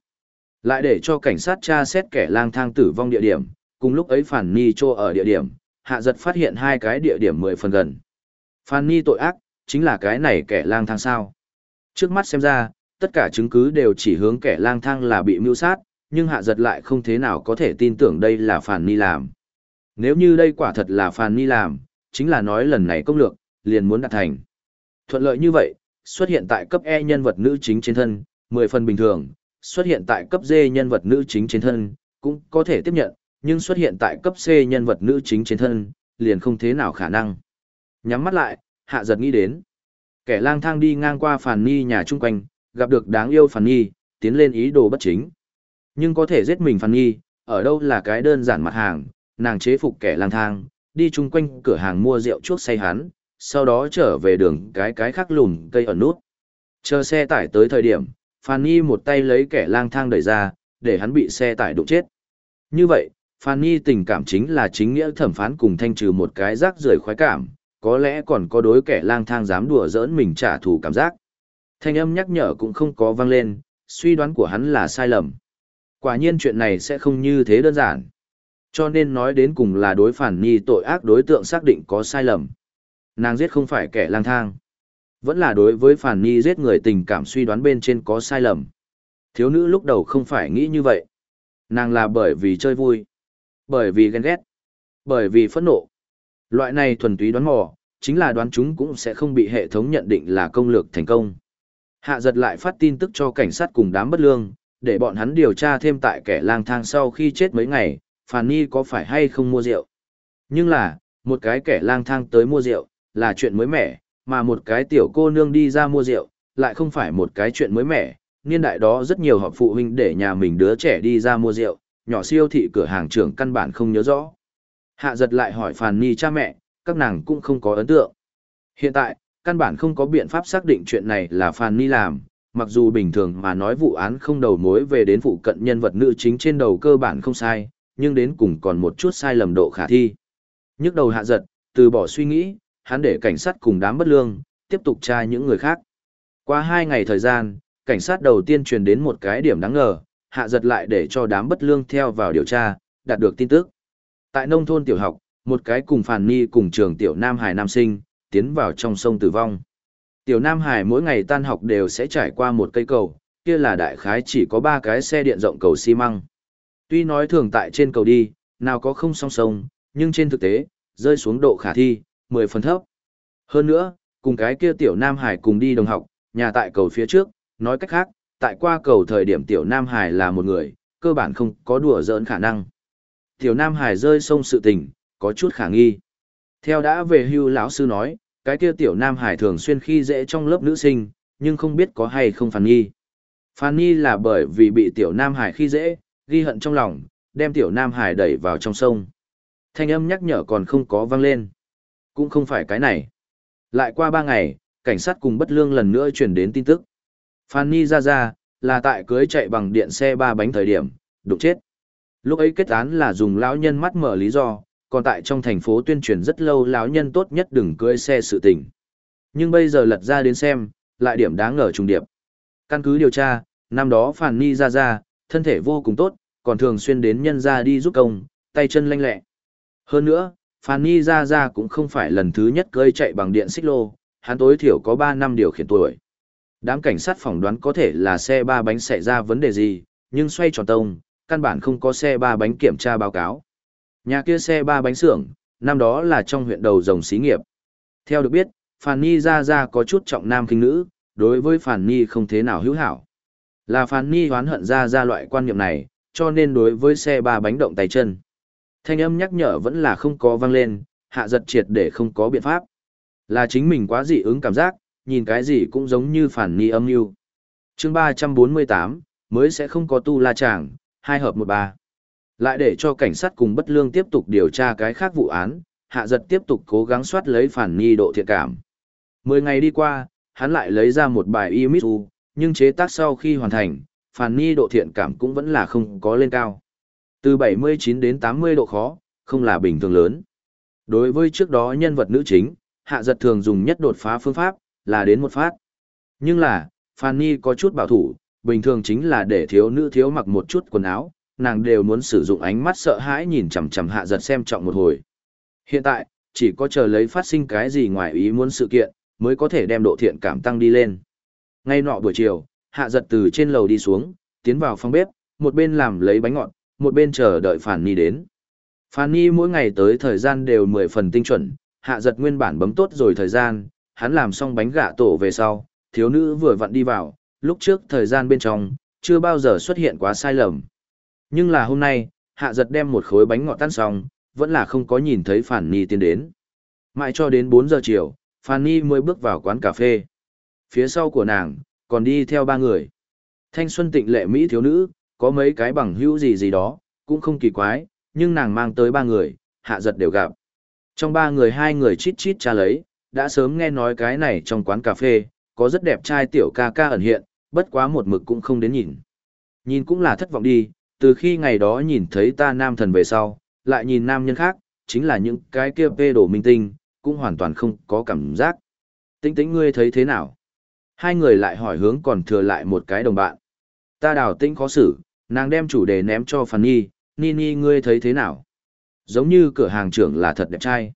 Lại để cho cảnh sát tra xét kẻ lang thang tử vong địa điểm, cùng lúc ấy Fanny trô ở địa điểm, hạ giật phát hiện hai cái địa điểm mười phần gần. Phan Nhi tội ác, chính là cái này kẻ lang thang sao. Trước mắt xem ra, tất cả chứng cứ đều chỉ hướng kẻ lang thang là bị mưu sát, nhưng hạ giật lại không thế nào có thể tin tưởng đây là Phan Nhi làm. Nếu như đây quả thật là Phan Nhi làm, chính là nói lần này công lược, liền muốn đạt thành. Thuận lợi như vậy, xuất hiện tại cấp E nhân vật nữ chính trên thân, 10 phần bình thường, xuất hiện tại cấp D nhân vật nữ chính trên thân, cũng có thể tiếp nhận, nhưng xuất hiện tại cấp C nhân vật nữ chính trên thân, liền không thế nào khả năng. Nhắm mắt lại, hạ giật nghĩ đến. Kẻ lang thang đi ngang qua Phàn Ni nhà chung quanh, gặp được đáng yêu Phàn Ni, tiến lên ý đồ bất chính. Nhưng có thể giết mình phàn Nhi, ở đâu là cái đơn giản mặt hàng, nàng chế phục kẻ lang thang, đi chung quanh cửa hàng mua rượu chuốc say hắn, sau đó trở về đường cái cái khác lùn cây ẩn nút. Chờ xe tải tới thời điểm, Phan Nhi một tay lấy kẻ lang thang đẩy ra, để hắn bị xe tải đụng chết. Như vậy, Phan Nhi tình cảm chính là chính nghĩa thẩm phán cùng thanh trừ một cái rác rưởi khoái cảm, có lẽ còn có đối kẻ lang thang dám đùa giỡn mình trả thù cảm giác. Thanh âm nhắc nhở cũng không có vang lên, suy đoán của hắn là sai lầm. Quả nhiên chuyện này sẽ không như thế đơn giản. Cho nên nói đến cùng là đối phản nhi tội ác đối tượng xác định có sai lầm. Nàng giết không phải kẻ lang thang. Vẫn là đối với phản nhi giết người tình cảm suy đoán bên trên có sai lầm. Thiếu nữ lúc đầu không phải nghĩ như vậy. Nàng là bởi vì chơi vui. Bởi vì ghen ghét. Bởi vì phẫn nộ. Loại này thuần túy đoán mò, chính là đoán chúng cũng sẽ không bị hệ thống nhận định là công lược thành công. Hạ giật lại phát tin tức cho cảnh sát cùng đám bất lương, để bọn hắn điều tra thêm tại kẻ lang thang sau khi chết mấy ngày, Phàn Nhi có phải hay không mua rượu. Nhưng là, một cái kẻ lang thang tới mua rượu, là chuyện mới mẻ, mà một cái tiểu cô nương đi ra mua rượu, lại không phải một cái chuyện mới mẻ. Niên đại đó rất nhiều họp phụ huynh để nhà mình đứa trẻ đi ra mua rượu, nhỏ siêu thị cửa hàng trưởng căn bản không nhớ rõ. Hạ giật lại hỏi Phàn Nhi cha mẹ, các nàng cũng không có ấn tượng. Hiện tại, căn bản không có biện pháp xác định chuyện này là Phàn Nhi làm, mặc dù bình thường mà nói vụ án không đầu mối về đến phụ cận nhân vật nữ chính trên đầu cơ bản không sai, nhưng đến cùng còn một chút sai lầm độ khả thi. Nhức đầu hạ giật, từ bỏ suy nghĩ, hắn để cảnh sát cùng đám bất lương, tiếp tục tra những người khác. Qua hai ngày thời gian, cảnh sát đầu tiên truyền đến một cái điểm đáng ngờ, hạ giật lại để cho đám bất lương theo vào điều tra, đạt được tin tức. Tại nông thôn tiểu học, một cái cùng phản ni cùng trường tiểu Nam Hải Nam sinh, tiến vào trong sông tử vong. Tiểu Nam Hải mỗi ngày tan học đều sẽ trải qua một cây cầu, kia là đại khái chỉ có ba cái xe điện rộng cầu xi măng. Tuy nói thường tại trên cầu đi, nào có không song song, nhưng trên thực tế, rơi xuống độ khả thi, 10 phần thấp. Hơn nữa, cùng cái kia tiểu Nam Hải cùng đi đồng học, nhà tại cầu phía trước, nói cách khác, tại qua cầu thời điểm tiểu Nam Hải là một người, cơ bản không có đùa giỡn khả năng. Tiểu Nam Hải rơi sông sự tình, có chút khả nghi. Theo đã về hưu lão sư nói, cái kia tiểu Nam Hải thường xuyên khi dễ trong lớp nữ sinh, nhưng không biết có hay không phản nghi. Phản nghi là bởi vì bị tiểu Nam Hải khi dễ, ghi hận trong lòng, đem tiểu Nam Hải đẩy vào trong sông. Thanh âm nhắc nhở còn không có vang lên. Cũng không phải cái này. Lại qua ba ngày, cảnh sát cùng bất lương lần nữa truyền đến tin tức. Fanny ra ra, là tại cưới chạy bằng điện xe ba bánh thời điểm, đụng chết. Lúc ấy kết án là dùng lão nhân mắt mở lý do, còn tại trong thành phố tuyên truyền rất lâu lão nhân tốt nhất đừng cưỡi xe sự tình. Nhưng bây giờ lật ra đến xem, lại điểm đáng ngờ trùng điệp. Căn cứ điều tra, năm đó Fanny ra ra, thân thể vô cùng tốt, còn thường xuyên đến nhân ra đi giúp công, tay chân lanh lẹ. Hơn nữa, Fanny ra ra cũng không phải lần thứ nhất cưỡi chạy bằng điện xích lô, hắn tối thiểu có 3 năm điều khiển tuổi. Đám cảnh sát phỏng đoán có thể là xe ba bánh xảy ra vấn đề gì, nhưng xoay tròn tông, căn bản không có xe ba bánh kiểm tra báo cáo. Nhà kia xe ba bánh xưởng, năm đó là trong huyện đầu rồng xí nghiệp. Theo được biết, Fanny ra ra có chút trọng nam kinh nữ, đối với Fanny không thế nào hữu hảo. Là Fanny hoán hận ra ra loại quan niệm này, cho nên đối với xe ba bánh động tay chân. Thanh âm nhắc nhở vẫn là không có vang lên, hạ giật triệt để không có biện pháp. Là chính mình quá dị ứng cảm giác, nhìn cái gì cũng giống như Phàn Nhi âm mưu chương ba trăm bốn mươi tám mới sẽ không có tu la chàng hai hợp một ba. Lại để cho cảnh sát cùng bất lương tiếp tục điều tra cái khác vụ án hạ giật tiếp tục cố gắng soát lấy phản Nhi độ thiện cảm. Mười ngày đi qua hắn lại lấy ra một bài imitu, nhưng chế tác sau khi hoàn thành phản Nhi độ thiện cảm cũng vẫn là không có lên cao. Từ 79 đến 80 độ khó không là bình thường lớn. Đối với trước đó nhân vật nữ chính hạ giật thường dùng nhất đột phá phương pháp là đến một phát. Nhưng là, Fanny có chút bảo thủ, bình thường chính là để thiếu nữ thiếu mặc một chút quần áo, nàng đều muốn sử dụng ánh mắt sợ hãi nhìn chằm chằm hạ giật xem trọng một hồi. Hiện tại, chỉ có chờ lấy phát sinh cái gì ngoài ý muốn sự kiện, mới có thể đem độ thiện cảm tăng đi lên. Ngay nọ buổi chiều, hạ giật từ trên lầu đi xuống, tiến vào phòng bếp, một bên làm lấy bánh ngọt, một bên chờ đợi Phản Nhi đến. Phản Nhi mỗi ngày tới thời gian đều 10 phần tinh chuẩn, hạ giật nguyên bản bấm tốt rồi thời gian, hắn làm xong bánh gạ tổ về sau, thiếu nữ vừa vặn đi vào, lúc trước thời gian bên trong, chưa bao giờ xuất hiện quá sai lầm. Nhưng là hôm nay, hạ giật đem một khối bánh ngọt tan xong, vẫn là không có nhìn thấy Phản Ni tiến đến. Mãi cho đến 4 giờ chiều, Phản Ni mới bước vào quán cà phê. Phía sau của nàng, còn đi theo ba người. Thanh xuân tịnh lệ Mỹ thiếu nữ, có mấy cái bằng hữu gì gì đó, cũng không kỳ quái, nhưng nàng mang tới ba người, hạ giật đều gặp. Trong ba người hai người chít chít cha lấy, đã sớm nghe nói cái này trong quán cà phê, có rất đẹp trai tiểu ca ca ẩn hiện, bất quá một mực cũng không đến nhìn. Nhìn cũng là thất vọng đi, từ khi ngày đó nhìn thấy ta nam thần về sau, lại nhìn nam nhân khác, chính là những cái kia phê đổ minh tinh, cũng hoàn toàn không có cảm giác. Tĩnh tĩnh ngươi thấy thế nào? Hai người lại hỏi hướng còn thừa lại một cái đồng bạn. Ta đào tĩnh khó xử, nàng đem chủ đề ném cho Phan Nhi, Nini ngươi thấy thế nào? Giống như cửa hàng trưởng là thật đẹp trai.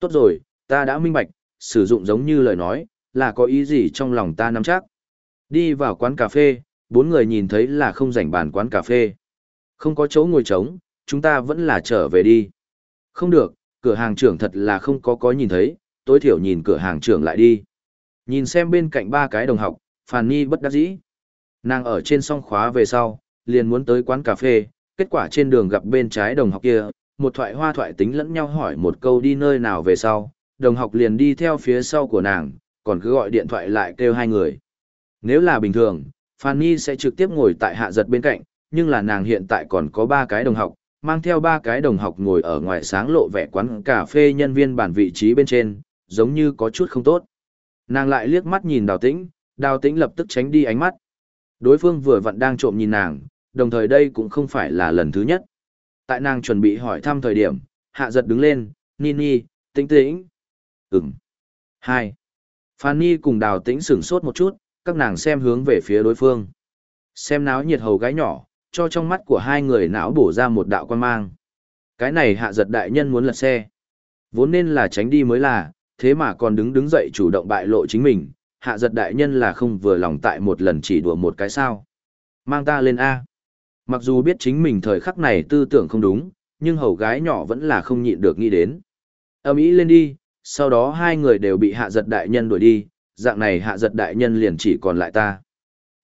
Tốt rồi, ta đã minh bạch, sử dụng giống như lời nói, là có ý gì trong lòng ta nắm chắc. Đi vào quán cà phê, bốn người nhìn thấy là không rảnh bàn quán cà phê. Không có chỗ ngồi trống, chúng ta vẫn là trở về đi. Không được, cửa hàng trưởng thật là không có có nhìn thấy, tối thiểu nhìn cửa hàng trưởng lại đi. Nhìn xem bên cạnh ba cái đồng học, Phàn Nhi bất đắc dĩ. Nàng ở trên song khóa về sau, liền muốn tới quán cà phê, kết quả trên đường gặp bên trái đồng học kia, một thoại hoa thoại tính lẫn nhau hỏi một câu đi nơi nào về sau, đồng học liền đi theo phía sau của nàng, còn cứ gọi điện thoại lại kêu hai người. Nếu là bình thường, Fanny sẽ trực tiếp ngồi tại hạ giật bên cạnh, nhưng là nàng hiện tại còn có ba cái đồng học, mang theo ba cái đồng học ngồi ở ngoài sáng lộ vẻ quán cà phê nhân viên bản vị trí bên trên, giống như có chút không tốt. Nàng lại liếc mắt nhìn đào tĩnh, đào tĩnh lập tức tránh đi ánh mắt. Đối phương vừa vặn đang trộm nhìn nàng, đồng thời đây cũng không phải là lần thứ nhất. Tại nàng chuẩn bị hỏi thăm thời điểm, hạ giật đứng lên, Nini, tĩnh tĩnh. Ừm. Hai. Fanny cùng đào tĩnh sửng sốt một chút, các nàng xem hướng về phía đối phương. Xem náo nhiệt hầu gái nhỏ, cho trong mắt của hai người não bổ ra một đạo quan mang. Cái này hạ giật đại nhân muốn lật xe. Vốn nên là tránh đi mới là, thế mà còn đứng đứng dậy chủ động bại lộ chính mình, hạ giật đại nhân là không vừa lòng tại một lần chỉ đùa một cái sao. Mang ta lên A. Mặc dù biết chính mình thời khắc này tư tưởng không đúng, nhưng hầu gái nhỏ vẫn là không nhịn được nghĩ đến. Âm ý lên đi, sau đó hai người đều bị hạ giật đại nhân đuổi đi, dạng này hạ giật đại nhân liền chỉ còn lại ta.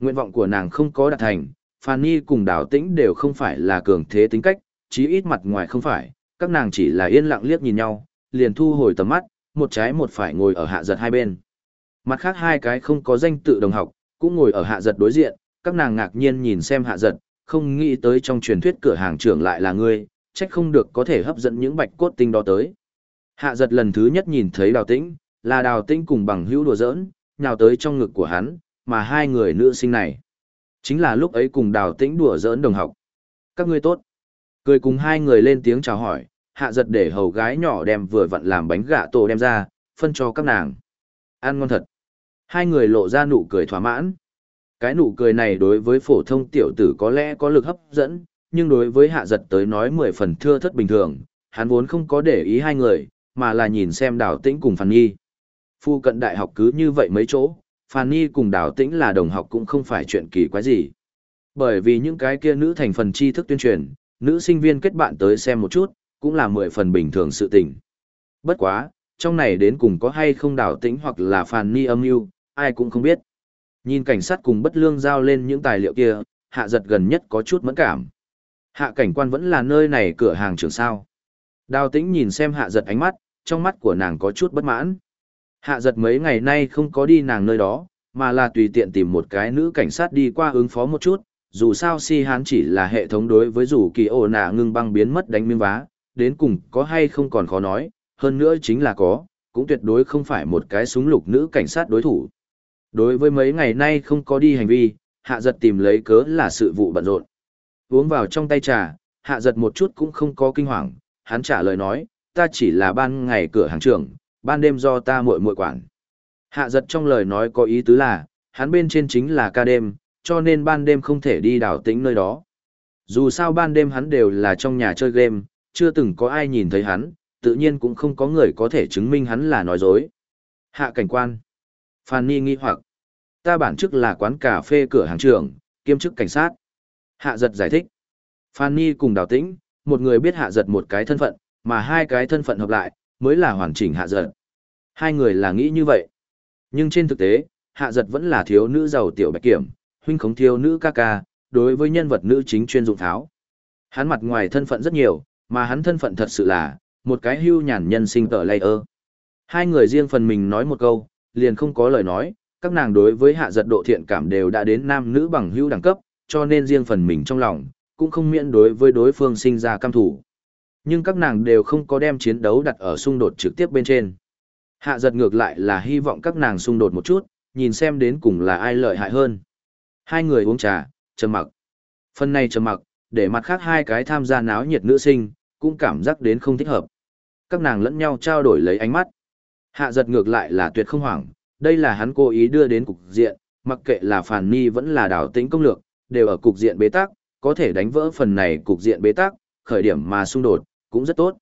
Nguyện vọng của nàng không có đạt thành, Fanny cùng đào tĩnh đều không phải là cường thế tính cách, chí ít mặt ngoài không phải, các nàng chỉ là yên lặng liếc nhìn nhau, liền thu hồi tầm mắt, một trái một phải ngồi ở hạ giật hai bên. Mặt khác hai cái không có danh tự đồng học, cũng ngồi ở hạ giật đối diện, các nàng ngạc nhiên nhìn xem hạ giật, không nghĩ tới trong truyền thuyết cửa hàng trưởng lại là ngươi, trách không được có thể hấp dẫn những bạch cốt tinh đó tới. Hạ giật lần thứ nhất nhìn thấy đào tĩnh, là đào tĩnh cùng bằng hữu đùa giỡn, nhào tới trong ngực của hắn, mà hai người nữ sinh này. Chính là lúc ấy cùng đào tĩnh đùa giỡn đồng học. Các ngươi tốt. Cười cùng hai người lên tiếng chào hỏi, hạ giật để hầu gái nhỏ đem vừa vặn làm bánh gà tổ đem ra, phân cho các nàng. Ăn ngon thật. Hai người lộ ra nụ cười thỏa mãn. Cái nụ cười này đối với phổ thông tiểu tử có lẽ có lực hấp dẫn, nhưng đối với hạ giật tới nói mười phần thưa thất bình thường, hắn vốn không có để ý hai người, mà là nhìn xem đào tĩnh cùng Phan Nhi. Phu cận đại học cứ như vậy mấy chỗ, Phan Nhi cùng đào tĩnh là đồng học cũng không phải chuyện kỳ quái gì. Bởi vì những cái kia nữ thành phần tri thức tuyên truyền, nữ sinh viên kết bạn tới xem một chút, cũng là mười phần bình thường sự tình. Bất quá, trong này đến cùng có hay không đào tĩnh hoặc là Phan Nhi âm mưu ai cũng không biết. Nhìn cảnh sát cùng bất lương giao lên những tài liệu kia, hạ giật gần nhất có chút mẫn cảm. Hạ cảnh quan vẫn là nơi này cửa hàng trưởng sao. Đào tĩnh nhìn xem hạ giật ánh mắt, trong mắt của nàng có chút bất mãn. Hạ giật mấy ngày nay không có đi nàng nơi đó, mà là tùy tiện tìm một cái nữ cảnh sát đi qua ứng phó một chút, dù sao si hán chỉ là hệ thống đối với dù kỳ ổ nạ ngưng băng biến mất đánh miếng vá, đến cùng có hay không còn khó nói, hơn nữa chính là có, cũng tuyệt đối không phải một cái súng lục nữ cảnh sát đối thủ. Đối với mấy ngày nay không có đi hành vi, hạ giật tìm lấy cớ là sự vụ bận rộn. Uống vào trong tay trà, hạ giật một chút cũng không có kinh hoàng, hắn trả lời nói, ta chỉ là ban ngày cửa hàng trưởng, ban đêm do ta muội muội quản. Hạ giật trong lời nói có ý tứ là, hắn bên trên chính là ca đêm, cho nên ban đêm không thể đi đảo tĩnh nơi đó. Dù sao ban đêm hắn đều là trong nhà chơi game, chưa từng có ai nhìn thấy hắn, tự nhiên cũng không có người có thể chứng minh hắn là nói dối. Hạ cảnh quan. Phan Ni nghi hoặc. Ta bản chức là quán cà phê cửa hàng trưởng, kiêm chức cảnh sát. Hạ giật giải thích. Phan Ni cùng đào tĩnh, một người biết hạ giật một cái thân phận, mà hai cái thân phận hợp lại, mới là hoàn chỉnh hạ giật. Hai người là nghĩ như vậy. Nhưng trên thực tế, hạ giật vẫn là thiếu nữ giàu tiểu bạch kiểm, huynh khống thiếu nữ ca ca, đối với nhân vật nữ chính chuyên dụng tháo. Hắn mặt ngoài thân phận rất nhiều, mà hắn thân phận thật sự là, một cái hưu nhàn nhân sinh tờ layer. Hai người riêng phần mình nói một câu, liền không có lời nói, các nàng đối với hạ giật độ thiện cảm đều đã đến nam nữ bằng hưu đẳng cấp, cho nên riêng phần mình trong lòng, cũng không miễn đối với đối phương sinh ra cam thủ. Nhưng các nàng đều không có đem chiến đấu đặt ở xung đột trực tiếp bên trên. Hạ giật ngược lại là hy vọng các nàng xung đột một chút, nhìn xem đến cùng là ai lợi hại hơn. Hai người uống trà, trầm mặc. Phần này trầm mặc, để mặt khác hai cái tham gia náo nhiệt nữ sinh, cũng cảm giác đến không thích hợp. Các nàng lẫn nhau trao đổi lấy ánh mắt. Hạ giật ngược lại là tuyệt không hoảng, đây là hắn cố ý đưa đến cục diện, mặc kệ là Phản Ni vẫn là đảo tính công lược, đều ở cục diện bế tắc, có thể đánh vỡ phần này cục diện bế tắc, khởi điểm mà xung đột, cũng rất tốt.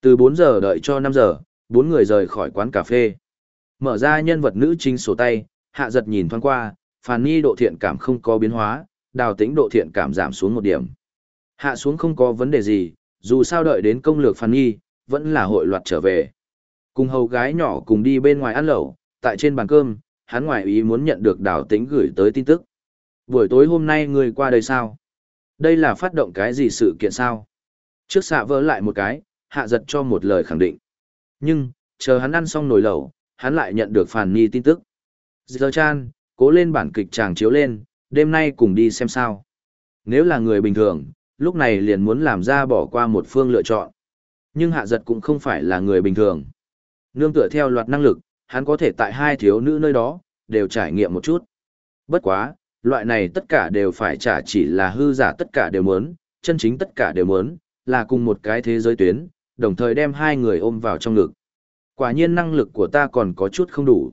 Từ 4 giờ đợi cho 5 giờ, bốn người rời khỏi quán cà phê. Mở ra nhân vật nữ chính sổ tay, hạ giật nhìn thoáng qua, Phản nhi độ thiện cảm không có biến hóa, đào tĩnh độ thiện cảm giảm xuống một điểm. Hạ xuống không có vấn đề gì, dù sao đợi đến công lược Phản nhi vẫn là hội loạt trở về. Cùng hầu gái nhỏ cùng đi bên ngoài ăn lẩu, tại trên bàn cơm, hắn ngoại ý muốn nhận được đào tĩnh gửi tới tin tức. Buổi tối hôm nay người qua đây sao? Đây là phát động cái gì sự kiện sao? Trước xạ vỡ lại một cái, hạ giật cho một lời khẳng định. Nhưng, chờ hắn ăn xong nồi lẩu, hắn lại nhận được phản Nhi tin tức. Giờ chan, cố lên bản kịch chàng chiếu lên, đêm nay cùng đi xem sao. Nếu là người bình thường, lúc này liền muốn làm ra bỏ qua một phương lựa chọn. Nhưng hạ giật cũng không phải là người bình thường. Nương tựa theo loạt năng lực, hắn có thể tại hai thiếu nữ nơi đó, đều trải nghiệm một chút. Bất quá, loại này tất cả đều phải trả chỉ là hư giả tất cả đều muốn, chân chính tất cả đều muốn, là cùng một cái thế giới tuyến, đồng thời đem hai người ôm vào trong ngực. Quả nhiên năng lực của ta còn có chút không đủ.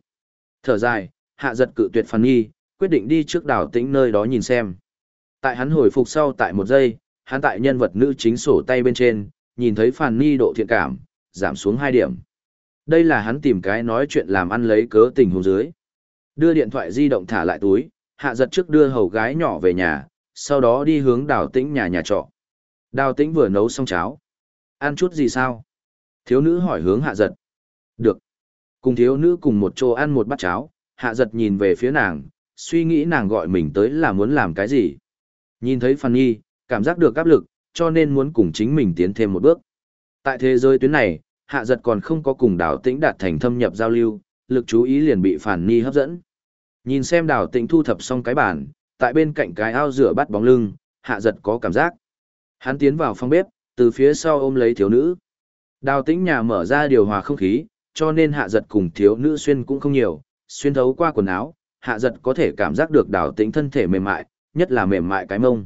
Thở dài, hạ giật cự tuyệt phản nghi, quyết định đi trước đảo tĩnh nơi đó nhìn xem. Tại hắn hồi phục sau tại một giây, hắn tại nhân vật nữ chính sổ tay bên trên, nhìn thấy phản nghi độ thiện cảm, giảm xuống 2 điểm. Đây là hắn tìm cái nói chuyện làm ăn lấy cớ tình huống dưới. Đưa điện thoại di động thả lại túi, hạ giật trước đưa hầu gái nhỏ về nhà, sau đó đi hướng Đảo tĩnh nhà nhà trọ. Đào tĩnh vừa nấu xong cháo. Ăn chút gì sao? Thiếu nữ hỏi hướng hạ giật. Được. Cùng thiếu nữ cùng một chỗ ăn một bát cháo, hạ giật nhìn về phía nàng, suy nghĩ nàng gọi mình tới là muốn làm cái gì. Nhìn thấy Phan Nhi, cảm giác được áp lực, cho nên muốn cùng chính mình tiến thêm một bước. Tại thế giới tuyến này, hạ giật còn không có cùng đào tĩnh đạt thành thâm nhập giao lưu, lực chú ý liền bị Phan Nhi hấp dẫn. Nhìn xem đào tĩnh thu thập xong cái bàn, tại bên cạnh cái ao rửa bắt bóng lưng, hạ giật có cảm giác. Hắn tiến vào phòng bếp, từ phía sau ôm lấy thiếu nữ. Đào tĩnh nhà mở ra điều hòa không khí, cho nên hạ giật cùng thiếu nữ xuyên cũng không nhiều, xuyên thấu qua quần áo, hạ giật có thể cảm giác được đào tĩnh thân thể mềm mại, nhất là mềm mại cái mông.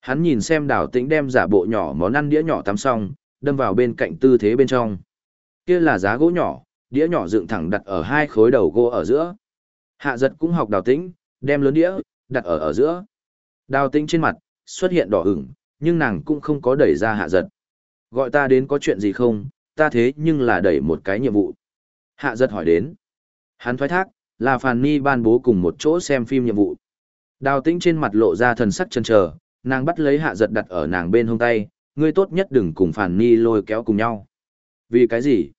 Hắn nhìn xem đào tĩnh đem giả bộ nhỏ món ăn đĩa nhỏ tắm xong, đâm vào bên cạnh tư thế bên trong. Kia là giá gỗ nhỏ, đĩa nhỏ dựng thẳng đặt ở hai khối đầu gỗ ở giữa. Hạ giật cũng học đào tĩnh, đem lớn đĩa, đặt ở ở giữa. Đào tĩnh trên mặt, xuất hiện đỏ ửng, nhưng nàng cũng không có đẩy ra hạ giật. Gọi ta đến có chuyện gì không, ta thế nhưng là đẩy một cái nhiệm vụ. Hạ giật hỏi đến. Hắn thoái thác, là Phàn Ni ban bố cùng một chỗ xem phim nhiệm vụ. Đào tĩnh trên mặt lộ ra thần sắc chân chờ, nàng bắt lấy hạ giật đặt ở nàng bên hông tay, ngươi tốt nhất đừng cùng Phàn Ni lôi kéo cùng nhau. Vì cái gì?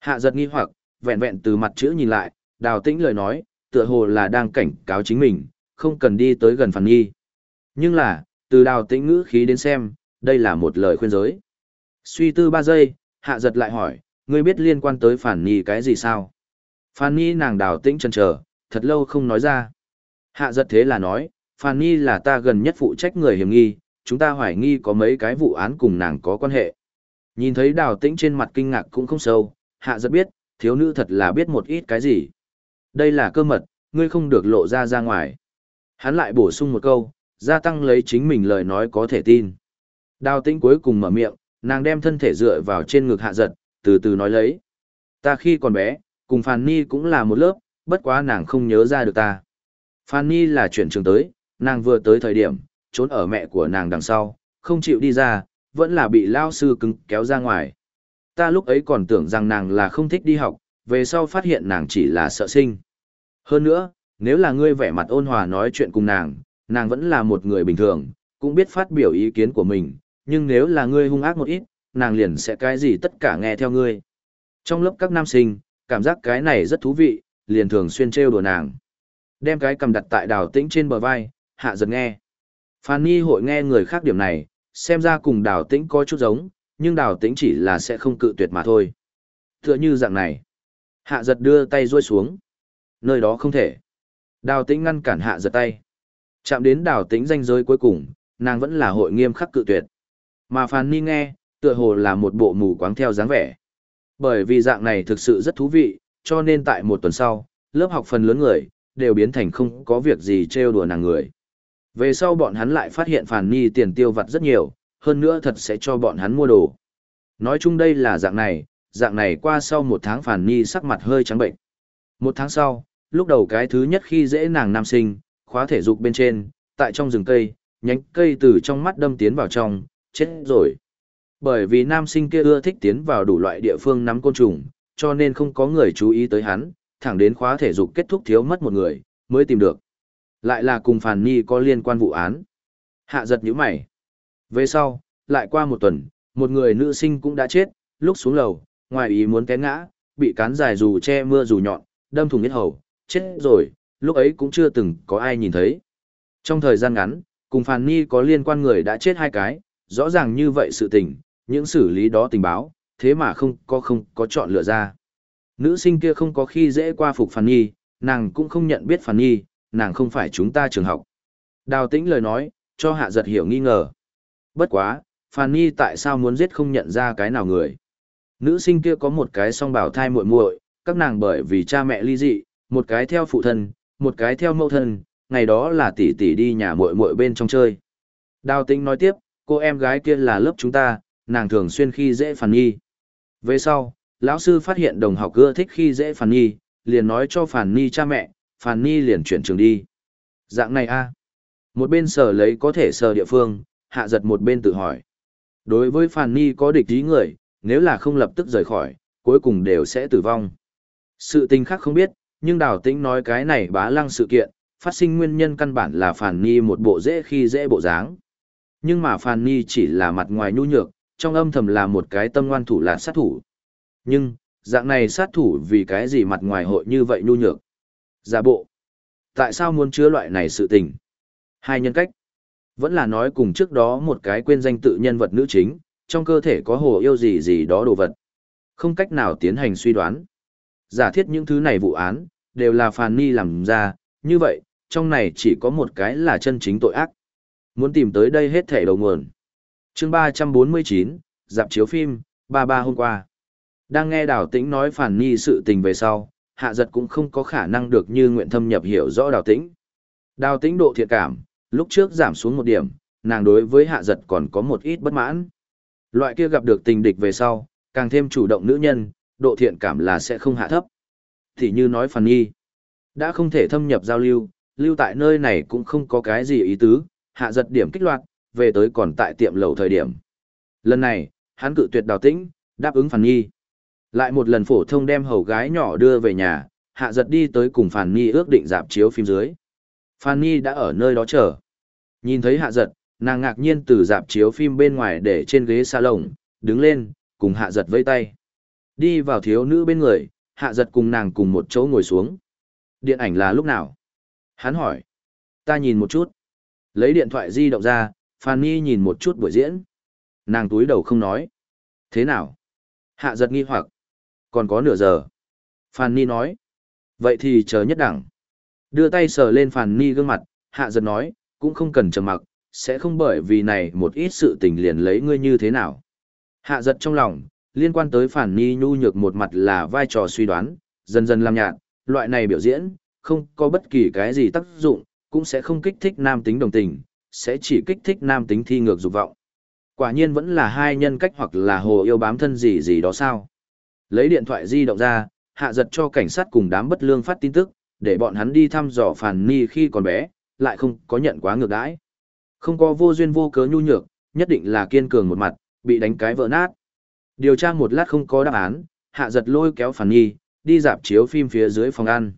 Hạ giật nghi hoặc, vẹn vẹn từ mặt chữ nhìn lại, đào tĩnh lời nói, tựa hồ là đang cảnh cáo chính mình, không cần đi tới gần Phàn Nhi. Nhưng là, từ đào tĩnh ngữ khí đến xem, đây là một lời khuyên giới. Suy tư ba giây, hạ giật lại hỏi, ngươi biết liên quan tới Phản Nhi cái gì sao? Phản Nhi nàng đào tĩnh chần chờ, thật lâu không nói ra. Hạ giật thế là nói, Phản Nhi là ta gần nhất phụ trách người hiểm nghi, chúng ta hoài nghi có mấy cái vụ án cùng nàng có quan hệ. Nhìn thấy đào tĩnh trên mặt kinh ngạc cũng không sâu, hạ giật biết, thiếu nữ thật là biết một ít cái gì. Đây là cơ mật, ngươi không được lộ ra ra ngoài. Hắn lại bổ sung một câu, gia tăng lấy chính mình lời nói có thể tin. Đào tĩnh cuối cùng mở miệng, nàng đem thân thể dựa vào trên ngực hạ giật, từ từ nói lấy. Ta khi còn bé, cùng Phan Ni cũng là một lớp, bất quá nàng không nhớ ra được ta. Phan Ni là chuyển trường tới, nàng vừa tới thời điểm, trốn ở mẹ của nàng đằng sau, không chịu đi ra, vẫn là bị lao sư cứng kéo ra ngoài. Ta lúc ấy còn tưởng rằng nàng là không thích đi học, về sau phát hiện nàng chỉ là sợ sinh. Hơn nữa, nếu là ngươi vẻ mặt ôn hòa nói chuyện cùng nàng, nàng vẫn là một người bình thường, cũng biết phát biểu ý kiến của mình, nhưng nếu là ngươi hung ác một ít, nàng liền sẽ cái gì tất cả nghe theo ngươi. Trong lớp các nam sinh, cảm giác cái này rất thú vị, liền thường xuyên trêu đùa nàng. Đem cái cầm đặt tại đào tĩnh trên bờ vai, hạ giật nghe. Phan Nhi hội nghe người khác điểm này, xem ra cùng đào tĩnh có chút giống, nhưng đào tĩnh chỉ là sẽ không cự tuyệt mà thôi. Tựa như dạng này. Hạ giật đưa tay ruôi xuống. Nơi đó không thể. Đào tĩnh ngăn cản hạ giật tay. Chạm đến đảo tính danh giới cuối cùng, nàng vẫn là hội nghiêm khắc cự tuyệt. Mà Phan Ni nghe, tựa hồ là một bộ mù quáng theo dáng vẻ. Bởi vì dạng này thực sự rất thú vị, cho nên tại một tuần sau, lớp học phần lớn người, đều biến thành không có việc gì trêu đùa nàng người. Về sau bọn hắn lại phát hiện Phàn Ni tiền tiêu vặt rất nhiều, hơn nữa thật sẽ cho bọn hắn mua đồ. Nói chung đây là dạng này, dạng này qua sau một tháng Phàn Ni sắc mặt hơi trắng bệnh. Một tháng sau, lúc đầu cái thứ nhất khi dễ nàng nam sinh, khóa thể dục bên trên, tại trong rừng cây, nhánh cây từ trong mắt đâm tiến vào trong, chết rồi. Bởi vì nam sinh kia ưa thích tiến vào đủ loại địa phương nắm côn trùng, cho nên không có người chú ý tới hắn, thẳng đến khóa thể dục kết thúc thiếu mất một người, mới tìm được. Lại là cùng Phàn Ni có liên quan vụ án. Hạ giật nhíu mày. Về sau, lại qua một tuần, một người nữ sinh cũng đã chết, lúc xuống lầu, ngoài ý muốn té ngã, bị cán dài dù che mưa dù nhọn, đâm thùng nhất hầu, chết rồi, lúc ấy cũng chưa từng có ai nhìn thấy. Trong thời gian ngắn, cùng Phàn Ni có liên quan người đã chết hai cái, rõ ràng như vậy sự tình, những xử lý đó tình báo, thế mà không có không có chọn lựa ra. Nữ sinh kia không có khi dễ qua phục Phàn Nhi, nàng cũng không nhận biết Phàn Nhi, nàng không phải chúng ta trường học. Đào tĩnh lời nói, cho hạ giật hiểu nghi ngờ. Bất quá, Phàn Nhi tại sao muốn giết không nhận ra cái nào người. Nữ sinh kia có một cái song bảo thai muội muội, các nàng bởi vì cha mẹ ly dị, một cái theo phụ thân, một cái theo mẫu thân, ngày đó là tỷ tỷ đi nhà muội muội bên trong chơi. Đào tĩnh nói tiếp, cô em gái kia là lớp chúng ta, nàng thường xuyên khi dễ Phàn Nhi. Về sau, lão sư phát hiện đồng học ưa thích khi dễ Phàn Nhi, liền nói cho Phàn Nhi cha mẹ, Phàn Nhi liền chuyển trường đi. Dạng này a Một bên sở lấy có thể sở địa phương, hạ giật một bên tự hỏi. Đối với Phàn Nhi có địch ý người, nếu là không lập tức rời khỏi, cuối cùng đều sẽ tử vong. Sự tình khác không biết, nhưng Đào Tĩnh nói cái này bá lăng sự kiện, phát sinh nguyên nhân căn bản là Phàn Nhi một bộ dễ khi dễ bộ dáng. Nhưng mà Phàn Nhi chỉ là mặt ngoài nhu nhược, trong âm thầm là một cái tâm ngoan thủ là sát thủ. Nhưng, dạng này sát thủ vì cái gì mặt ngoài hội như vậy nhu nhược? Giả bộ. Tại sao muốn chứa loại này sự tình? Hai nhân cách. Vẫn là nói cùng trước đó một cái quên danh tự nhân vật nữ chính, trong cơ thể có hồ yêu gì gì đó đồ vật. Không cách nào tiến hành suy đoán. Giả thiết những thứ này vụ án, đều là phàn ni làm ra, như vậy, trong này chỉ có một cái là chân chính tội ác. Muốn tìm tới đây hết thể đầu nguồn. Chương ba trăm bốn mươi chín dạp chiếu phim ba ba hôm qua. Đang nghe đào tĩnh nói Phàn nhi sự tình về sau hạ giật cũng không có khả năng được như nguyện thâm nhập hiểu rõ đào tĩnh. Đào tĩnh độ thiện cảm lúc trước giảm xuống một điểm nàng đối với hạ giật còn có một ít bất mãn. Loại kia gặp được tình địch về sau càng thêm chủ động nữ nhân độ thiện cảm là sẽ không hạ thấp thì như nói Phan nhi đã không thể thâm nhập giao lưu lưu tại nơi này cũng không có cái gì ý tứ hạ giật điểm kích loạt về tới còn tại tiệm lầu thời điểm. Lần này, hắn cự tuyệt đào tĩnh, đáp ứng Phan Nhi. Lại một lần phổ thông đem hầu gái nhỏ đưa về nhà, hạ giật đi tới cùng Phan Nhi ước định dạp chiếu phim dưới. Phan Nhi đã ở nơi đó chờ. Nhìn thấy hạ giật, nàng ngạc nhiên từ dạp chiếu phim bên ngoài để trên ghế salon, đứng lên, cùng hạ giật vây tay. Đi vào thiếu nữ bên người, hạ giật cùng nàng cùng một chỗ ngồi xuống. Điện ảnh là lúc nào? Hắn hỏi. Ta nhìn một chút. Lấy điện thoại di động ra, Phan Nhi nhìn một chút buổi diễn. Nàng túi đầu không nói. Thế nào? Hạ giật nghi hoặc. Còn có nửa giờ. Phan Nhi nói. Vậy thì chờ nhất đẳng. Đưa tay sờ lên Phan Nhi gương mặt, hạ giật nói, cũng không cần trầm mặc, sẽ không bởi vì này một ít sự tình liền lấy ngươi như thế nào. Hạ giật trong lòng, liên quan tới phản ni nhu nhược một mặt là vai trò suy đoán, dần dần làm nhạt, loại này biểu diễn, không có bất kỳ cái gì tác dụng, cũng sẽ không kích thích nam tính đồng tình, sẽ chỉ kích thích nam tính thi ngược dục vọng. Quả nhiên vẫn là hai nhân cách hoặc là hồ yêu bám thân gì gì đó sao. Lấy điện thoại di động ra, hạ giật cho cảnh sát cùng đám bất lương phát tin tức, để bọn hắn đi thăm dò phản ni khi còn bé, lại không có nhận quá ngược đãi. Không có vô duyên vô cớ nhu nhược, nhất định là kiên cường một mặt, bị đánh cái vỡ nát. Điều tra một lát không có đáp án, hạ giật lôi kéo phản nhi, đi dạp chiếu phim phía dưới phòng ăn.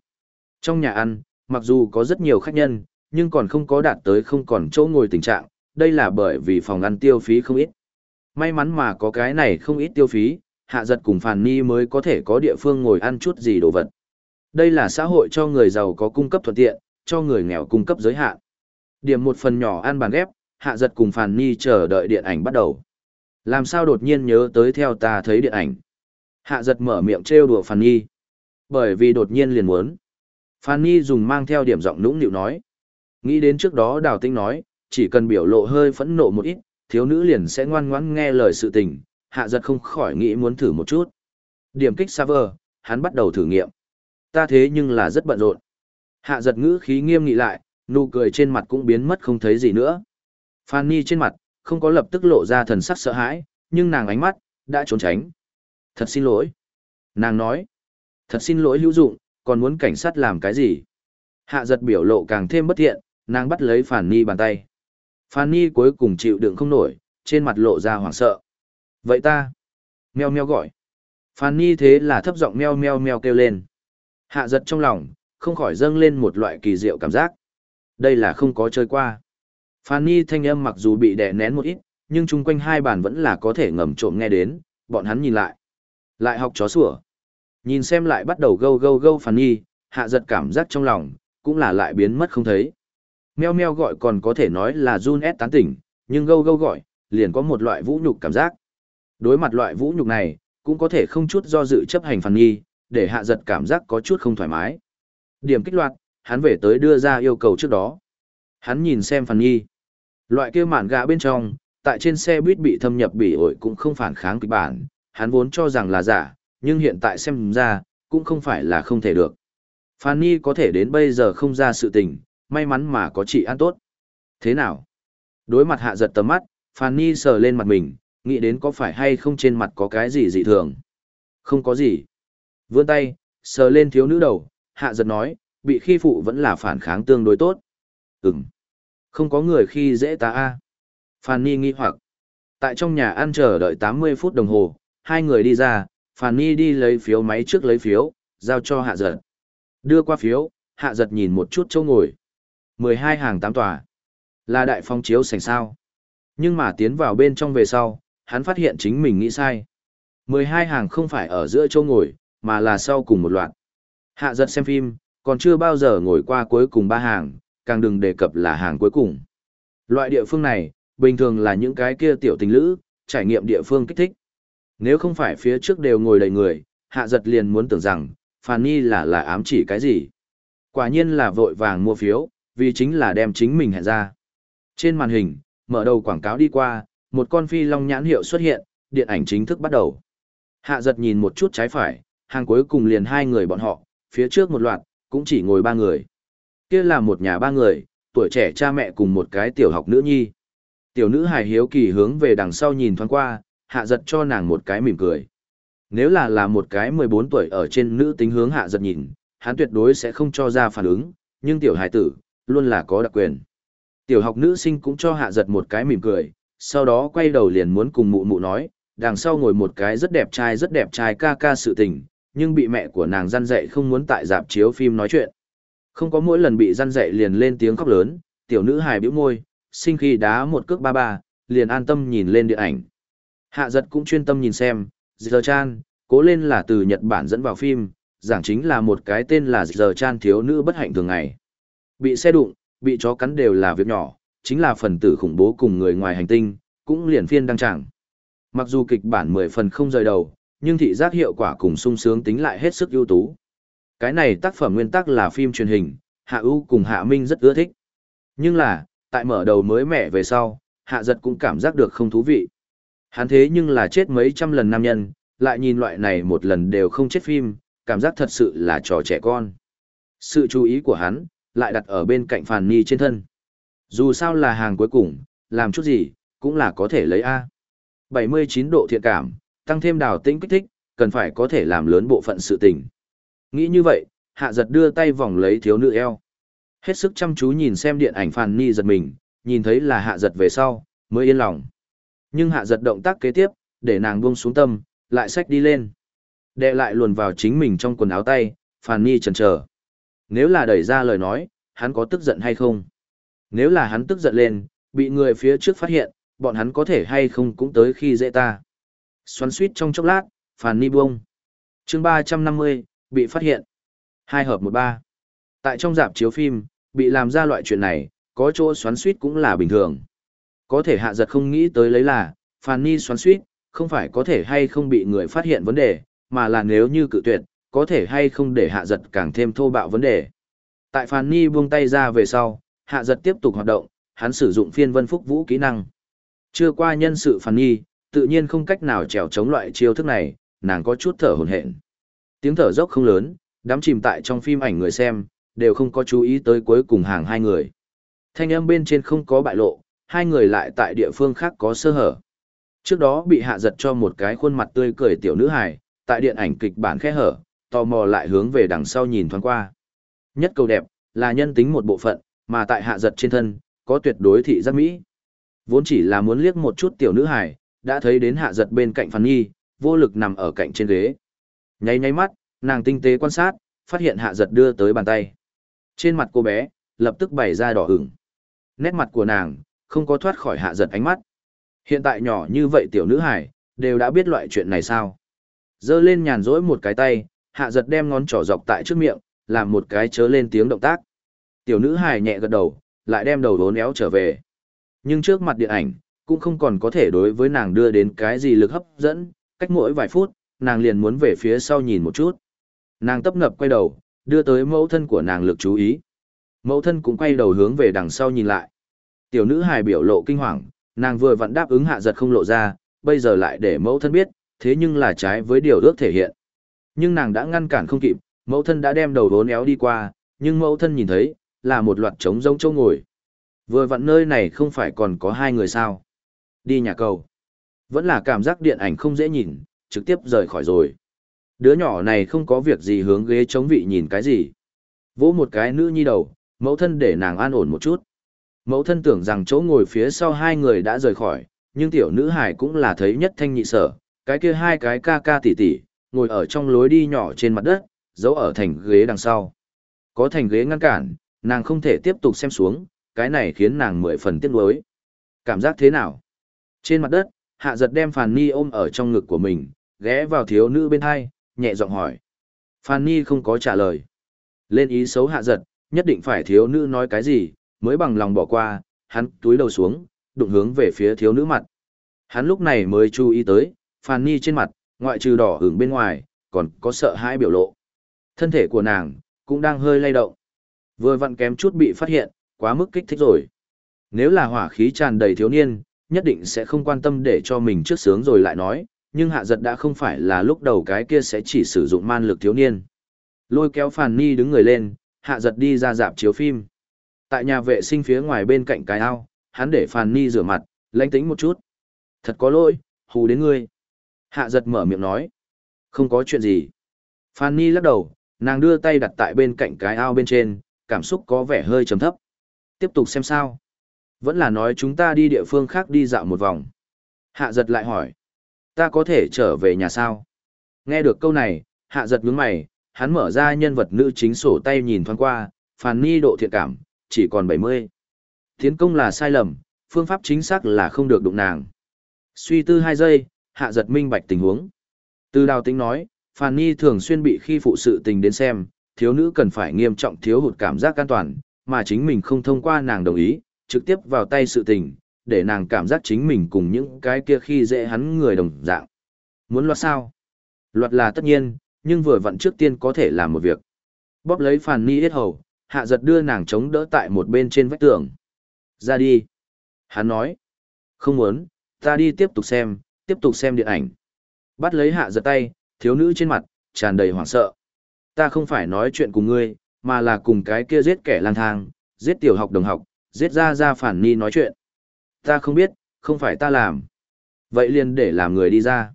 Trong nhà ăn, mặc dù có rất nhiều khách nhân, nhưng còn không có đạt tới không còn chỗ ngồi tình trạng, đây là bởi vì phòng ăn tiêu phí không ít. May mắn mà có cái này không ít tiêu phí, hạ giật cùng Phàn Nhi mới có thể có địa phương ngồi ăn chút gì đồ vật. Đây là xã hội cho người giàu có cung cấp thuận tiện, cho người nghèo cung cấp giới hạn. Điểm một phần nhỏ ăn bàn ghép, hạ giật cùng Phàn Nhi chờ đợi điện ảnh bắt đầu. Làm sao đột nhiên nhớ tới theo ta thấy điện ảnh. Hạ giật mở miệng trêu đùa Phan Nhi Bởi vì đột nhiên liền muốn. Phan Nhi dùng mang theo điểm giọng nũng nịu nói. Nghĩ đến trước đó Đào Tinh nói, chỉ cần biểu lộ hơi phẫn nộ một ít, thiếu nữ liền sẽ ngoan ngoãn nghe lời sự tình, hạ giật không khỏi nghĩ muốn thử một chút. Điểm kích server, hắn bắt đầu thử nghiệm. Ta thế nhưng là rất bận rộn. Hạ giật ngữ khí nghiêm nghị lại, nụ cười trên mặt cũng biến mất không thấy gì nữa. Phan Nhi trên mặt, không có lập tức lộ ra thần sắc sợ hãi, nhưng nàng ánh mắt, đã trốn tránh. Thật xin lỗi. Nàng nói. Thật xin lỗi hữu dụng, còn muốn cảnh sát làm cái gì? Hạ giật biểu lộ càng thêm bất thiện, nàng bắt lấy Phản Ni bàn tay. Phản Ni cuối cùng chịu đựng không nổi, trên mặt lộ ra hoảng sợ. Vậy ta? Meo meo gọi. Phản Ni thế là thấp giọng meo meo meo kêu lên. Hạ giật trong lòng, không khỏi dâng lên một loại kỳ diệu cảm giác. Đây là không có chơi qua. Phan Nhi thanh âm mặc dù bị đè nén một ít, nhưng chung quanh hai bàn vẫn là có thể ngầm trộm nghe đến, bọn hắn nhìn lại. Lại học chó sủa. Nhìn xem lại bắt đầu gâu gâu gâu Phan Nhi, hạ giật cảm giác trong lòng, cũng là lại biến mất không thấy. Meo meo gọi còn có thể nói là run ép tán tỉnh, nhưng gâu gâu gọi, liền có một loại vũ nhục cảm giác. Đối mặt loại vũ nhục này, cũng có thể không chút do dự chấp hành Phan Nhi, để hạ giật cảm giác có chút không thoải mái. Điểm kích loạt, hắn về tới đưa ra yêu cầu trước đó. Hắn nhìn xem Phan Nhi. Loại kia mạn gã bên trong, tại trên xe buýt bị thâm nhập bị ổi cũng không phản kháng kịch bản, hắn vốn cho rằng là giả, nhưng hiện tại xem ra, cũng không phải là không thể được. Fanny có thể đến bây giờ không ra sự tình, may mắn mà có chị ăn tốt. Thế nào? Đối mặt hạ giật tầm mắt, Fanny sờ lên mặt mình, nghĩ đến có phải hay không trên mặt có cái gì dị thường. Không có gì. Vươn tay, sờ lên thiếu nữ đầu, hạ giật nói, bị khi phụ vẫn là phản kháng tương đối tốt. Ừm. Không có người khi dễ ta a. Fanny nghi hoặc. Tại trong nhà ăn chờ đợi 80 phút đồng hồ, hai người đi ra, Fanny đi lấy phiếu máy trước lấy phiếu, giao cho hạ giật. Đưa qua phiếu, hạ giật nhìn một chút chỗ ngồi. 12 hàng 8 tòa. Là đại phong chiếu sành sao. Nhưng mà tiến vào bên trong về sau, hắn phát hiện chính mình nghĩ sai. 12 hàng không phải ở giữa chỗ ngồi, mà là sau cùng một loạt. Hạ giật xem phim, còn chưa bao giờ ngồi qua cuối cùng ba hàng, càng đừng đề cập là hàng cuối cùng. Loại địa phương này, bình thường là những cái kia tiểu tình lữ, trải nghiệm địa phương kích thích. Nếu không phải phía trước đều ngồi đầy người, hạ giật liền muốn tưởng rằng, Phàn Nhi là là ám chỉ cái gì. Quả nhiên là vội vàng mua phiếu, vì chính là đem chính mình hẹn ra. Trên màn hình, mở đầu quảng cáo đi qua, một con phi long nhãn hiệu xuất hiện, điện ảnh chính thức bắt đầu. Hạ giật nhìn một chút trái phải, hàng cuối cùng liền hai người bọn họ, phía trước một loạt, cũng chỉ ngồi ba người. Kia là một nhà ba người, tuổi trẻ cha mẹ cùng một cái tiểu học nữ nhi. Tiểu nữ hài hiếu kỳ hướng về đằng sau nhìn thoáng qua, hạ giật cho nàng một cái mỉm cười. Nếu là là một cái 14 tuổi ở trên nữ tính hướng hạ giật nhìn, hắn tuyệt đối sẽ không cho ra phản ứng, nhưng tiểu hài tử, luôn là có đặc quyền. Tiểu học nữ sinh cũng cho hạ giật một cái mỉm cười, sau đó quay đầu liền muốn cùng mụ mụ nói, đằng sau ngồi một cái rất đẹp trai rất đẹp trai ca ca sự tình, nhưng bị mẹ của nàng gian dạy không muốn tại dạp chiếu phim nói chuyện. Không có mỗi lần bị răn dậy liền lên tiếng khóc lớn, tiểu nữ hài bĩu môi, sinh khi đá một cước ba ba, liền an tâm nhìn lên điện ảnh. Hạ giật cũng chuyên tâm nhìn xem, Giờ Chan, cố lên là từ Nhật Bản dẫn vào phim, giảng chính là một cái tên là Giờ Chan thiếu nữ bất hạnh thường ngày. Bị xe đụng, bị chó cắn đều là việc nhỏ, chính là phần tử khủng bố cùng người ngoài hành tinh, cũng liền phiên đăng trạng. Mặc dù kịch bản 10 phần không rời đầu, nhưng thị giác hiệu quả cùng sung sướng tính lại hết sức ưu tú. Cái này tác phẩm nguyên tắc là phim truyền hình, Hạ ưu cùng Hạ Minh rất ưa thích. Nhưng là, tại mở đầu mới mẻ về sau, Hạ giật cũng cảm giác được không thú vị. Hắn thế nhưng là chết mấy trăm lần nam nhân, lại nhìn loại này một lần đều không chết phim, cảm giác thật sự là trò trẻ con. Sự chú ý của hắn, lại đặt ở bên cạnh Phàn Ni trên thân. Dù sao là hàng cuối cùng, làm chút gì, cũng là có thể lấy A. 79 độ thiện cảm, tăng thêm đào tĩnh kích thích, cần phải có thể làm lớn bộ phận sự tình. Nghĩ như vậy, hạ giật đưa tay vòng lấy thiếu nữ eo. Hết sức chăm chú nhìn xem điện ảnh Phàn Ni giật mình, nhìn thấy là hạ giật về sau, mới yên lòng. Nhưng hạ giật động tác kế tiếp, để nàng buông xuống tâm, lại xách đi lên. Đệ lại luồn vào chính mình trong quần áo tay, Phàn Ni chần chờ. Nếu là đẩy ra lời nói, hắn có tức giận hay không? Nếu là hắn tức giận lên, bị người phía trước phát hiện, bọn hắn có thể hay không cũng tới khi dễ ta. Xoắn suýt trong chốc lát, Phàn Ni buông. chương ba trăm năm mươi bị phát hiện. Hai hợp một ba. Tại trong dạp chiếu phim, bị làm ra loại chuyện này, có chỗ xoắn suýt cũng là bình thường. Có thể hạ giật không nghĩ tới lấy là, phan Ni xoắn suýt, không phải có thể hay không bị người phát hiện vấn đề, mà là nếu như cự tuyệt, có thể hay không để hạ giật càng thêm thô bạo vấn đề. Tại phan Ni buông tay ra về sau, hạ giật tiếp tục hoạt động, hắn sử dụng phiên vân phúc vũ kỹ năng. Chưa qua nhân sự phan Ni, tự nhiên không cách nào trèo chống loại chiêu thức này, nàng có chút thở hổn hển. Tiếng thở dốc không lớn, đám chìm tại trong phim ảnh người xem, đều không có chú ý tới cuối cùng hàng hai người. Thanh âm bên trên không có bại lộ, hai người lại tại địa phương khác có sơ hở. Trước đó bị hạ giật cho một cái khuôn mặt tươi cười tiểu nữ hài, tại điện ảnh kịch bản khe hở, tò mò lại hướng về đằng sau nhìn thoáng qua. Nhất cầu đẹp, là nhân tính một bộ phận, mà tại hạ giật trên thân, có tuyệt đối thị giác mỹ. Vốn chỉ là muốn liếc một chút tiểu nữ hài, đã thấy đến hạ giật bên cạnh Phan Nhi, vô lực nằm ở cạnh trên ghế. Nháy nháy mắt, nàng tinh tế quan sát, phát hiện hạ giật đưa tới bàn tay. Trên mặt cô bé, lập tức bày ra đỏ ửng. Nét mặt của nàng, không có thoát khỏi hạ giật ánh mắt. Hiện tại nhỏ như vậy tiểu nữ hải, đều đã biết loại chuyện này sao. Dơ lên nhàn rỗi một cái tay, hạ giật đem ngón trỏ dọc tại trước miệng, làm một cái chớ lên tiếng động tác. Tiểu nữ hải nhẹ gật đầu, lại đem đầu đốn éo trở về. Nhưng trước mặt điện ảnh, cũng không còn có thể đối với nàng đưa đến cái gì lực hấp dẫn, cách mỗi vài phút, nàng liền muốn về phía sau nhìn một chút. Nàng tấp ngập quay đầu, đưa tới mẫu thân của nàng lực chú ý. Mẫu thân cũng quay đầu hướng về đằng sau nhìn lại. Tiểu nữ hài biểu lộ kinh hoàng, nàng vừa vặn đáp ứng hạ giật không lộ ra, bây giờ lại để mẫu thân biết, thế nhưng là trái với điều ước thể hiện. Nhưng nàng đã ngăn cản không kịp, mẫu thân đã đem đầu vốn éo đi qua, nhưng mẫu thân nhìn thấy, là một loạt trống rông châu ngồi. Vừa vặn nơi này không phải còn có hai người sao. Đi nhà cầu. Vẫn là cảm giác điện ảnh không dễ nhìn, trực tiếp rời khỏi rồi. Đứa nhỏ này không có việc gì hướng ghế chống vị nhìn cái gì. Vỗ một cái nữ nhi đầu, mẫu thân để nàng an ổn một chút. Mẫu thân tưởng rằng chỗ ngồi phía sau hai người đã rời khỏi, nhưng tiểu nữ hải cũng là thấy nhất thanh nhị sở, cái kia hai cái ca ca tỷ tỷ, ngồi ở trong lối đi nhỏ trên mặt đất, giấu ở thành ghế đằng sau. Có thành ghế ngăn cản, nàng không thể tiếp tục xem xuống, cái này khiến nàng mười phần tiếc nuối. Cảm giác thế nào? Trên mặt đất, hạ giật đem Phàn Ni ôm ở trong ngực của mình, ghé vào thiếu nữ bên hai, nhẹ giọng hỏi. Phan Ni không có trả lời. Lên ý xấu hạ giật, nhất định phải thiếu nữ nói cái gì, mới bằng lòng bỏ qua, hắn túi đầu xuống, đụng hướng về phía thiếu nữ mặt. Hắn lúc này mới chú ý tới, Phan Ni trên mặt, ngoại trừ đỏ hưởng bên ngoài, còn có sợ hãi biểu lộ. Thân thể của nàng, cũng đang hơi lay động. Vừa vặn kém chút bị phát hiện, quá mức kích thích rồi. Nếu là hỏa khí tràn đầy thiếu niên, nhất định sẽ không quan tâm để cho mình trước sướng rồi lại nói, nhưng hạ giật đã không phải là lúc đầu cái kia sẽ chỉ sử dụng man lực thiếu niên. Lôi kéo Phàn Ni đứng người lên, hạ giật đi ra dạp chiếu phim. Tại nhà vệ sinh phía ngoài bên cạnh cái ao, hắn để Phàn Ni rửa mặt, lãnh tính một chút. Thật có lỗi, hù đến ngươi. Hạ giật mở miệng nói. Không có chuyện gì. Phàn Ni lắc đầu, nàng đưa tay đặt tại bên cạnh cái ao bên trên, cảm xúc có vẻ hơi trầm thấp. Tiếp tục xem sao. Vẫn là nói chúng ta đi địa phương khác đi dạo một vòng. Hạ giật lại hỏi. Ta có thể trở về nhà sao? Nghe được câu này, hạ giật nhướng mày, hắn mở ra nhân vật nữ chính sổ tay nhìn thoáng qua, phàn ni độ thiện cảm, chỉ còn 70. Tiến công là sai lầm, phương pháp chính xác là không được đụng nàng. Suy tư hai giây, hạ giật minh bạch tình huống. Từ đào tính nói, phàn ni thường xuyên bị khi phụ sự tình đến xem, thiếu nữ cần phải nghiêm trọng thiếu hụt cảm giác an toàn, mà chính mình không thông qua nàng đồng ý, trực tiếp vào tay sự tình, để nàng cảm giác chính mình cùng những cái kia khi dễ hắn người đồng dạng. Muốn loạt sao? Loạt là tất nhiên, nhưng vừa vặn trước tiên có thể làm một việc. Bóp lấy phàn ni ít hầu, hạ giật đưa nàng chống đỡ tại một bên trên vách tường. Ra đi. Hắn nói. Không muốn, ta đi tiếp tục xem, tiếp tục xem điện ảnh. Bắt lấy hạ giật tay, thiếu nữ trên mặt, tràn đầy hoảng sợ. Ta không phải nói chuyện cùng ngươi, mà là cùng cái kia giết kẻ lang thang, giết tiểu học đồng học, giết ra ra phản ni nói chuyện. Ta không biết, không phải ta làm. Vậy liền để làm người đi ra.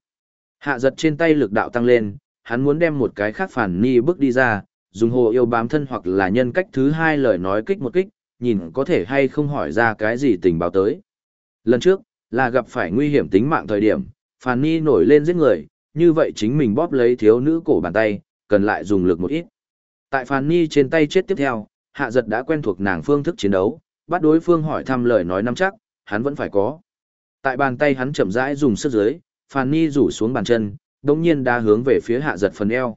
Hạ giật trên tay lực đạo tăng lên, hắn muốn đem một cái khác phản ni bước đi ra, dùng hồ yêu bám thân hoặc là nhân cách thứ hai lời nói kích một kích, nhìn có thể hay không hỏi ra cái gì tình báo tới. Lần trước, là gặp phải nguy hiểm tính mạng thời điểm, phản ni nổi lên giết người, như vậy chính mình bóp lấy thiếu nữ cổ bàn tay, cần lại dùng lực một ít. Tại phản ni trên tay chết tiếp theo, hạ giật đã quen thuộc nàng phương thức chiến đấu, bắt đối phương hỏi thăm lời nói nắm chắc, hắn vẫn phải có. Tại bàn tay hắn chậm rãi dùng sức dưới, Phàn Ni rủ xuống bàn chân, đồng nhiên đá hướng về phía hạ giật phần eo.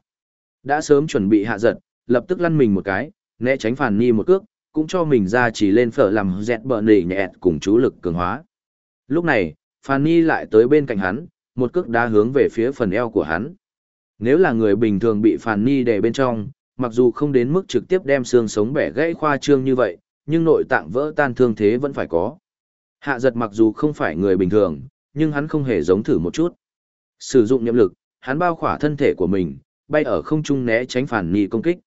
Đã sớm chuẩn bị hạ giật, lập tức lăn mình một cái, né tránh Phàn Ni một cước, cũng cho mình ra chỉ lên phở làm dẹt bờ nỉ nhẹt cùng chú lực cường hóa. Lúc này, Phàn Ni lại tới bên cạnh hắn, một cước đá hướng về phía phần eo của hắn. Nếu là người bình thường bị Phàn Ni đè bên trong, mặc dù không đến mức trực tiếp đem xương sống bẻ gãy khoa trương như vậy, nhưng nội tạng vỡ tan thương thế vẫn phải có. Hạ giật mặc dù không phải người bình thường, nhưng hắn không hề giống thử một chút. Sử dụng niệm lực, hắn bao khỏa thân thể của mình, bay ở không trung né tránh phản Nhi công kích.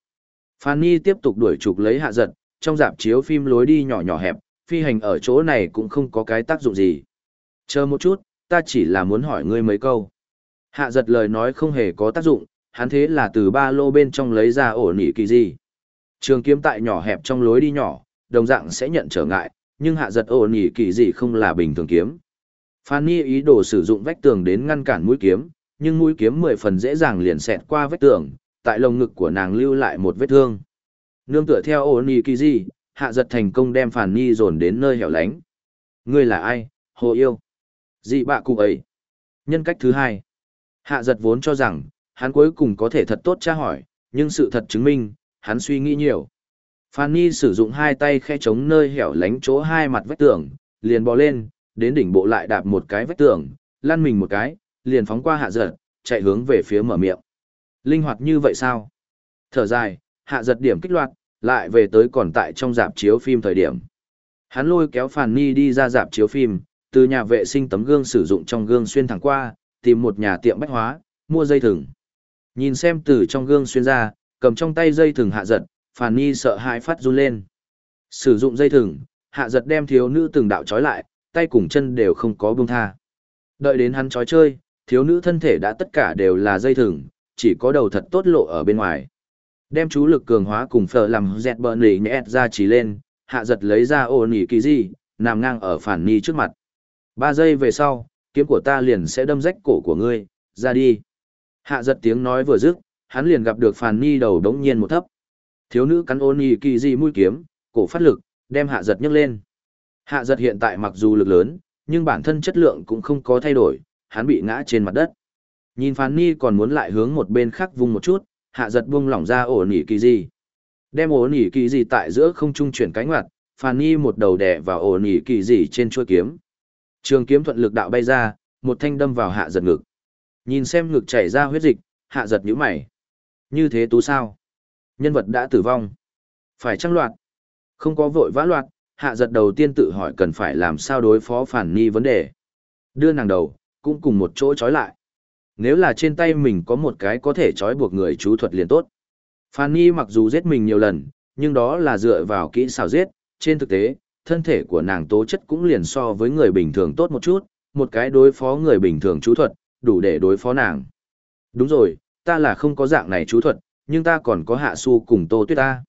Phản Nhi tiếp tục đuổi trục lấy hạ giật, trong dạp chiếu phim lối đi nhỏ nhỏ hẹp, phi hành ở chỗ này cũng không có cái tác dụng gì. Chờ một chút, ta chỉ là muốn hỏi ngươi mấy câu. Hạ giật lời nói không hề có tác dụng, hắn thế là từ ba lô bên trong lấy ra ổ nỉ kỳ gì. Trường kiếm tại nhỏ hẹp trong lối đi nhỏ, đồng dạng sẽ nhận trở ngại, nhưng hạ giật ổ nỉ kỳ gì không là bình thường kiếm. Phan ý đồ sử dụng vách tường đến ngăn cản mũi kiếm, nhưng mũi kiếm mười phần dễ dàng liền xẹt qua vách tường, tại lồng ngực của nàng lưu lại một vết thương. Nương tựa theo ổ nỉ kỳ gì, hạ giật thành công đem Phan dồn đến nơi hẻo lánh. Ngươi là ai, hồ yêu? Dị bạ cụ ấy. Nhân cách thứ hai. Hạ giật vốn cho rằng, hắn cuối cùng có thể thật tốt tra hỏi, nhưng sự thật chứng minh, hắn suy nghĩ nhiều. Phan Nhi sử dụng hai tay khe chống nơi hẻo lánh chỗ hai mặt vách tường, liền bò lên, đến đỉnh bộ lại đạp một cái vách tường, lăn mình một cái, liền phóng qua hạ giật, chạy hướng về phía mở miệng. Linh hoạt như vậy sao? Thở dài, hạ giật điểm kích loạt, lại về tới còn tại trong dạp chiếu phim thời điểm. Hắn lôi kéo Phàn Ni đi ra dạp chiếu phim, từ nhà vệ sinh tấm gương sử dụng trong gương xuyên thẳng qua, tìm một nhà tiệm bách hóa, mua dây thừng. Nhìn xem từ trong gương xuyên ra, cầm trong tay dây thừng hạ giật, Phàn Nhi sợ hãi phát run lên. Sử dụng dây thừng, hạ giật đem thiếu nữ từng đạo trói lại, tay cùng chân đều không có buông tha. Đợi đến hắn trói chơi, thiếu nữ thân thể đã tất cả đều là dây thừng, chỉ có đầu thật tốt lộ ở bên ngoài. Đem chú lực cường hóa cùng phở làm dẹt bờ nỉ nhẹt ra chỉ lên, hạ giật lấy ra ô nỉ kỳ gì, nằm ngang ở phản Nhi trước mặt. Ba giây về sau, kiếm của ta liền sẽ đâm rách cổ của ngươi, ra đi. Hạ giật tiếng nói vừa dứt, hắn liền gặp được phản Ni đầu đống nhiên một thấp. Thiếu nữ cắn ôn y kỳ di mũi kiếm, cổ phát lực, đem hạ giật nhấc lên. Hạ giật hiện tại mặc dù lực lớn, nhưng bản thân chất lượng cũng không có thay đổi, hắn bị ngã trên mặt đất. Nhìn Phàn Ni còn muốn lại hướng một bên khác vùng một chút, hạ giật buông lỏng ra ổ nỉ kỳ di. Đem ổ nỉ kỳ di tại giữa không trung chuyển cánh ngoặt, Phàn Ni một đầu đè vào ổ nỉ kỳ di trên chuôi kiếm. Trường kiếm thuận lực đạo bay ra, một thanh đâm vào hạ giật ngực. Nhìn xem ngực chảy ra huyết dịch, hạ giật nhíu mày. Như thế tú sao? Nhân vật đã tử vong. Phải trăng loạt? Không có vội vã loạt, hạ giật đầu tiên tự hỏi cần phải làm sao đối phó phản nghi vấn đề. Đưa nàng đầu, cũng cùng một chỗ trói lại. Nếu là trên tay mình có một cái có thể trói buộc người chú thuật liền tốt. Phản nghi mặc dù giết mình nhiều lần, nhưng đó là dựa vào kỹ xảo giết, trên thực tế, thân thể của nàng tố chất cũng liền so với người bình thường tốt một chút, một cái đối phó người bình thường chú thuật, đủ để đối phó nàng. Đúng rồi, ta là không có dạng này chú thuật, nhưng ta còn có hạ su cùng tô tuyết ta.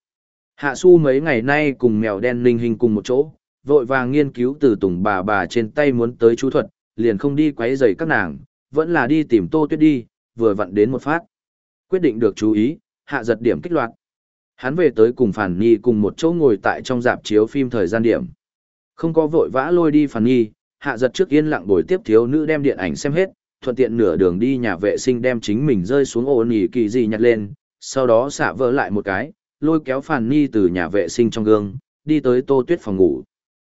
Hạ su mấy ngày nay cùng mèo đen linh hình cùng một chỗ, vội vàng nghiên cứu từ tùng bà bà trên tay muốn tới chú thuật, liền không đi quấy rầy các nàng, vẫn là đi tìm tô tuyết đi, vừa vặn đến một phát. Quyết định được chú ý, hạ giật điểm kích loạt. Hắn về tới cùng Phản Nhi cùng một chỗ ngồi tại trong dạp chiếu phim thời gian điểm. Không có vội vã lôi đi Phản Nhi, hạ giật trước yên lặng buổi tiếp thiếu nữ đem điện ảnh xem hết, thuận tiện nửa đường đi nhà vệ sinh đem chính mình rơi xuống ổ nỉ kỳ gì nhặt lên, sau đó xả vỡ lại một cái, lôi kéo phàn Nhi từ nhà vệ sinh trong gương, đi tới Tô Tuyết phòng ngủ.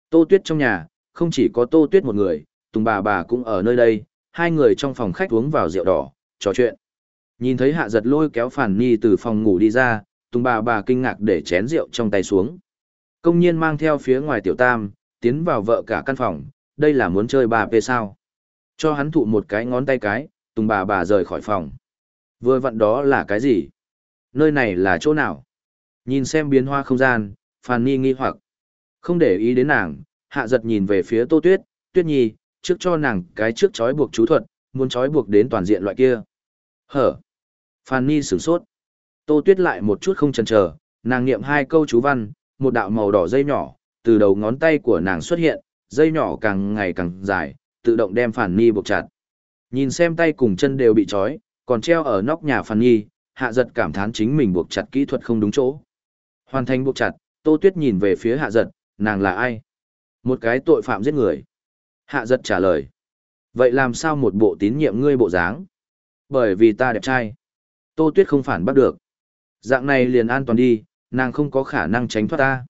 Tô Tuyết trong nhà, không chỉ có Tô Tuyết một người, Tùng bà bà cũng ở nơi đây, hai người trong phòng khách uống vào rượu đỏ, trò chuyện. Nhìn thấy hạ giật lôi kéo phàn Nhi từ phòng ngủ đi ra, Tùng bà bà kinh ngạc để chén rượu trong tay xuống. Công nhiên mang theo phía ngoài tiểu tam, tiến vào vợ cả căn phòng, đây là muốn chơi bà p sao. Cho hắn thụ một cái ngón tay cái, Tùng bà bà rời khỏi phòng. Vừa vặn đó là cái gì? Nơi này là chỗ nào? Nhìn xem biến hoa không gian, Phan Nhi nghi hoặc. Không để ý đến nàng, hạ giật nhìn về phía Tô Tuyết, Tuyết Nhi, trước cho nàng cái trước trói buộc chú thuật, muốn trói buộc đến toàn diện loại kia. Hở. Phan Nhi sửng sốt. Tô Tuyết lại một chút không chần chờ, nàng niệm hai câu chú văn, một đạo màu đỏ dây nhỏ, từ đầu ngón tay của nàng xuất hiện, dây nhỏ càng ngày càng dài, tự động đem Phản Nhi buộc chặt. Nhìn xem tay cùng chân đều bị trói, còn treo ở nóc nhà Phản Nhi, hạ giật cảm thán chính mình buộc chặt kỹ thuật không đúng chỗ. Hoàn thành buộc chặt, Tô Tuyết nhìn về phía hạ giật, nàng là ai? Một cái tội phạm giết người. Hạ giật trả lời. Vậy làm sao một bộ tín nhiệm ngươi bộ dáng? Bởi vì ta đẹp trai. Tô Tuyết không phản bắt được. Dạng này liền an toàn đi, nàng không có khả năng tránh thoát ta.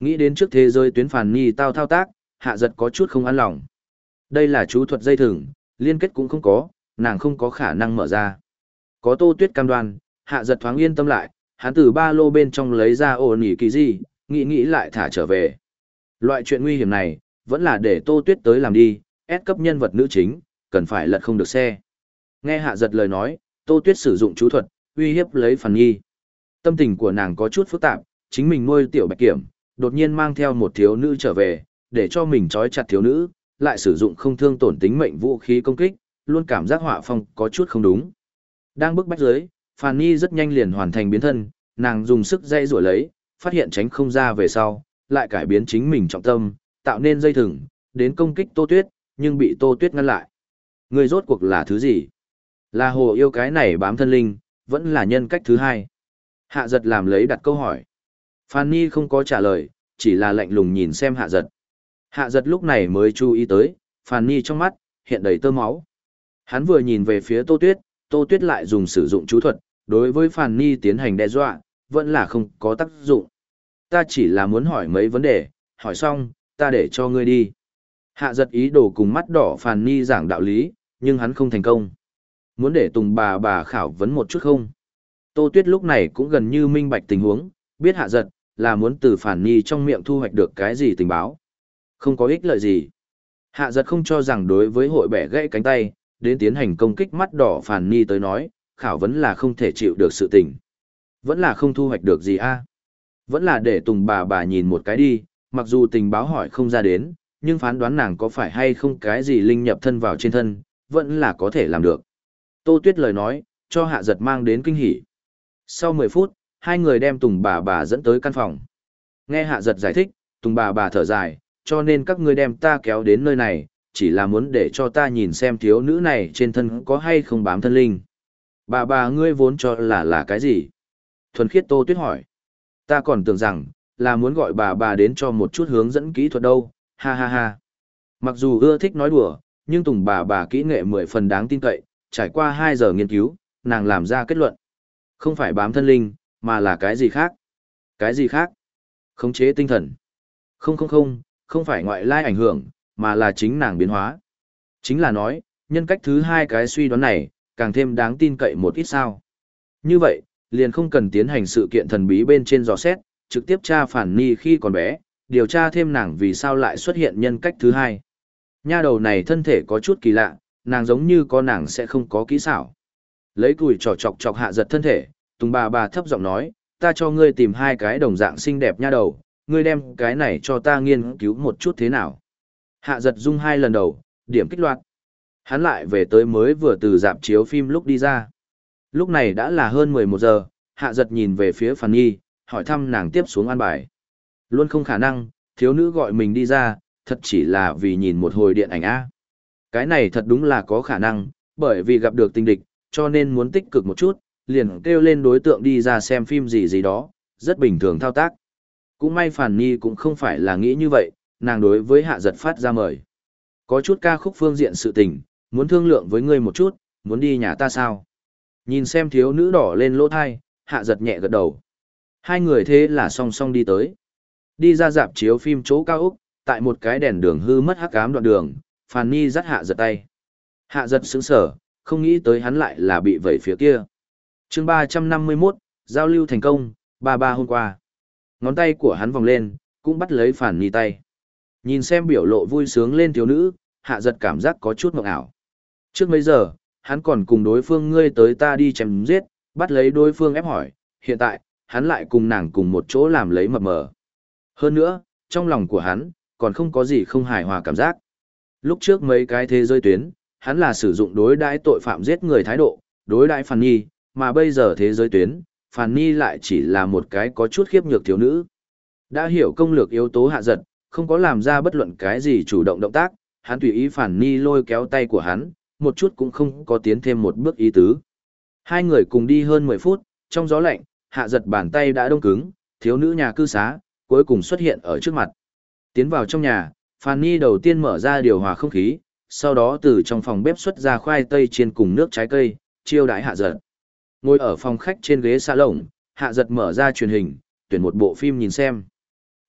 Nghĩ đến trước thế giới tuyến phản nhi tao thao tác, hạ giật có chút không an lòng. Đây là chú thuật dây thừng, liên kết cũng không có, nàng không có khả năng mở ra. Có tô tuyết cam đoan, hạ giật thoáng yên tâm lại, hắn từ ba lô bên trong lấy ra ổ nỉ kỳ gì, nghĩ nghĩ lại thả trở về. Loại chuyện nguy hiểm này, vẫn là để Tô Tuyết tới làm đi, ép cấp nhân vật nữ chính, cần phải lật không được xe. Nghe hạ giật lời nói, Tô Tuyết sử dụng chú thuật, uy hiếp lấy phần Nhi. Tâm tình của nàng có chút phức tạp, chính mình nuôi tiểu bạch kiểm, đột nhiên mang theo một thiếu nữ trở về, để cho mình trói chặt thiếu nữ, lại sử dụng không thương tổn tính mệnh vũ khí công kích, luôn cảm giác họa phong có chút không đúng. Đang bức bách dưới, Phàn Nhi rất nhanh liền hoàn thành biến thân, nàng dùng sức dây rủa lấy, phát hiện tránh không ra về sau, lại cải biến chính mình trọng tâm, tạo nên dây thừng, đến công kích Tô Tuyết, nhưng bị Tô Tuyết ngăn lại. Người rốt cuộc là thứ gì? Là hồ yêu cái này bám thân linh, vẫn là nhân cách thứ hai. Hạ giật làm lấy đặt câu hỏi. Phan Nhi không có trả lời, chỉ là lạnh lùng nhìn xem hạ giật. Hạ giật lúc này mới chú ý tới, Phan Nhi trong mắt, hiện đầy tơ máu. Hắn vừa nhìn về phía Tô Tuyết, Tô Tuyết lại dùng sử dụng chú thuật, đối với Phan Nhi tiến hành đe dọa, vẫn là không có tác dụng. Ta chỉ là muốn hỏi mấy vấn đề, hỏi xong, ta để cho ngươi đi. Hạ giật ý đồ cùng mắt đỏ Phan Nhi giảng đạo lý, nhưng hắn không thành công. Muốn để Tùng bà bà khảo vấn một chút không? Tô Tuyết lúc này cũng gần như minh bạch tình huống, biết hạ giật, là muốn từ Phàn Nhi trong miệng thu hoạch được cái gì tình báo. Không có ích lợi gì. Hạ giật không cho rằng đối với hội bẻ gãy cánh tay, đến tiến hành công kích mắt đỏ phàn ni tới nói, khảo vấn là không thể chịu được sự tình. Vẫn là không thu hoạch được gì a Vẫn là để Tùng bà bà nhìn một cái đi, mặc dù tình báo hỏi không ra đến, nhưng phán đoán nàng có phải hay không cái gì linh nhập thân vào trên thân, vẫn là có thể làm được. Tô Tuyết lời nói, cho hạ giật mang đến kinh hỉ. Sau 10 phút, hai người đem Tùng bà bà dẫn tới căn phòng. Nghe hạ giật giải thích, Tùng bà bà thở dài, cho nên các ngươi đem ta kéo đến nơi này, chỉ là muốn để cho ta nhìn xem thiếu nữ này trên thân có hay không bám thân linh. Bà bà ngươi vốn cho là là cái gì? Thuần khiết Tô Tuyết hỏi. Ta còn tưởng rằng, là muốn gọi bà bà đến cho một chút hướng dẫn kỹ thuật đâu, ha ha ha. Mặc dù ưa thích nói đùa, nhưng Tùng bà bà kỹ nghệ mười phần đáng tin cậy, trải qua 2 giờ nghiên cứu, nàng làm ra kết luận. Không phải bám thân linh, mà là cái gì khác. Cái gì khác? Khống chế tinh thần. Không không không, không phải ngoại lai ảnh hưởng, mà là chính nàng biến hóa. Chính là nói, nhân cách thứ hai cái suy đoán này, càng thêm đáng tin cậy một ít sao. Như vậy, liền không cần tiến hành sự kiện thần bí bên trên dò xét, trực tiếp tra phản ni khi còn bé, điều tra thêm nàng vì sao lại xuất hiện nhân cách thứ hai. Nha đầu này thân thể có chút kỳ lạ, nàng giống như có nàng sẽ không có kỹ xảo. Lấy cùi trò chọc chọc hạ giật thân thể, Tùng bà bà thấp giọng nói, ta cho ngươi tìm hai cái đồng dạng xinh đẹp nha đầu, ngươi đem cái này cho ta nghiên cứu một chút thế nào. Hạ giật dung hai lần đầu, điểm kích loạt. Hắn lại về tới mới vừa từ dạp chiếu phim lúc đi ra. Lúc này đã là hơn 11 giờ, hạ giật nhìn về phía Phan Nhi, hỏi thăm nàng tiếp xuống an bài. Luôn không khả năng, thiếu nữ gọi mình đi ra, thật chỉ là vì nhìn một hồi điện ảnh A. Cái này thật đúng là có khả năng, bởi vì gặp được tình địch, cho nên muốn tích cực một chút, liền kêu lên đối tượng đi ra xem phim gì gì đó, rất bình thường thao tác. Cũng may Phan Nhi cũng không phải là nghĩ như vậy, nàng đối với hạ giật phát ra mời. Có chút ca khúc phương diện sự tình, muốn thương lượng với ngươi một chút, muốn đi nhà ta sao? Nhìn xem thiếu nữ đỏ lên lỗ thai, hạ giật nhẹ gật đầu. Hai người thế là song song đi tới. Đi ra dạp chiếu phim chỗ cao Úc, tại một cái đèn đường hư mất hắc ám đoạn đường, Phàn Nhi dắt hạ giật tay. Hạ giật sững sở, không nghĩ tới hắn lại là bị vẩy phía kia. chương ba trăm năm mươi 351, giao lưu thành công, ba ba hôm qua. Ngón tay của hắn vòng lên, cũng bắt lấy Phàn Nhi tay. Nhìn xem biểu lộ vui sướng lên thiếu nữ, hạ giật cảm giác có chút mộng ảo. Trước mấy giờ, hắn còn cùng đối phương ngươi tới ta đi chém giết, bắt lấy đối phương ép hỏi, hiện tại, hắn lại cùng nàng cùng một chỗ làm lấy mập mờ. Hơn nữa, trong lòng của hắn, còn không có gì không hài hòa cảm giác. Lúc trước mấy cái thế giới tuyến, hắn là sử dụng đối đãi tội phạm giết người thái độ, đối đãi Phàn Nhi, mà bây giờ thế giới tuyến, Phàn Nhi lại chỉ là một cái có chút khiếp nhược thiếu nữ. Đã hiểu công lược yếu tố hạ giật, không có làm ra bất luận cái gì chủ động động tác, hắn tùy ý phản ni lôi kéo tay của hắn, một chút cũng không có tiến thêm một bước ý tứ. Hai người cùng đi hơn 10 phút, trong gió lạnh, hạ giật bàn tay đã đông cứng, thiếu nữ nhà cư xá, cuối cùng xuất hiện ở trước mặt. Tiến vào trong nhà, Phan Nhi đầu tiên mở ra điều hòa không khí, sau đó từ trong phòng bếp xuất ra khoai tây chiên cùng nước trái cây, chiêu đãi hạ giật. Ngồi ở phòng khách trên ghế xa lồng, hạ giật mở ra truyền hình, tuyển một bộ phim nhìn xem.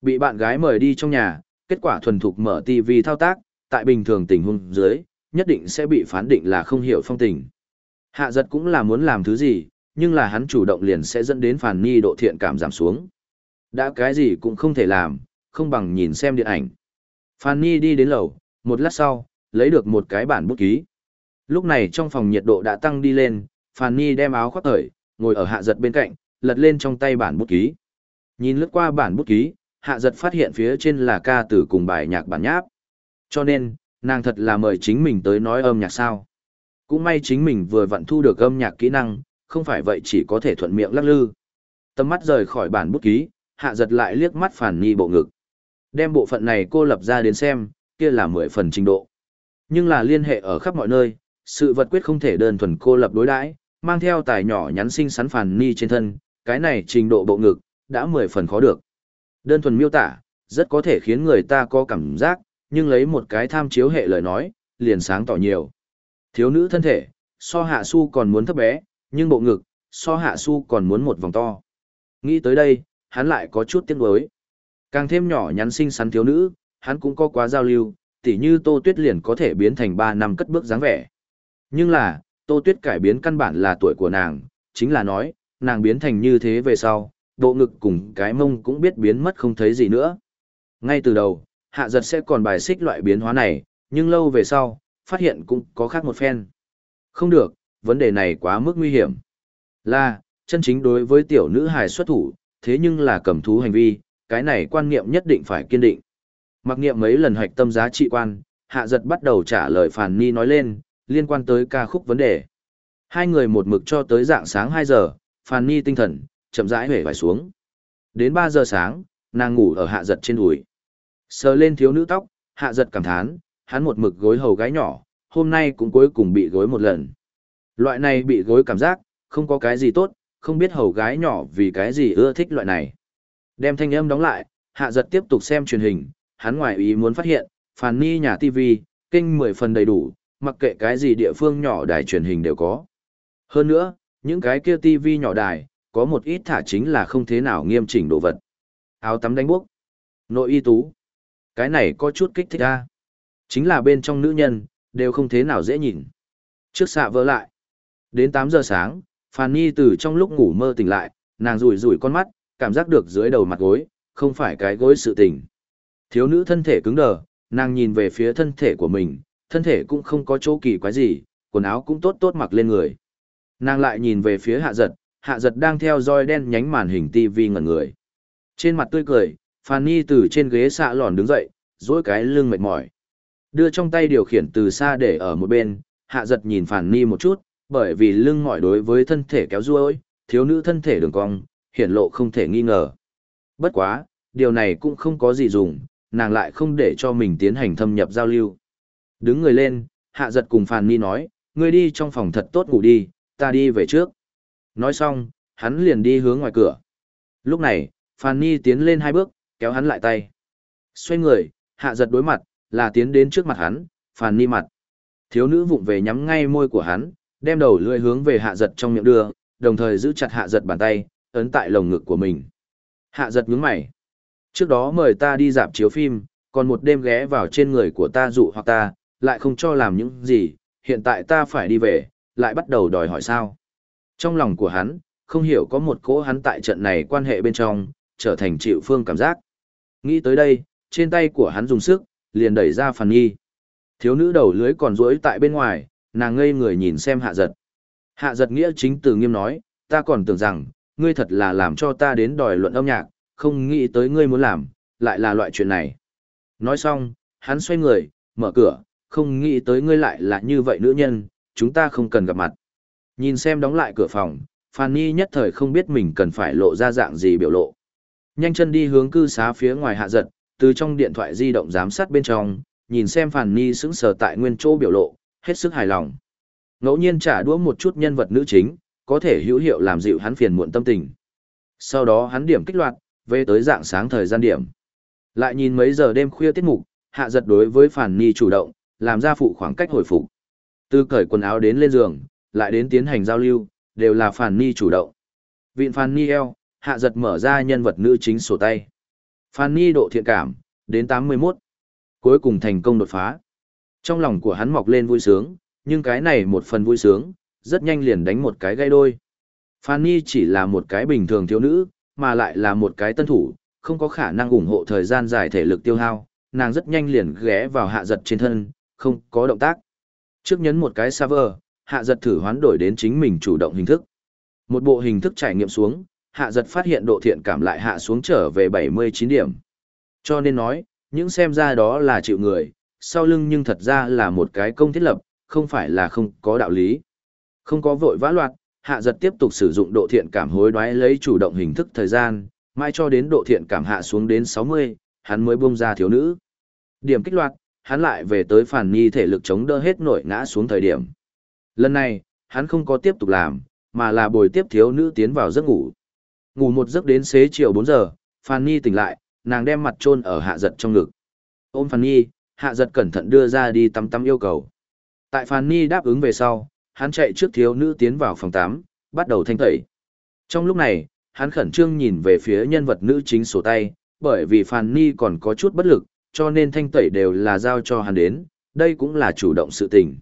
Bị bạn gái mời đi trong nhà, kết quả thuần thục mở TV thao tác, tại bình thường tình huống dưới, nhất định sẽ bị phán định là không hiểu phong tình. Hạ giật cũng là muốn làm thứ gì, nhưng là hắn chủ động liền sẽ dẫn đến phản Ni độ thiện cảm giảm xuống. Đã cái gì cũng không thể làm, không bằng nhìn xem điện ảnh. Phan Nhi đi đến lầu, một lát sau, lấy được một cái bản bút ký. Lúc này trong phòng nhiệt độ đã tăng đi lên, Phan Nhi đem áo khoác thởi, ngồi ở hạ giật bên cạnh, lật lên trong tay bản bút ký. Nhìn lướt qua bản bút ký, hạ giật phát hiện phía trên là ca từ cùng bài nhạc bản nháp. Cho nên, nàng thật là mời chính mình tới nói âm nhạc sao. Cũng may chính mình vừa vặn thu được âm nhạc kỹ năng, không phải vậy chỉ có thể thuận miệng lắc lư. Tầm mắt rời khỏi bản bút ký, hạ giật lại liếc mắt phản ni bộ ngực. Đem bộ phận này cô lập ra đến xem, kia là mười phần trình độ. Nhưng là liên hệ ở khắp mọi nơi, sự vật quyết không thể đơn thuần cô lập đối đãi, mang theo tài nhỏ nhắn xinh xắn phản ni trên thân, cái này trình độ bộ ngực, đã mười phần khó được. Đơn thuần miêu tả, rất có thể khiến người ta có cảm giác, nhưng lấy một cái tham chiếu hệ lời nói, liền sáng tỏ nhiều. Thiếu nữ thân thể, so hạ su còn muốn thấp bé, nhưng bộ ngực, so hạ su còn muốn một vòng to. Nghĩ tới đây, hắn lại có chút tiếc nuối. Càng thêm nhỏ nhắn xinh xắn thiếu nữ, hắn cũng có quá giao lưu, tỉ như Tô Tuyết liền có thể biến thành 3 năm cất bước dáng vẻ. Nhưng là, Tô Tuyết cải biến căn bản là tuổi của nàng, chính là nói, nàng biến thành như thế về sau, bộ ngực cùng cái mông cũng biết biến mất không thấy gì nữa. Ngay từ đầu, hạ giật sẽ còn bài xích loại biến hóa này, nhưng lâu về sau, phát hiện cũng có khác một phen. Không được, vấn đề này quá mức nguy hiểm. Là, chân chính đối với tiểu nữ hài xuất thủ, thế nhưng là cầm thú hành vi, cái này quan niệm nhất định phải kiên định. Mặc niệm mấy lần hoạch tâm giá trị quan, hạ giật bắt đầu trả lời phản ni nói lên, liên quan tới ca khúc vấn đề. Hai người một mực cho tới dạng sáng 2 giờ, phản ni tinh thần, chậm rãi hể vải xuống. Đến 3 giờ sáng, nàng ngủ ở hạ giật trên đùi. Sờ lên thiếu nữ tóc, hạ giật cảm thán, hắn một mực gối hầu gái nhỏ, hôm nay cũng cuối cùng bị gối một lần. Loại này bị gối cảm giác, không có cái gì tốt, không biết hầu gái nhỏ vì cái gì ưa thích loại này. Đem thanh âm đóng lại, hạ giật tiếp tục xem truyền hình, hắn ngoài ý muốn phát hiện, phàn ni nhà TV, kênh 10 phần đầy đủ, mặc kệ cái gì địa phương nhỏ đài truyền hình đều có. Hơn nữa, những cái kia TV nhỏ đài, có một ít thả chính là không thế nào nghiêm chỉnh đồ vật. Áo tắm đánh buốc. nội y tú. Cái này có chút kích thích ra. Chính là bên trong nữ nhân, đều không thế nào dễ nhìn. Trước xạ vỡ lại. Đến 8 giờ sáng, Phàn Nhi từ trong lúc ngủ mơ tỉnh lại, nàng rủi rủi con mắt, cảm giác được dưới đầu mặt gối, không phải cái gối sự tỉnh. Thiếu nữ thân thể cứng đờ, nàng nhìn về phía thân thể của mình, thân thể cũng không có chỗ kỳ quái gì, quần áo cũng tốt tốt mặc lên người. Nàng lại nhìn về phía hạ giật, hạ giật đang theo dõi đen nhánh màn hình TV ngẩn người. Trên mặt tươi cười, Phàn Nhi từ trên ghế xạ lòn đứng dậy, dối cái lưng mệt mỏi. Đưa trong tay điều khiển từ xa để ở một bên, hạ giật nhìn Phàn Nhi một chút, bởi vì lưng mỏi đối với thân thể kéo ruôi, thiếu nữ thân thể đường cong, hiển lộ không thể nghi ngờ. Bất quá, điều này cũng không có gì dùng, nàng lại không để cho mình tiến hành thâm nhập giao lưu. Đứng người lên, hạ giật cùng Phàn Ni nói, ngươi đi trong phòng thật tốt ngủ đi, ta đi về trước. Nói xong, hắn liền đi hướng ngoài cửa. Lúc này, Phàn Ni tiến lên hai bước, kéo hắn lại tay. Xoay người, hạ giật đối mặt, là tiến đến trước mặt hắn, Phàn Ni mặt. Thiếu nữ vụng về nhắm ngay môi của hắn, đem đầu lưỡi hướng về hạ giật trong miệng đưa, đồng thời giữ chặt hạ giật bàn tay, ấn tại lồng ngực của mình. Hạ giật nhướng mày. Trước đó mời ta đi dạp chiếu phim, còn một đêm ghé vào trên người của ta dụ hoặc ta, lại không cho làm những gì, hiện tại ta phải đi về, lại bắt đầu đòi hỏi sao. Trong lòng của hắn, không hiểu có một cỗ hắn tại trận này quan hệ bên trong, trở thành chịu phương cảm giác. Nghĩ tới đây, trên tay của hắn dùng sức, liền đẩy ra phản nhi Thiếu nữ đầu lưới còn rỗi tại bên ngoài, nàng ngây người nhìn xem hạ giật. Hạ giật nghĩa chính từ nghiêm nói, ta còn tưởng rằng, ngươi thật là làm cho ta đến đòi luận âm nhạc, không nghĩ tới ngươi muốn làm, lại là loại chuyện này. Nói xong, hắn xoay người, mở cửa, không nghĩ tới ngươi lại là như vậy nữ nhân, chúng ta không cần gặp mặt. Nhìn xem đóng lại cửa phòng, Fanny nhất thời không biết mình cần phải lộ ra dạng gì biểu lộ. Nhanh chân đi hướng cư xá phía ngoài hạ giật, từ trong điện thoại di động giám sát bên trong, nhìn xem Fanny sững sờ tại nguyên chỗ biểu lộ, hết sức hài lòng. Ngẫu nhiên trả đũa một chút nhân vật nữ chính, có thể hữu hiệu làm dịu hắn phiền muộn tâm tình. Sau đó hắn điểm kích loạt, về tới dạng sáng thời gian điểm. Lại nhìn mấy giờ đêm khuya tiết mục, hạ giật đối với Phan Nhi chủ động, làm ra phụ khoảng cách hồi phục. Từ cởi quần áo đến lên giường, lại đến tiến hành giao lưu, đều là Phan Ni chủ động. Vịn Phan Ni eo, hạ giật mở ra nhân vật nữ chính sổ tay. Phan Ni độ thiện cảm, đến 81. Cuối cùng thành công đột phá. Trong lòng của hắn mọc lên vui sướng, nhưng cái này một phần vui sướng, rất nhanh liền đánh một cái gai đôi. Fanny chỉ là một cái bình thường thiếu nữ, mà lại là một cái tân thủ, không có khả năng ủng hộ thời gian dài thể lực tiêu hao, nàng rất nhanh liền ghé vào hạ giật trên thân, không có động tác. Trước nhấn một cái server, hạ giật thử hoán đổi đến chính mình chủ động hình thức. Một bộ hình thức trải nghiệm xuống, hạ giật phát hiện độ thiện cảm lại hạ xuống trở về 79 điểm. Cho nên nói, những xem ra đó là chịu người, sau lưng nhưng thật ra là một cái công thiết lập, không phải là không có đạo lý. Không có vội vã loạt, hạ giật tiếp tục sử dụng độ thiện cảm hối đoái lấy chủ động hình thức thời gian, mai cho đến độ thiện cảm hạ xuống đến 60, hắn mới buông ra thiếu nữ. Điểm kích loạt, hắn lại về tới phản nhi thể lực chống đỡ hết nổi ngã xuống thời điểm. Lần này, hắn không có tiếp tục làm, mà là bồi tiếp thiếu nữ tiến vào giấc ngủ. Ngủ một giấc đến xế chiều 4 giờ, Phan Nhi tỉnh lại, nàng đem mặt chôn ở hạ giật trong ngực. Ôm Phan Nhi, hạ giật cẩn thận đưa ra đi tắm tắm yêu cầu. Tại Phan Nhi đáp ứng về sau, hắn chạy trước thiếu nữ tiến vào phòng tắm, bắt đầu thanh tẩy. Trong lúc này, hắn khẩn trương nhìn về phía nhân vật nữ chính sổ tay, bởi vì Phan Nhi còn có chút bất lực, cho nên thanh tẩy đều là giao cho hắn đến, đây cũng là chủ động sự tình.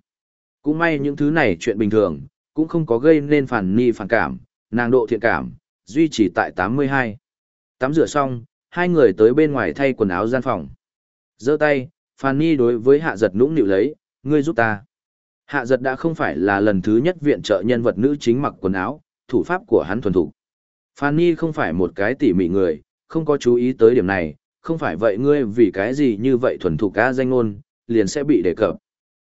Cũng may những thứ này chuyện bình thường, cũng không có gây nên phản ni phản cảm, nàng độ thiện cảm, duy trì tại 82. Tắm rửa xong, hai người tới bên ngoài thay quần áo gian phòng. giơ tay, phản ni đối với hạ giật nũng nịu lấy, ngươi giúp ta. Hạ giật đã không phải là lần thứ nhất viện trợ nhân vật nữ chính mặc quần áo, thủ pháp của hắn thuần thủ. Phan Nhi không phải một cái tỉ mỉ người, không có chú ý tới điểm này, không phải vậy ngươi vì cái gì như vậy thuần thủ ca danh ngôn, liền sẽ bị đề cập.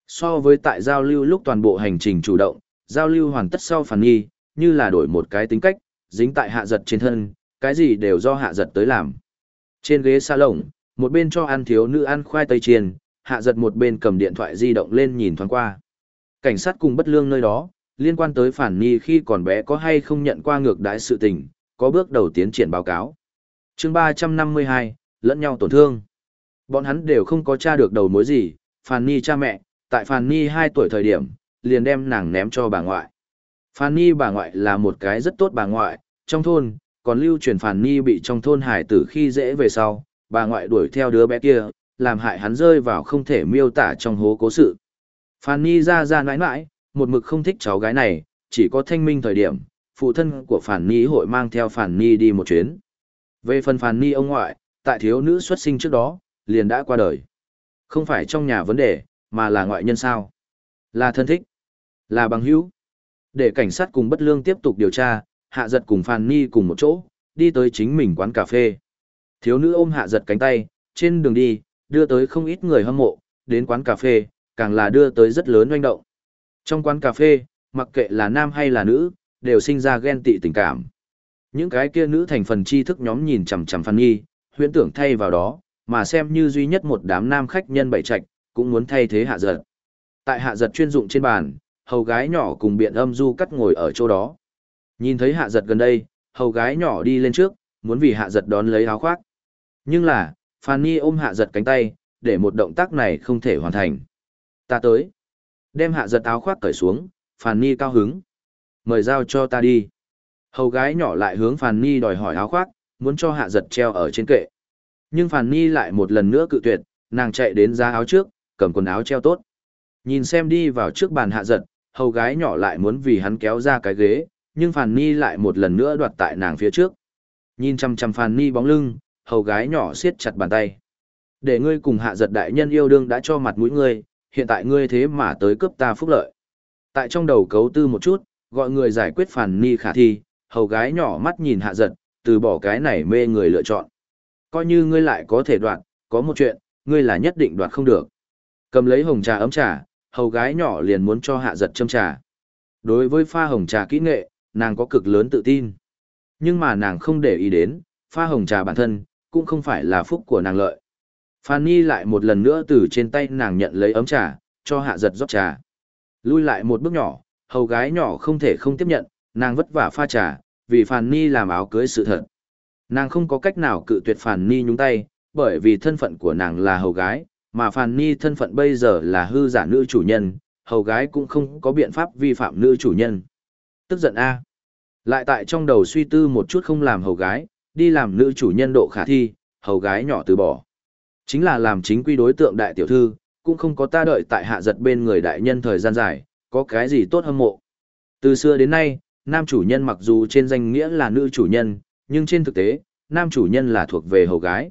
So với tại giao lưu lúc toàn bộ hành trình chủ động, giao lưu hoàn tất sau phản nghi, như là đổi một cái tính cách, dính tại hạ giật trên thân, cái gì đều do hạ giật tới làm. Trên ghế salon, một bên cho ăn thiếu nữ ăn khoai tây chiên, hạ giật một bên cầm điện thoại di động lên nhìn thoáng qua. Cảnh sát cùng bất lương nơi đó, liên quan tới phản nghi khi còn bé có hay không nhận qua ngược đãi sự tình, có bước đầu tiến triển báo cáo. chương 352, lẫn nhau tổn thương. Bọn hắn đều không có tra được đầu mối gì, phản nghi cha mẹ, tại Phan nhi 2 tuổi thời điểm, liền đem nàng ném cho bà ngoại. Phan nhi bà ngoại là một cái rất tốt bà ngoại, trong thôn, còn lưu truyền Phan nhi bị trong thôn hải tử khi dễ về sau, bà ngoại đuổi theo đứa bé kia, làm hại hắn rơi vào không thể miêu tả trong hố cố sự. Phan nhi ra ra nãi nãi, một mực không thích cháu gái này, chỉ có thanh minh thời điểm, phụ thân của Phan Ni hội mang theo Phan Ni đi một chuyến. Về phần Phan Ni ông ngoại, tại thiếu nữ xuất sinh trước đó, liền đã qua đời. Không phải trong nhà vấn đề, mà là ngoại nhân sao. Là thân thích, là bằng hữu. Để cảnh sát cùng bất lương tiếp tục điều tra, hạ giật cùng Phan Ni cùng một chỗ, đi tới chính mình quán cà phê. Thiếu nữ ôm hạ giật cánh tay, trên đường đi, đưa tới không ít người hâm mộ, đến quán cà phê, càng là đưa tới rất lớn doanh động. Trong quán cà phê, mặc kệ là nam hay là nữ, đều sinh ra ghen tị tình cảm. Những cái kia nữ thành phần tri thức nhóm nhìn chằm chằm Phan Nhi, huyễn tưởng thay vào đó, mà xem như duy nhất một đám nam khách nhân bảy trạch, cũng muốn thay thế hạ giật. Tại hạ giật chuyên dụng trên bàn, hầu gái nhỏ cùng biện âm du cắt ngồi ở chỗ đó. Nhìn thấy hạ giật gần đây, hầu gái nhỏ đi lên trước, muốn vì hạ giật đón lấy áo khoác. Nhưng là, Fanny ôm hạ giật cánh tay, để một động tác này không thể hoàn thành. Ta tới. Đem hạ giật áo khoác cởi xuống, Phàn cao hứng. Mời giao cho ta đi. Hầu gái nhỏ lại hướng Phàn đòi hỏi áo khoác, muốn cho hạ giật treo ở trên kệ. Nhưng Phàn lại một lần nữa cự tuyệt, nàng chạy đến ra áo trước, cầm quần áo treo tốt. Nhìn xem đi vào trước bàn hạ giật, hầu gái nhỏ lại muốn vì hắn kéo ra cái ghế, nhưng Phàn Ni lại một lần nữa đoạt tại nàng phía trước. Nhìn chăm chăm Phàn Ni bóng lưng, hầu gái nhỏ siết chặt bàn tay. Để ngươi cùng hạ giật đại nhân yêu đương đã cho mặt mũi ngươi, hiện tại ngươi thế mà tới cướp ta phúc lợi. Tại trong đầu cấu tư một chút, gọi người giải quyết phàn ni khả thi, hầu gái nhỏ mắt nhìn hạ giật, từ bỏ cái này mê người lựa chọn. Coi như ngươi lại có thể đoạt, có một chuyện, ngươi là nhất định đoạt không được. Cầm lấy hồng trà ấm trà, hầu gái nhỏ liền muốn cho hạ giật châm trà. Đối với pha hồng trà kỹ nghệ, nàng có cực lớn tự tin. Nhưng mà nàng không để ý đến, pha hồng trà bản thân, cũng không phải là phúc của nàng lợi. Phan Nhi lại một lần nữa từ trên tay nàng nhận lấy ấm trà, cho hạ giật rót trà. Lui lại một bước nhỏ, hầu gái nhỏ không thể không tiếp nhận, nàng vất vả pha trà, vì Phan Nhi làm áo cưới sự thật. Nàng không có cách nào cự tuyệt Phan Nhi nhúng tay, bởi vì thân phận của nàng là hầu gái, mà Phan Nhi thân phận bây giờ là hư giả nữ chủ nhân, hầu gái cũng không có biện pháp vi phạm nữ chủ nhân. Tức giận A. Lại tại trong đầu suy tư một chút không làm hầu gái, đi làm nữ chủ nhân độ khả thi, hầu gái nhỏ từ bỏ. Chính là làm chính quy đối tượng đại tiểu thư, cũng không có ta đợi tại hạ giật bên người đại nhân thời gian dài, có cái gì tốt hâm mộ. Từ xưa đến nay, nam chủ nhân mặc dù trên danh nghĩa là nữ chủ nhân, nhưng trên thực tế, nam chủ nhân là thuộc về hầu gái.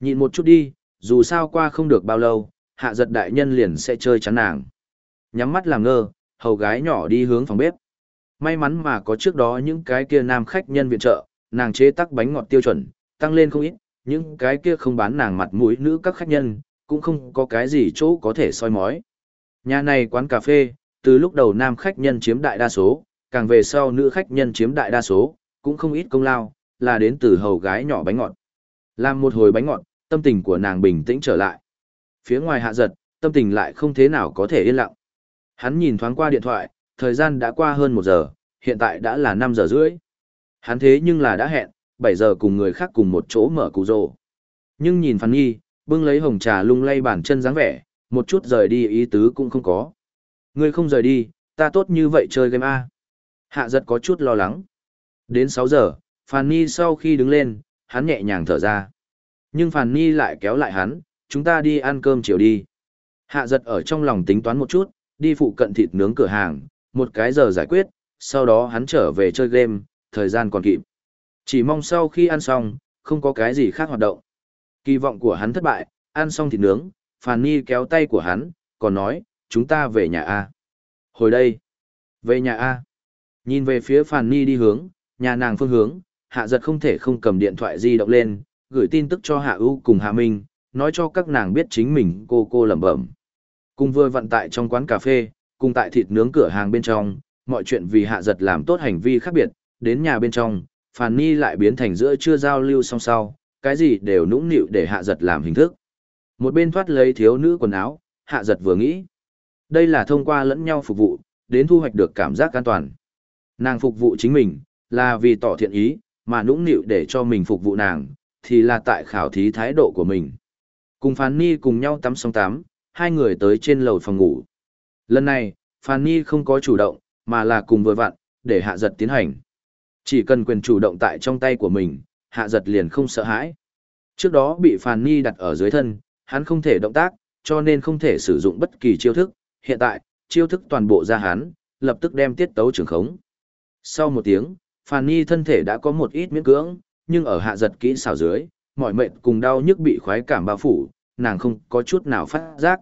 Nhịn một chút đi, dù sao qua không được bao lâu, hạ giật đại nhân liền sẽ chơi chắn nàng. Nhắm mắt làm ngơ, hầu gái nhỏ đi hướng phòng bếp. May mắn mà có trước đó những cái kia nam khách nhân viện trợ, nàng chế tắc bánh ngọt tiêu chuẩn, tăng lên không ít, những cái kia không bán nàng mặt mũi nữ các khách nhân, cũng không có cái gì chỗ có thể soi mói. Nhà này quán cà phê, từ lúc đầu nam khách nhân chiếm đại đa số, càng về sau nữ khách nhân chiếm đại đa số, cũng không ít công lao, là đến từ hầu gái nhỏ bánh ngọt. Làm một hồi bánh ngọt, tâm tình của nàng bình tĩnh trở lại. Phía ngoài hạ giật, tâm tình lại không thế nào có thể yên lặng. Hắn nhìn thoáng qua điện thoại, thời gian đã qua hơn một giờ, hiện tại đã là 5 giờ rưỡi. Hắn thế nhưng là đã hẹn, 7 giờ cùng người khác cùng một chỗ mở cụ rồ. Nhưng nhìn Phan Nhi, bưng lấy hồng trà lung lay bản chân dáng vẻ, một chút rời đi ý tứ cũng không có. Ngươi không rời đi, ta tốt như vậy chơi game A. Hạ giật có chút lo lắng. Đến 6 giờ, Phan Nhi sau khi đứng lên, hắn nhẹ nhàng thở ra. Nhưng Phàn Ni lại kéo lại hắn, chúng ta đi ăn cơm chiều đi. Hạ giật ở trong lòng tính toán một chút, đi phụ cận thịt nướng cửa hàng, một cái giờ giải quyết, sau đó hắn trở về chơi game, thời gian còn kịp. Chỉ mong sau khi ăn xong, không có cái gì khác hoạt động. Kỳ vọng của hắn thất bại, ăn xong thịt nướng, Phàn Ni kéo tay của hắn, còn nói, chúng ta về nhà A. Hồi đây, về nhà A. Nhìn về phía Phàn Ni đi hướng, nhà nàng phương hướng, hạ giật không thể không cầm điện thoại di động lên, gửi tin tức cho hạ U cùng hạ minh, nói cho các nàng biết chính mình cô cô lẩm bẩm. Cùng vừa vận tại trong quán cà phê, cùng tại thịt nướng cửa hàng bên trong, mọi chuyện vì hạ giật làm tốt hành vi khác biệt, đến nhà bên trong, Phàn Ni lại biến thành giữa chưa giao lưu song sau, cái gì đều nũng nịu để hạ giật làm hình thức. Một bên thoát lấy thiếu nữ quần áo, hạ giật vừa nghĩ. Đây là thông qua lẫn nhau phục vụ, đến thu hoạch được cảm giác an toàn. Nàng phục vụ chính mình, là vì tỏ thiện ý, mà nũng nịu để cho mình phục vụ nàng, thì là tại khảo thí thái độ của mình. Cùng Phàn Ni cùng nhau tắm xong tắm, hai người tới trên lầu phòng ngủ. Lần này, Phàn Ni không có chủ động, mà là cùng vừa vặn, để hạ giật tiến hành. Chỉ cần quyền chủ động tại trong tay của mình, hạ giật liền không sợ hãi. Trước đó bị Phàn Ni đặt ở dưới thân, hắn không thể động tác, cho nên không thể sử dụng bất kỳ chiêu thức. Hiện tại, chiêu thức toàn bộ ra hắn, lập tức đem tiết tấu trường khống. Sau một tiếng, Phàn Ni thân thể đã có một ít miễn cưỡng, nhưng ở hạ giật kỹ xảo dưới, mọi mệnh cùng đau nhức bị khoái cảm bao phủ, nàng không có chút nào phát giác.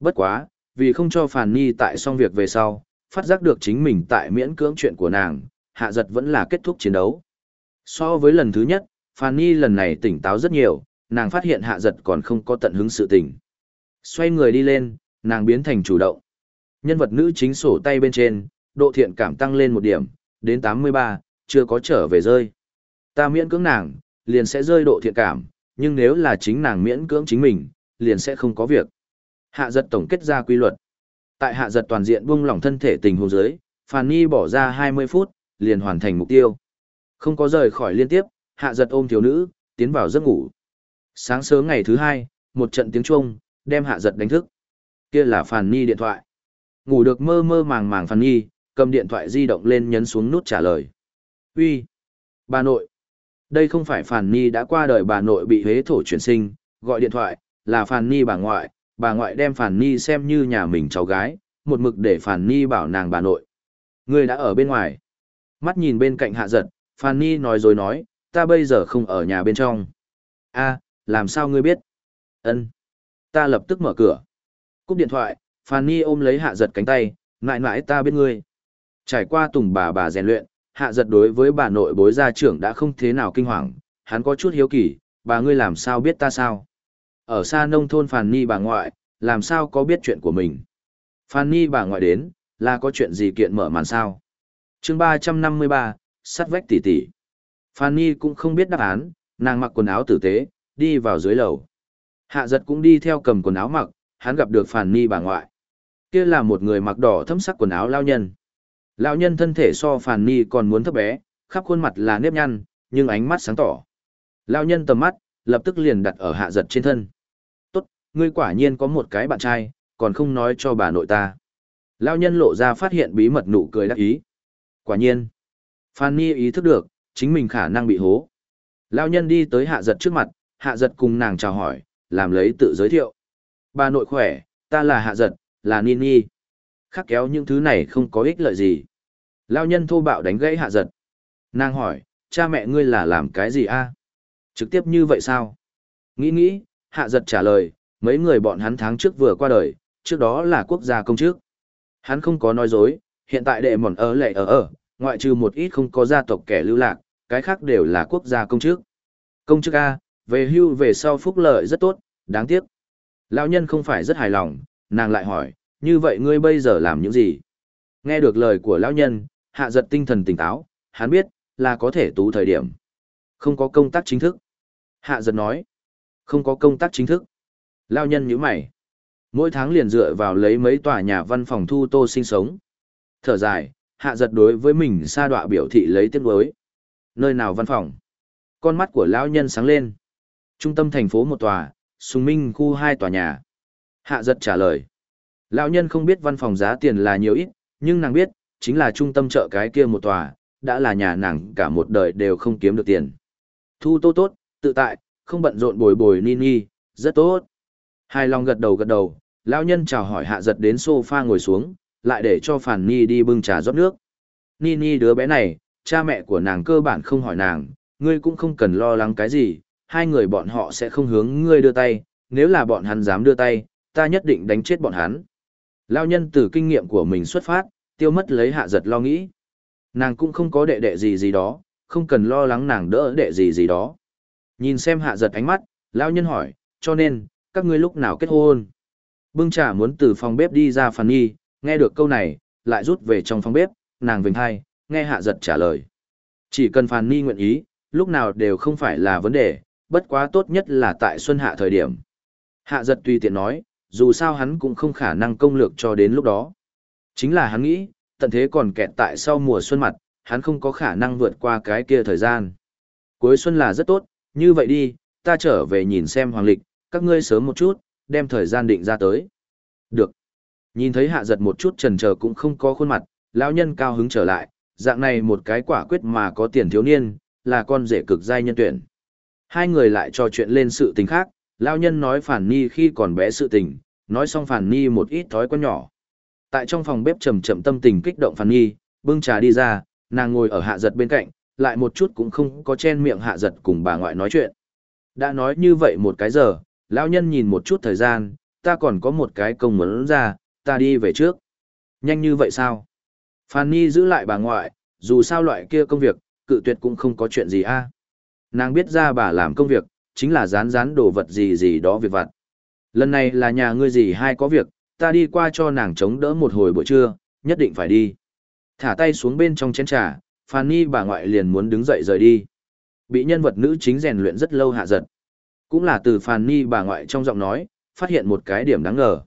Bất quá, vì không cho Phàn Nhi tại xong việc về sau, phát giác được chính mình tại miễn cưỡng chuyện của nàng, hạ giật vẫn là kết thúc chiến đấu. So với lần thứ nhất, Phàn Nhi lần này tỉnh táo rất nhiều, nàng phát hiện hạ giật còn không có tận hứng sự tình. Xoay người đi lên, nàng biến thành chủ động. Nhân vật nữ chính sổ tay bên trên, độ thiện cảm tăng lên một điểm, đến 83, chưa có trở về rơi. Ta miễn cưỡng nàng, liền sẽ rơi độ thiện cảm, nhưng nếu là chính nàng miễn cưỡng chính mình, liền sẽ không có việc. Hạ giật tổng kết ra quy luật. Tại hạ giật toàn diện buông lỏng thân thể tình huống dưới, Phàn Nhi bỏ ra 20 phút, liền hoàn thành mục tiêu. Không có rời khỏi liên tiếp, hạ giật ôm thiếu nữ, tiến vào giấc ngủ. Sáng sớm ngày thứ hai, một trận tiếng chuông đem hạ giật đánh thức. Kia là Phàn Nhi điện thoại. Ngủ được mơ mơ màng màng Phàn Nhi, cầm điện thoại di động lên nhấn xuống nút trả lời. Uy, Bà nội! Đây không phải Phàn Nhi đã qua đời bà nội bị hế thổ chuyển sinh, gọi điện thoại, là Phàn Nhi bà ngoại, bà ngoại đem Phàn Nhi xem như nhà mình cháu gái, một mực để Phàn Nhi bảo nàng bà nội. Người đã ở bên ngoài. Mắt nhìn bên cạnh hạ giật, Phàn Nhi nói rồi nói, ta bây giờ không ở nhà bên trong. a làm sao ngươi biết? ân Ta lập tức mở cửa. Cúp điện thoại, Phàn Nhi ôm lấy hạ giật cánh tay, ngại ngại ta biết ngươi. Trải qua tùng bà bà rèn luyện, hạ giật đối với bà nội bối gia trưởng đã không thế nào kinh hoàng, hắn có chút hiếu kỳ, bà ngươi làm sao biết ta sao? Ở xa nông thôn Phàn Nhi bà ngoại, làm sao có biết chuyện của mình? Phàn Nhi bà ngoại đến, là có chuyện gì kiện mở màn sao? chương ba trăm năm mươi ba sắt vách tỉ tỉ. Phàn Nhi cũng không biết đáp án, nàng mặc quần áo tử tế, đi vào dưới lầu. Hạ giật cũng đi theo cầm quần áo mặc, hắn gặp được Phàn Nhi bà ngoại. Kia là một người mặc đỏ thâm sắc quần áo lao nhân. Lão nhân thân thể so Phàn Nhi còn muốn thấp bé, khắp khuôn mặt là nếp nhăn, nhưng ánh mắt sáng tỏ. Lão nhân tầm mắt, lập tức liền đặt ở hạ giật trên thân. Tốt, ngươi quả nhiên có một cái bạn trai, còn không nói cho bà nội ta. Lão nhân lộ ra phát hiện bí mật nụ cười đắc ý. Quả nhiên, Phan Nhi ý thức được, chính mình khả năng bị hố. Lão nhân đi tới hạ giật trước mặt, hạ giật cùng nàng chào hỏi, làm lấy tự giới thiệu. Bà nội khỏe, ta là hạ giật, là Nini. Khắc kéo những thứ này không có ích lợi gì. Lao nhân thô bạo đánh gãy hạ giật. Nàng hỏi, cha mẹ ngươi là làm cái gì a? Trực tiếp như vậy sao? Nghĩ nghĩ, hạ giật trả lời, mấy người bọn hắn tháng trước vừa qua đời, trước đó là quốc gia công chức. Hắn không có nói dối, hiện tại đệ mòn ở lệ ở ở, ngoại trừ một ít không có gia tộc kẻ lưu lạc, cái khác đều là quốc gia công chức. Công chức A, về hưu về sau phúc lợi rất tốt, đáng tiếc. Lão nhân không phải rất hài lòng, nàng lại hỏi, như vậy ngươi bây giờ làm những gì? Nghe được lời của lão nhân, hạ giật tinh thần tỉnh táo, hắn biết, là có thể tú thời điểm. Không có công tác chính thức. Hạ giật nói, không có công tác chính thức. Lão nhân nhíu mày. Mỗi tháng liền dựa vào lấy mấy tòa nhà văn phòng thu tô sinh sống. Thở dài, hạ giật đối với mình sa đọa biểu thị lấy tiếc đối. Nơi nào văn phòng? Con mắt của lão nhân sáng lên. Trung tâm thành phố một tòa, sùng minh khu hai tòa nhà. Hạ giật trả lời. Lão nhân không biết văn phòng giá tiền là nhiều ít, nhưng nàng biết, chính là trung tâm chợ cái kia một tòa, đã là nhà nàng cả một đời đều không kiếm được tiền. Thu tô tốt, tự tại, không bận rộn bồi bồi ni ni, rất tốt. Hai lòng gật đầu gật đầu, lão nhân chào hỏi hạ giật đến sofa ngồi xuống, lại để cho Phản Ni đi bưng trà rót nước. Ni Ni đứa bé này, cha mẹ của nàng cơ bản không hỏi nàng, ngươi cũng không cần lo lắng cái gì, hai người bọn họ sẽ không hướng ngươi đưa tay, nếu là bọn hắn dám đưa tay, ta nhất định đánh chết bọn hắn. Lao nhân từ kinh nghiệm của mình xuất phát, tiêu mất lấy hạ giật lo nghĩ. Nàng cũng không có đệ đệ gì gì đó, không cần lo lắng nàng đỡ đệ gì gì đó. Nhìn xem hạ giật ánh mắt, Lao nhân hỏi, cho nên, các ngươi lúc nào kết hôn? Bưng trà muốn từ phòng bếp đi ra phàn nghi, nghe được câu này, lại rút về trong phòng bếp, nàng vinh hai, nghe hạ giật trả lời. Chỉ cần phàn ni nguyện ý, lúc nào đều không phải là vấn đề, bất quá tốt nhất là tại xuân hạ thời điểm. Hạ giật tùy tiện nói, dù sao hắn cũng không khả năng công lược cho đến lúc đó. Chính là hắn nghĩ, tận thế còn kẹt tại sau mùa xuân mặt, hắn không có khả năng vượt qua cái kia thời gian. Cuối xuân là rất tốt, như vậy đi, ta trở về nhìn xem hoàng lịch, các ngươi sớm một chút, đem thời gian định ra tới. Được. Nhìn thấy hạ giật một chút trần chờ cũng không có khuôn mặt, lão nhân cao hứng trở lại, dạng này một cái quả quyết mà có tiền thiếu niên, là con rể cực giai nhân tuyển. Hai người lại trò chuyện lên sự tình khác, lão nhân nói phản ni khi còn bé sự tình, nói xong phản ni một ít thói quen nhỏ. Tại trong phòng bếp trầm chậm tâm tình kích động phản ni, bưng trà đi ra, nàng ngồi ở hạ giật bên cạnh, lại một chút cũng không có chen miệng hạ giật cùng bà ngoại nói chuyện. Đã nói như vậy một cái giờ, lão nhân nhìn một chút thời gian, ta còn có một cái công muốn ra, ta đi về trước. Nhanh như vậy sao? Phan Nhi giữ lại bà ngoại, dù sao loại kia công việc, cự tuyệt cũng không có chuyện gì a. Nàng biết ra bà làm công việc, chính là rán rán đồ vật gì gì đó việc vặt. Lần này là nhà ngươi gì hay có việc, ta đi qua cho nàng chống đỡ một hồi buổi trưa, nhất định phải đi. Thả tay xuống bên trong chén trà, Phan Nhi bà ngoại liền muốn đứng dậy rời đi. Bị nhân vật nữ chính rèn luyện rất lâu hạ giật. Cũng là từ Phan Nhi bà ngoại trong giọng nói, phát hiện một cái điểm đáng ngờ.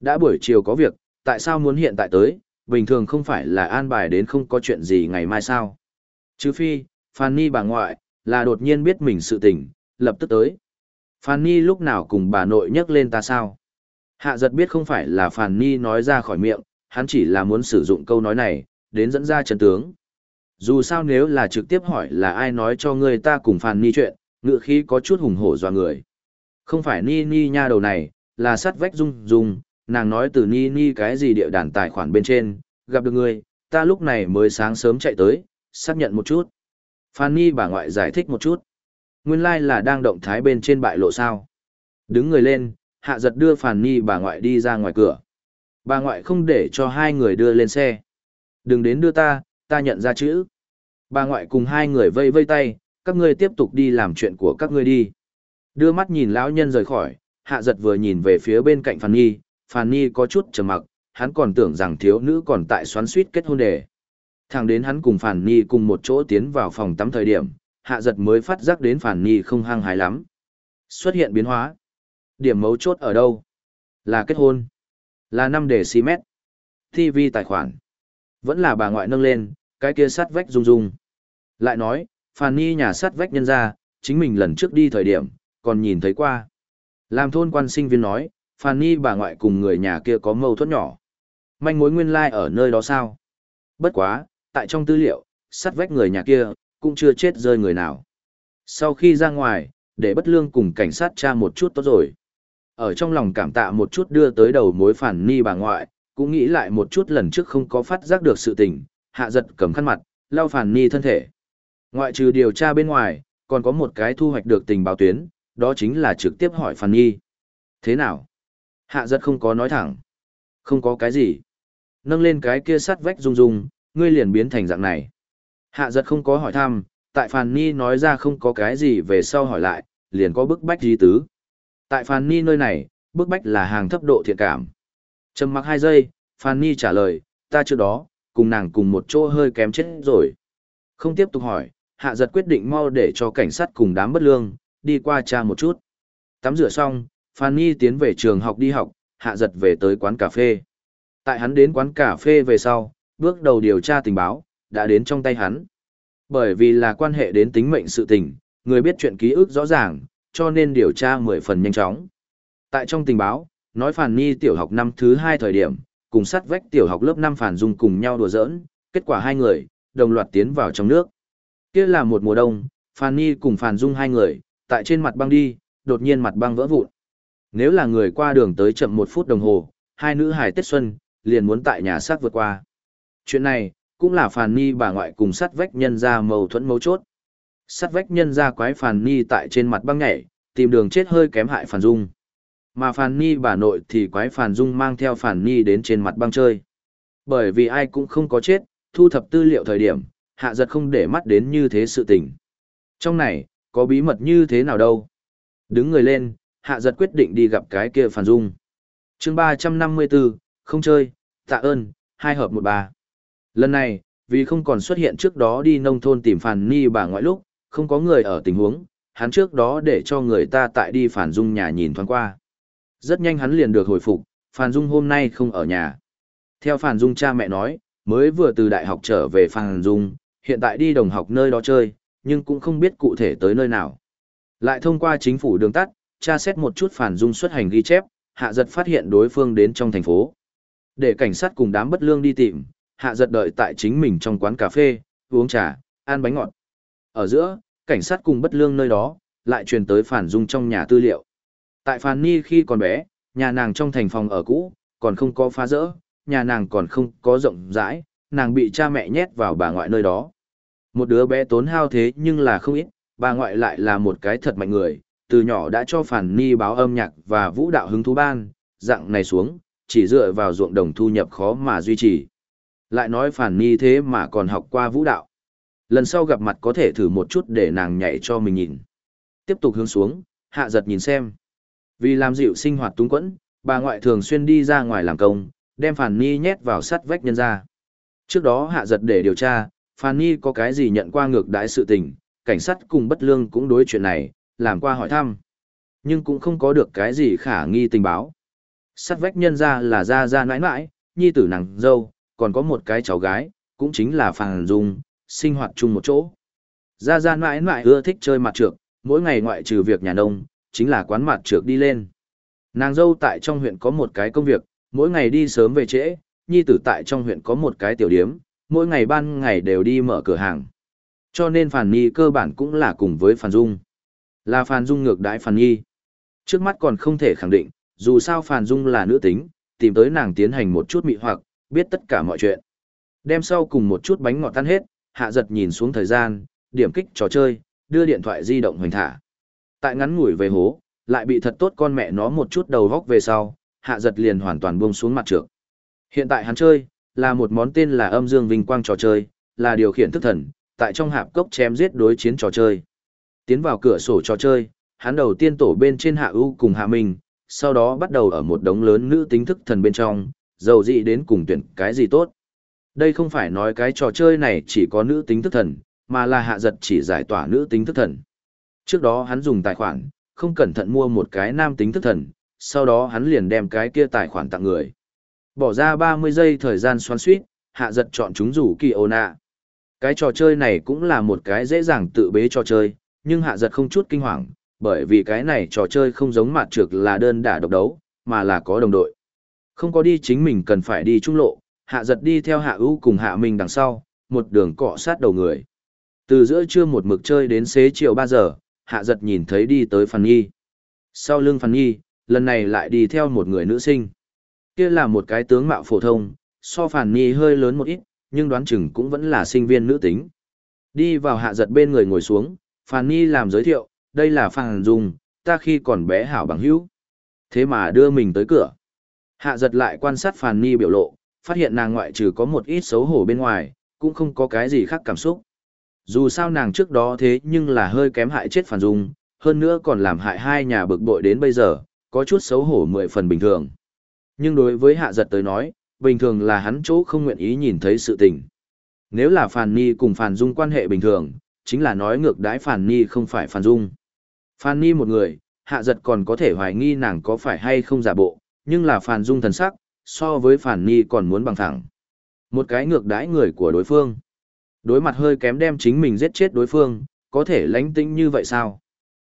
Đã buổi chiều có việc, tại sao muốn hiện tại tới, bình thường không phải là an bài đến không có chuyện gì ngày mai sao. Chứ phi, Phan Ni bà ngoại, là đột nhiên biết mình sự tình, lập tức tới. Phan Ni lúc nào cùng bà nội nhắc lên ta sao? Hạ giật biết không phải là Phan Ni nói ra khỏi miệng, hắn chỉ là muốn sử dụng câu nói này, đến dẫn ra chân tướng. Dù sao nếu là trực tiếp hỏi là ai nói cho người ta cùng Phan Ni chuyện, ngựa khí có chút hùng hổ doa người. Không phải Ni Ni nha đầu này, là sắt vách dung dung, nàng nói từ Ni Ni cái gì địa đàn tài khoản bên trên, gặp được người, ta lúc này mới sáng sớm chạy tới, xác nhận một chút. Phan Ni bà ngoại giải thích một chút. Nguyên lai là đang động thái bên trên bại lộ sao. Đứng người lên, hạ giật đưa Phàn Nhi bà ngoại đi ra ngoài cửa. Bà ngoại không để cho hai người đưa lên xe. Đừng đến đưa ta, ta nhận ra chữ. Bà ngoại cùng hai người vây vây tay, các ngươi tiếp tục đi làm chuyện của các ngươi đi. Đưa mắt nhìn lão nhân rời khỏi, hạ giật vừa nhìn về phía bên cạnh Phàn Nhi, Phàn Nhi có chút trầm mặc, hắn còn tưởng rằng thiếu nữ còn tại xoắn suýt kết hôn đề. Thẳng đến hắn cùng Phàn Nhi cùng một chỗ tiến vào phòng tắm thời điểm, hạ giật mới phát giác đến phản Nhi không hăng hái lắm. Xuất hiện biến hóa. Điểm mấu chốt ở đâu? Là kết hôn. Là năm đề xi mét. TV tài khoản. Vẫn là bà ngoại nâng lên, cái kia sát vách rung rung. Lại nói, phản Nhi nhà sát vách nhân ra, chính mình lần trước đi thời điểm, còn nhìn thấy qua. Làm thôn quan sinh viên nói, phản Nhi bà ngoại cùng người nhà kia có mâu thuẫn nhỏ. Manh mối nguyên lai like ở nơi đó sao? Bất quá, tại trong tư liệu, sát vách người nhà kia, cũng chưa chết rơi người nào. Sau khi ra ngoài, để bất lương cùng cảnh sát tra một chút tốt rồi. Ở trong lòng cảm tạ một chút đưa tới đầu mối phản ni bà ngoại, cũng nghĩ lại một chút lần trước không có phát giác được sự tình, hạ giật cầm khăn mặt, lau phản Ni thân thể. Ngoại trừ điều tra bên ngoài, còn có một cái thu hoạch được tình báo tuyến, đó chính là trực tiếp hỏi phản ni. Thế nào? Hạ giật không có nói thẳng. Không có cái gì. Nâng lên cái kia sắt vách rung rung, ngươi liền biến thành dạng này. Hạ giật không có hỏi thăm, tại Phàn Ni nói ra không có cái gì về sau hỏi lại, liền có bức bách di tứ. Tại Phàn Ni nơi này, bức bách là hàng thấp độ thiện cảm. Trầm mặc hai giây, Phàn Ni trả lời, ta trước đó, cùng nàng cùng một chỗ hơi kém chết rồi. Không tiếp tục hỏi, hạ giật quyết định mau để cho cảnh sát cùng đám bất lương, đi qua cha một chút. Tắm rửa xong, Phan Nhi tiến về trường học đi học, hạ giật về tới quán cà phê. Tại hắn đến quán cà phê về sau, bước đầu điều tra tình báo, đã đến trong tay hắn. Bởi vì là quan hệ đến tính mệnh sự tình, người biết chuyện ký ức rõ ràng, cho nên điều tra mười phần nhanh chóng. Tại trong tình báo, nói Phản Nhi tiểu học năm thứ hai thời điểm, cùng sát vách tiểu học lớp 5 Phản Dung cùng nhau đùa giỡn, kết quả hai người, đồng loạt tiến vào trong nước. Kia là một mùa đông, Phản Nhi cùng Phản Dung hai người, tại trên mặt băng đi, đột nhiên mặt băng vỡ vụn. Nếu là người qua đường tới chậm một phút đồng hồ, hai nữ hài Tết Xuân, liền muốn tại nhà xác vượt qua. Chuyện này, cũng là Phàn Ni bà ngoại cùng sát vách nhân ra mâu thuẫn mấu chốt. Sát vách nhân ra quái Phàn Ni tại trên mặt băng nhảy, tìm đường chết hơi kém hại Phàn Dung. Mà Phàn Ni bà nội thì quái Phàn Dung mang theo Phàn Ni đến trên mặt băng chơi. Bởi vì ai cũng không có chết, thu thập tư liệu thời điểm, hạ giật không để mắt đến như thế sự tình. Trong này, có bí mật như thế nào đâu. Đứng người lên, hạ giật quyết định đi gặp cái kia Phàn Dung. chương ba trăm năm mươi 354, không chơi, tạ ơn, hai hợp một ba. Lần này, vì không còn xuất hiện trước đó đi nông thôn tìm Phàn Ni bà ngoại lúc, không có người ở tình huống, hắn trước đó để cho người ta tại đi Phàn Dung nhà nhìn thoáng qua. Rất nhanh hắn liền được hồi phục, Phàn Dung hôm nay không ở nhà. Theo Phàn Dung cha mẹ nói, mới vừa từ đại học trở về Phàn Dung, hiện tại đi đồng học nơi đó chơi, nhưng cũng không biết cụ thể tới nơi nào. Lại thông qua chính phủ đường tắt, tra xét một chút Phàn Dung xuất hành ghi chép, hạ giật phát hiện đối phương đến trong thành phố. Để cảnh sát cùng đám bất lương đi tìm, hạ giật đợi tại chính mình trong quán cà phê, uống trà, ăn bánh ngọt. Ở giữa, cảnh sát cùng bất lương nơi đó, lại truyền tới Phản Dung trong nhà tư liệu. Tại Phản Ni khi còn bé, nhà nàng trong thành phòng ở cũ, còn không có phá rỡ, nhà nàng còn không có rộng rãi, nàng bị cha mẹ nhét vào bà ngoại nơi đó. Một đứa bé tốn hao thế nhưng là không ít, bà ngoại lại là một cái thật mạnh người, từ nhỏ đã cho Phản Ni báo âm nhạc và vũ đạo hứng thú ban, dạng này xuống, chỉ dựa vào ruộng đồng thu nhập khó mà duy trì. Lại nói Phản Ni thế mà còn học qua vũ đạo. Lần sau gặp mặt có thể thử một chút để nàng nhảy cho mình nhìn. Tiếp tục hướng xuống, hạ giật nhìn xem. Vì làm dịu sinh hoạt túng quẫn, bà ngoại thường xuyên đi ra ngoài làm công, đem Phản Ni nhét vào sắt vách nhân ra. Trước đó hạ giật để điều tra, Phản Ni có cái gì nhận qua ngược đãi sự tình, cảnh sát cùng bất lương cũng đối chuyện này, làm qua hỏi thăm. Nhưng cũng không có được cái gì khả nghi tình báo. Sắt vách nhân ra là ra ra nãi nãi, nhi tử nàng dâu, còn có một cái cháu gái, cũng chính là Phàn Dung, sinh hoạt chung một chỗ. Gia Gia mãi mãi ưa thích chơi mặt trược, mỗi ngày ngoại trừ việc nhà nông, chính là quán mặt trược đi lên. Nàng dâu tại trong huyện có một cái công việc, mỗi ngày đi sớm về trễ, nhi tử tại trong huyện có một cái tiểu điếm, mỗi ngày ban ngày đều đi mở cửa hàng. Cho nên Phàn Nhi cơ bản cũng là cùng với Phàn Dung. Là Phàn Dung ngược đãi Phàn Nhi. Trước mắt còn không thể khẳng định, dù sao Phàn Dung là nữ tính, tìm tới nàng tiến hành một chút mị hoặc, biết tất cả mọi chuyện. Đem sau cùng một chút bánh ngọt tan hết, hạ giật nhìn xuống thời gian, điểm kích trò chơi, đưa điện thoại di động hoành thả. Tại ngắn ngủi về hố, lại bị thật tốt con mẹ nó một chút đầu vóc về sau, hạ giật liền hoàn toàn buông xuống mặt trược. Hiện tại hắn chơi, là một món tên là âm dương vinh quang trò chơi, là điều khiển thức thần, tại trong hạp cốc chém giết đối chiến trò chơi. Tiến vào cửa sổ trò chơi, hắn đầu tiên tổ bên trên hạ ưu cùng hạ minh, sau đó bắt đầu ở một đống lớn nữ tính thức thần bên trong, dầu dị đến cùng tuyển cái gì tốt. Đây không phải nói cái trò chơi này chỉ có nữ tính thức thần, mà là hạ giật chỉ giải tỏa nữ tính thức thần. Trước đó hắn dùng tài khoản, không cẩn thận mua một cái nam tính thức thần, sau đó hắn liền đem cái kia tài khoản tặng người. Bỏ ra 30 giây thời gian xoắn suýt, hạ giật chọn chúng rủ kỳ ô nạ. Cái trò chơi này cũng là một cái dễ dàng tự bế trò chơi, nhưng hạ giật không chút kinh hoàng, bởi vì cái này trò chơi không giống mặt trược là đơn đả độc đấu, mà là có đồng đội. Không có đi chính mình cần phải đi trung lộ, hạ giật đi theo hạ ưu cùng hạ minh đằng sau, một đường cọ sát đầu người. Từ giữa trưa một mực chơi đến xế chiều 3 giờ, hạ giật nhìn thấy đi tới Phan Nhi. Sau lưng Phan Nhi, lần này lại đi theo một người nữ sinh. Kia là một cái tướng mạo phổ thông, so Phan Nhi hơi lớn một ít, nhưng đoán chừng cũng vẫn là sinh viên nữ tính. Đi vào hạ giật bên người ngồi xuống, Phàn Nhi làm giới thiệu, đây là Phàn Dung, ta khi còn bé hảo bằng hữu. Thế mà đưa mình tới cửa. Hạ giật lại quan sát Phàn Nhi biểu lộ, phát hiện nàng ngoại trừ có một ít xấu hổ bên ngoài, cũng không có cái gì khác cảm xúc. Dù sao nàng trước đó thế nhưng là hơi kém hại chết Phàn Dung, hơn nữa còn làm hại hai nhà bực bội đến bây giờ, có chút xấu hổ mười phần bình thường. Nhưng đối với hạ giật tới nói, bình thường là hắn chỗ không nguyện ý nhìn thấy sự tình. Nếu là Phàn Nhi cùng Phàn Dung quan hệ bình thường, chính là nói ngược đãi Phàn Nhi không phải Phàn Dung. Phàn Nhi một người, hạ giật còn có thể hoài nghi nàng có phải hay không giả bộ, nhưng là phản Dung thần sắc, so với phản Ni còn muốn bằng thẳng. Một cái ngược đãi người của đối phương. Đối mặt hơi kém đem chính mình giết chết đối phương, có thể lánh tĩnh như vậy sao?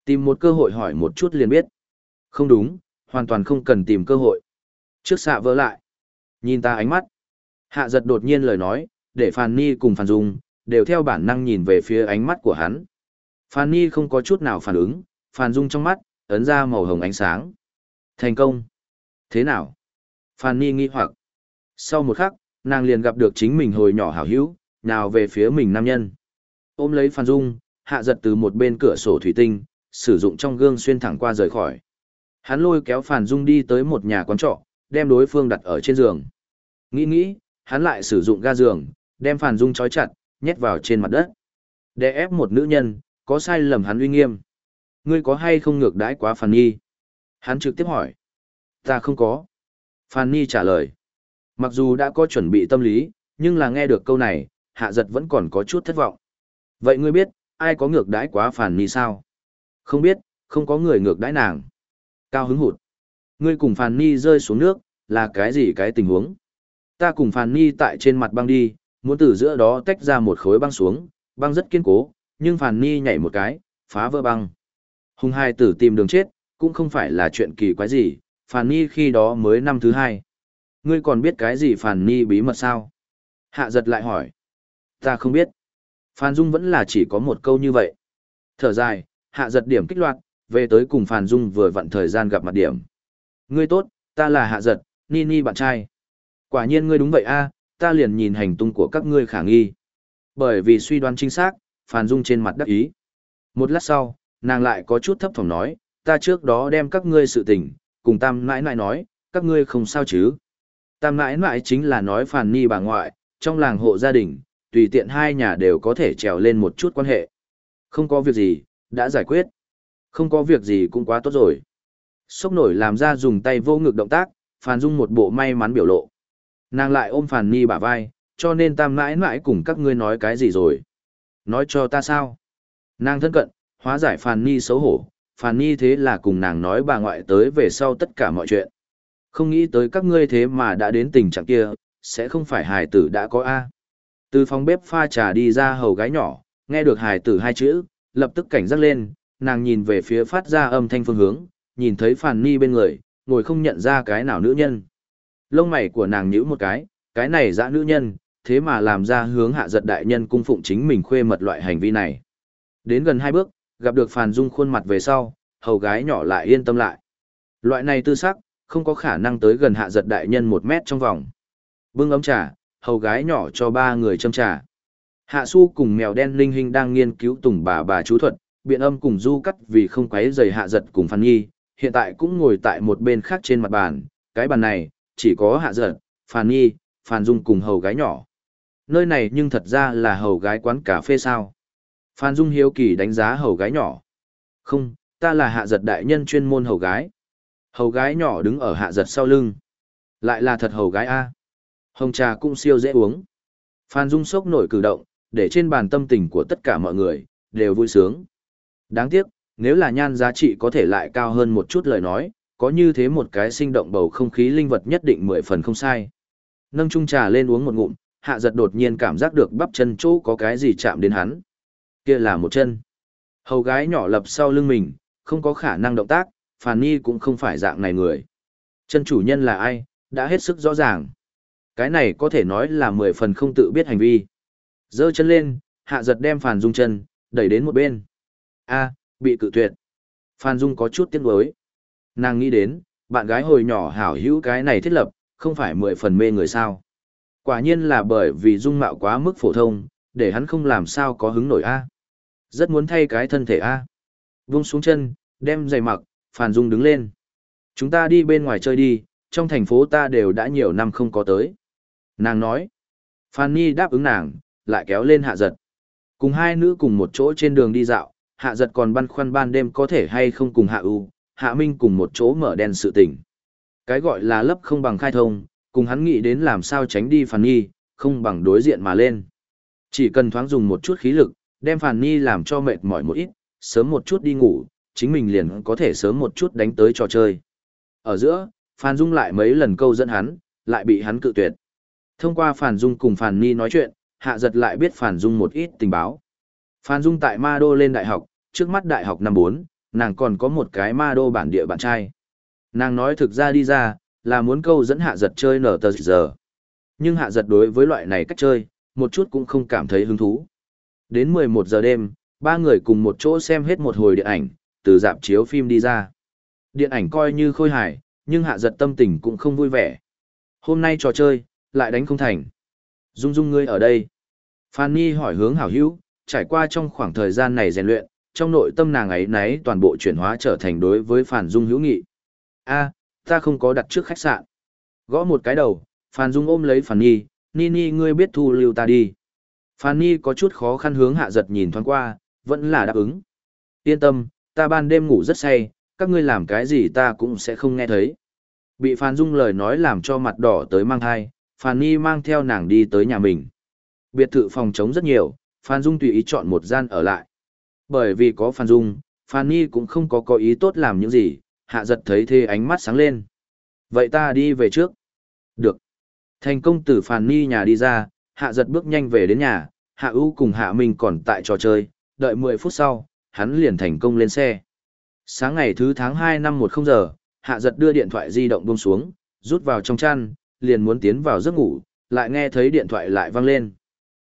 Tìm một cơ hội hỏi một chút liền biết. Không đúng, hoàn toàn không cần tìm cơ hội. Trước xạ vỡ lại. Nhìn ta ánh mắt. Hạ giật đột nhiên lời nói, để Phan Ni cùng Phan Dung, đều theo bản năng nhìn về phía ánh mắt của hắn. Phan Ni không có chút nào phản ứng, Phan Dung trong mắt, ấn ra màu hồng ánh sáng. Thành công. Thế nào? Phan Ni nghi hoặc. Sau một khắc, nàng liền gặp được chính mình hồi nhỏ hảo hữu, nào về phía mình nam nhân. Ôm lấy Phan Dung, hạ giật từ một bên cửa sổ thủy tinh, sử dụng trong gương xuyên thẳng qua rời khỏi. Hắn lôi kéo Phan Dung đi tới một nhà quán trọ, đem đối phương đặt ở trên giường. Nghĩ nghĩ, hắn lại sử dụng ga giường, đem Phan Dung trói chặt, nhét vào trên mặt đất. Để ép một nữ nhân, có sai lầm hắn uy nghiêm. Ngươi có hay không ngược đãi quá Phan Nhi? Hắn trực tiếp hỏi. Ta không có. Phan Nhi trả lời. Mặc dù đã có chuẩn bị tâm lý, nhưng là nghe được câu này, hạ giật vẫn còn có chút thất vọng. Vậy ngươi biết, ai có ngược đãi quá Phan Nhi sao? Không biết, không có người ngược đãi nàng. Cao hứng hụt. Ngươi cùng Phan Nhi rơi xuống nước, là cái gì cái tình huống? Ta cùng Phan Nhi tại trên mặt băng đi, muốn từ giữa đó tách ra một khối băng xuống, băng rất kiên cố, nhưng Phan Nhi nhảy một cái, phá vỡ băng. Hùng hai tử tìm đường chết, cũng không phải là chuyện kỳ quái gì, Phản Nhi khi đó mới năm thứ hai. Ngươi còn biết cái gì Phản Nhi bí mật sao? Hạ giật lại hỏi. Ta không biết. Phan Dung vẫn là chỉ có một câu như vậy. Thở dài, hạ giật điểm kích loạt, về tới cùng Phan Dung vừa vặn thời gian gặp mặt điểm. Ngươi tốt, ta là hạ giật, Ni Ni bạn trai. Quả nhiên ngươi đúng vậy a, ta liền nhìn hành tung của các ngươi khả nghi. Bởi vì suy đoán chính xác, Phan Dung trên mặt đắc ý. Một lát sau, nàng lại có chút thấp thỏm nói, ta trước đó đem các ngươi sự tình, cùng tam nãi nãi nói, các ngươi không sao chứ. Tam nãi nãi chính là nói Phàn Ni bà ngoại, trong làng hộ gia đình, tùy tiện hai nhà đều có thể trèo lên một chút quan hệ. Không có việc gì, đã giải quyết. Không có việc gì cũng quá tốt rồi. Sốc nổi làm ra dùng tay vô ngực động tác, Phàn Dung một bộ may mắn biểu lộ. Nàng lại ôm Phàn Ni bả vai, cho nên tam mãi mãi cùng các ngươi nói cái gì rồi. Nói cho ta sao? Nàng thân cận, hóa giải Phàn Ni xấu hổ, Phàn Nhi thế là cùng nàng nói bà ngoại tới về sau tất cả mọi chuyện. Không nghĩ tới các ngươi thế mà đã đến tình trạng kia, sẽ không phải hài tử đã có A. Từ phòng bếp pha trà đi ra hầu gái nhỏ, nghe được hài tử hai chữ, lập tức cảnh giác lên, nàng nhìn về phía phát ra âm thanh phương hướng, nhìn thấy Phàn Nhi bên người, ngồi không nhận ra cái nào nữ nhân. Lông mày của nàng nhíu một cái, cái này dã nữ nhân, thế mà làm ra hướng hạ giật đại nhân cung phụng chính mình khuê mật loại hành vi này. Đến gần hai bước, gặp được Phàn Dung khuôn mặt về sau, hầu gái nhỏ lại yên tâm lại. Loại này tư sắc, không có khả năng tới gần hạ giật đại nhân một mét trong vòng. Bưng ấm trà, hầu gái nhỏ cho ba người châm trà. Hạ su cùng mèo đen linh hình đang nghiên cứu tùng bà bà chú thuật, biện âm cùng du cắt vì không quấy rầy hạ giật cùng Phan Nhi, hiện tại cũng ngồi tại một bên khác trên mặt bàn, cái bàn này, chỉ có hạ giật, Phan Nhi, Phan Dung cùng hầu gái nhỏ. Nơi này nhưng thật ra là hầu gái quán cà phê sao. Phan Dung hiếu kỳ đánh giá hầu gái nhỏ. Không, ta là hạ giật đại nhân chuyên môn hầu gái. Hầu gái nhỏ đứng ở hạ giật sau lưng. Lại là thật hầu gái A. Hồng trà cũng siêu dễ uống. Phan Dung sốc nổi cử động, để trên bàn tâm tình của tất cả mọi người, đều vui sướng. Đáng tiếc, nếu là nhan giá trị có thể lại cao hơn một chút lời nói, có như thế một cái sinh động bầu không khí linh vật nhất định mười phần không sai. Nâng chung trà lên uống một ngụm, hạ giật đột nhiên cảm giác được bắp chân chỗ có cái gì chạm đến hắn. Kia là một chân. Hầu gái nhỏ lập sau lưng mình, không có khả năng động tác, Phàn Ni cũng không phải dạng này người. Chân chủ nhân là ai, đã hết sức rõ ràng. Cái này có thể nói là mười phần không tự biết hành vi. Dơ chân lên, hạ giật đem Phàn Dung chân, đẩy đến một bên. a bị cự tuyệt. Phan Dung có chút tiếc nuối. Nàng nghĩ đến, bạn gái hồi nhỏ hảo hữu cái này thiết lập, không phải mười phần mê người sao. Quả nhiên là bởi vì dung mạo quá mức phổ thông, để hắn không làm sao có hứng nổi a. Rất muốn thay cái thân thể a. Vung xuống chân, đem giày mặc, Phàn Dung đứng lên. Chúng ta đi bên ngoài chơi đi, trong thành phố ta đều đã nhiều năm không có tới. Nàng nói. Phan Nhi đáp ứng nàng, lại kéo lên hạ giật. Cùng hai nữ cùng một chỗ trên đường đi dạo, hạ giật còn băn khoăn ban đêm có thể hay không cùng hạ ưu, hạ minh cùng một chỗ mở đèn sự tình. Cái gọi là lấp không bằng khai thông, cùng hắn nghĩ đến làm sao tránh đi Phan Nhi, không bằng đối diện mà lên. Chỉ cần thoáng dùng một chút khí lực, đem Phàn Nhi làm cho mệt mỏi một ít, sớm một chút đi ngủ, chính mình liền có thể sớm một chút đánh tới trò chơi. Ở giữa, Phan Dung lại mấy lần câu dẫn hắn, lại bị hắn cự tuyệt. Thông qua Phan Dung cùng Phan Ni nói chuyện, hạ giật lại biết Phan Dung một ít tình báo. Phan Dung tại Ma Đô lên đại học, trước mắt đại học năm 4, nàng còn có một cái Ma Đô bản địa bạn trai. Nàng nói thực ra đi ra, là muốn câu dẫn hạ giật chơi nở tờ giờ. Nhưng hạ giật đối với loại này cách chơi, một chút cũng không cảm thấy hứng thú. Đến 11 giờ đêm, ba người cùng một chỗ xem hết một hồi điện ảnh, từ dạp chiếu phim đi ra. Điện ảnh coi như khôi hài, nhưng hạ giật tâm tình cũng không vui vẻ. Hôm nay trò chơi, lại đánh không thành. Dung dung ngươi ở đây. Phan Nhi hỏi hướng hảo hữu, trải qua trong khoảng thời gian này rèn luyện, trong nội tâm nàng ấy nấy toàn bộ chuyển hóa trở thành đối với Phan Dung hữu nghị. a ta không có đặt trước khách sạn. Gõ một cái đầu, Phan Dung ôm lấy Phan Nhi, Nhi Nhi ngươi biết thu lưu ta đi. Phan Nhi có chút khó khăn hướng hạ giật nhìn thoáng qua, vẫn là đáp ứng. Yên tâm, ta ban đêm ngủ rất say, các ngươi làm cái gì ta cũng sẽ không nghe thấy. Bị Phan Dung lời nói làm cho mặt đỏ tới mang thai, Phan Nhi mang theo nàng đi tới nhà mình. Biệt thự phòng trống rất nhiều, Phan Dung tùy ý chọn một gian ở lại. Bởi vì có Phan Dung, Phan Nhi cũng không có có ý tốt làm những gì, hạ giật thấy thế ánh mắt sáng lên. Vậy ta đi về trước. Được. Thành công từ Phan Nhi nhà đi ra, hạ giật bước nhanh về đến nhà, hạ ưu cùng hạ minh còn tại trò chơi, đợi 10 phút sau, hắn liền thành công lên xe. Sáng ngày thứ tháng 2 năm 10 giờ, hạ giật đưa điện thoại di động buông xuống, rút vào trong chăn, liền muốn tiến vào giấc ngủ, lại nghe thấy điện thoại lại vang lên.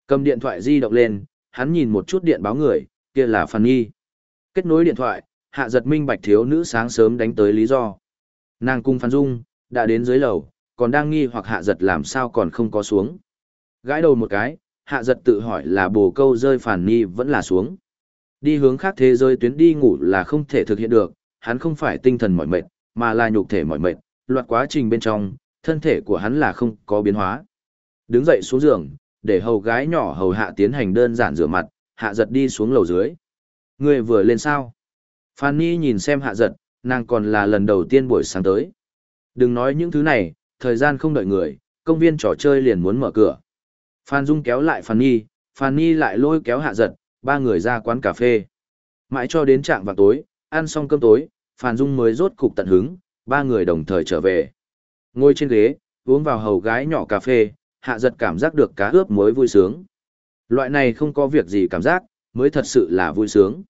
Cầm điện thoại di động lên, hắn nhìn một chút điện báo người, kia là Phan Nhi. Kết nối điện thoại, hạ giật minh bạch thiếu nữ sáng sớm đánh tới lý do. Nàng cung Phan Dung, đã đến dưới lầu, còn đang nghi hoặc hạ giật làm sao còn không có xuống. Gãi đầu một cái, hạ giật tự hỏi là bồ câu rơi phản Nhi vẫn là xuống. Đi hướng khác thế giới tuyến đi ngủ là không thể thực hiện được, hắn không phải tinh thần mỏi mệt, mà là nhục thể mỏi mệt, loạt quá trình bên trong, thân thể của hắn là không có biến hóa. Đứng dậy xuống giường, để hầu gái nhỏ hầu hạ tiến hành đơn giản rửa mặt, hạ giật đi xuống lầu dưới. Người vừa lên sao? Fanny nhìn xem hạ giật, nàng còn là lần đầu tiên buổi sáng tới. Đừng nói những thứ này, thời gian không đợi người, công viên trò chơi liền muốn mở cửa. Phan Dung kéo lại Phan Nhi, Phan Nhi lại lôi kéo hạ giật, ba người ra quán cà phê. Mãi cho đến trạng vào tối, ăn xong cơm tối, Phan Dung mới rốt cục tận hứng, ba người đồng thời trở về. Ngồi trên ghế, uống vào hầu gái nhỏ cà phê, hạ giật cảm giác được cá ướp muối vui sướng. Loại này không có việc gì cảm giác, mới thật sự là vui sướng.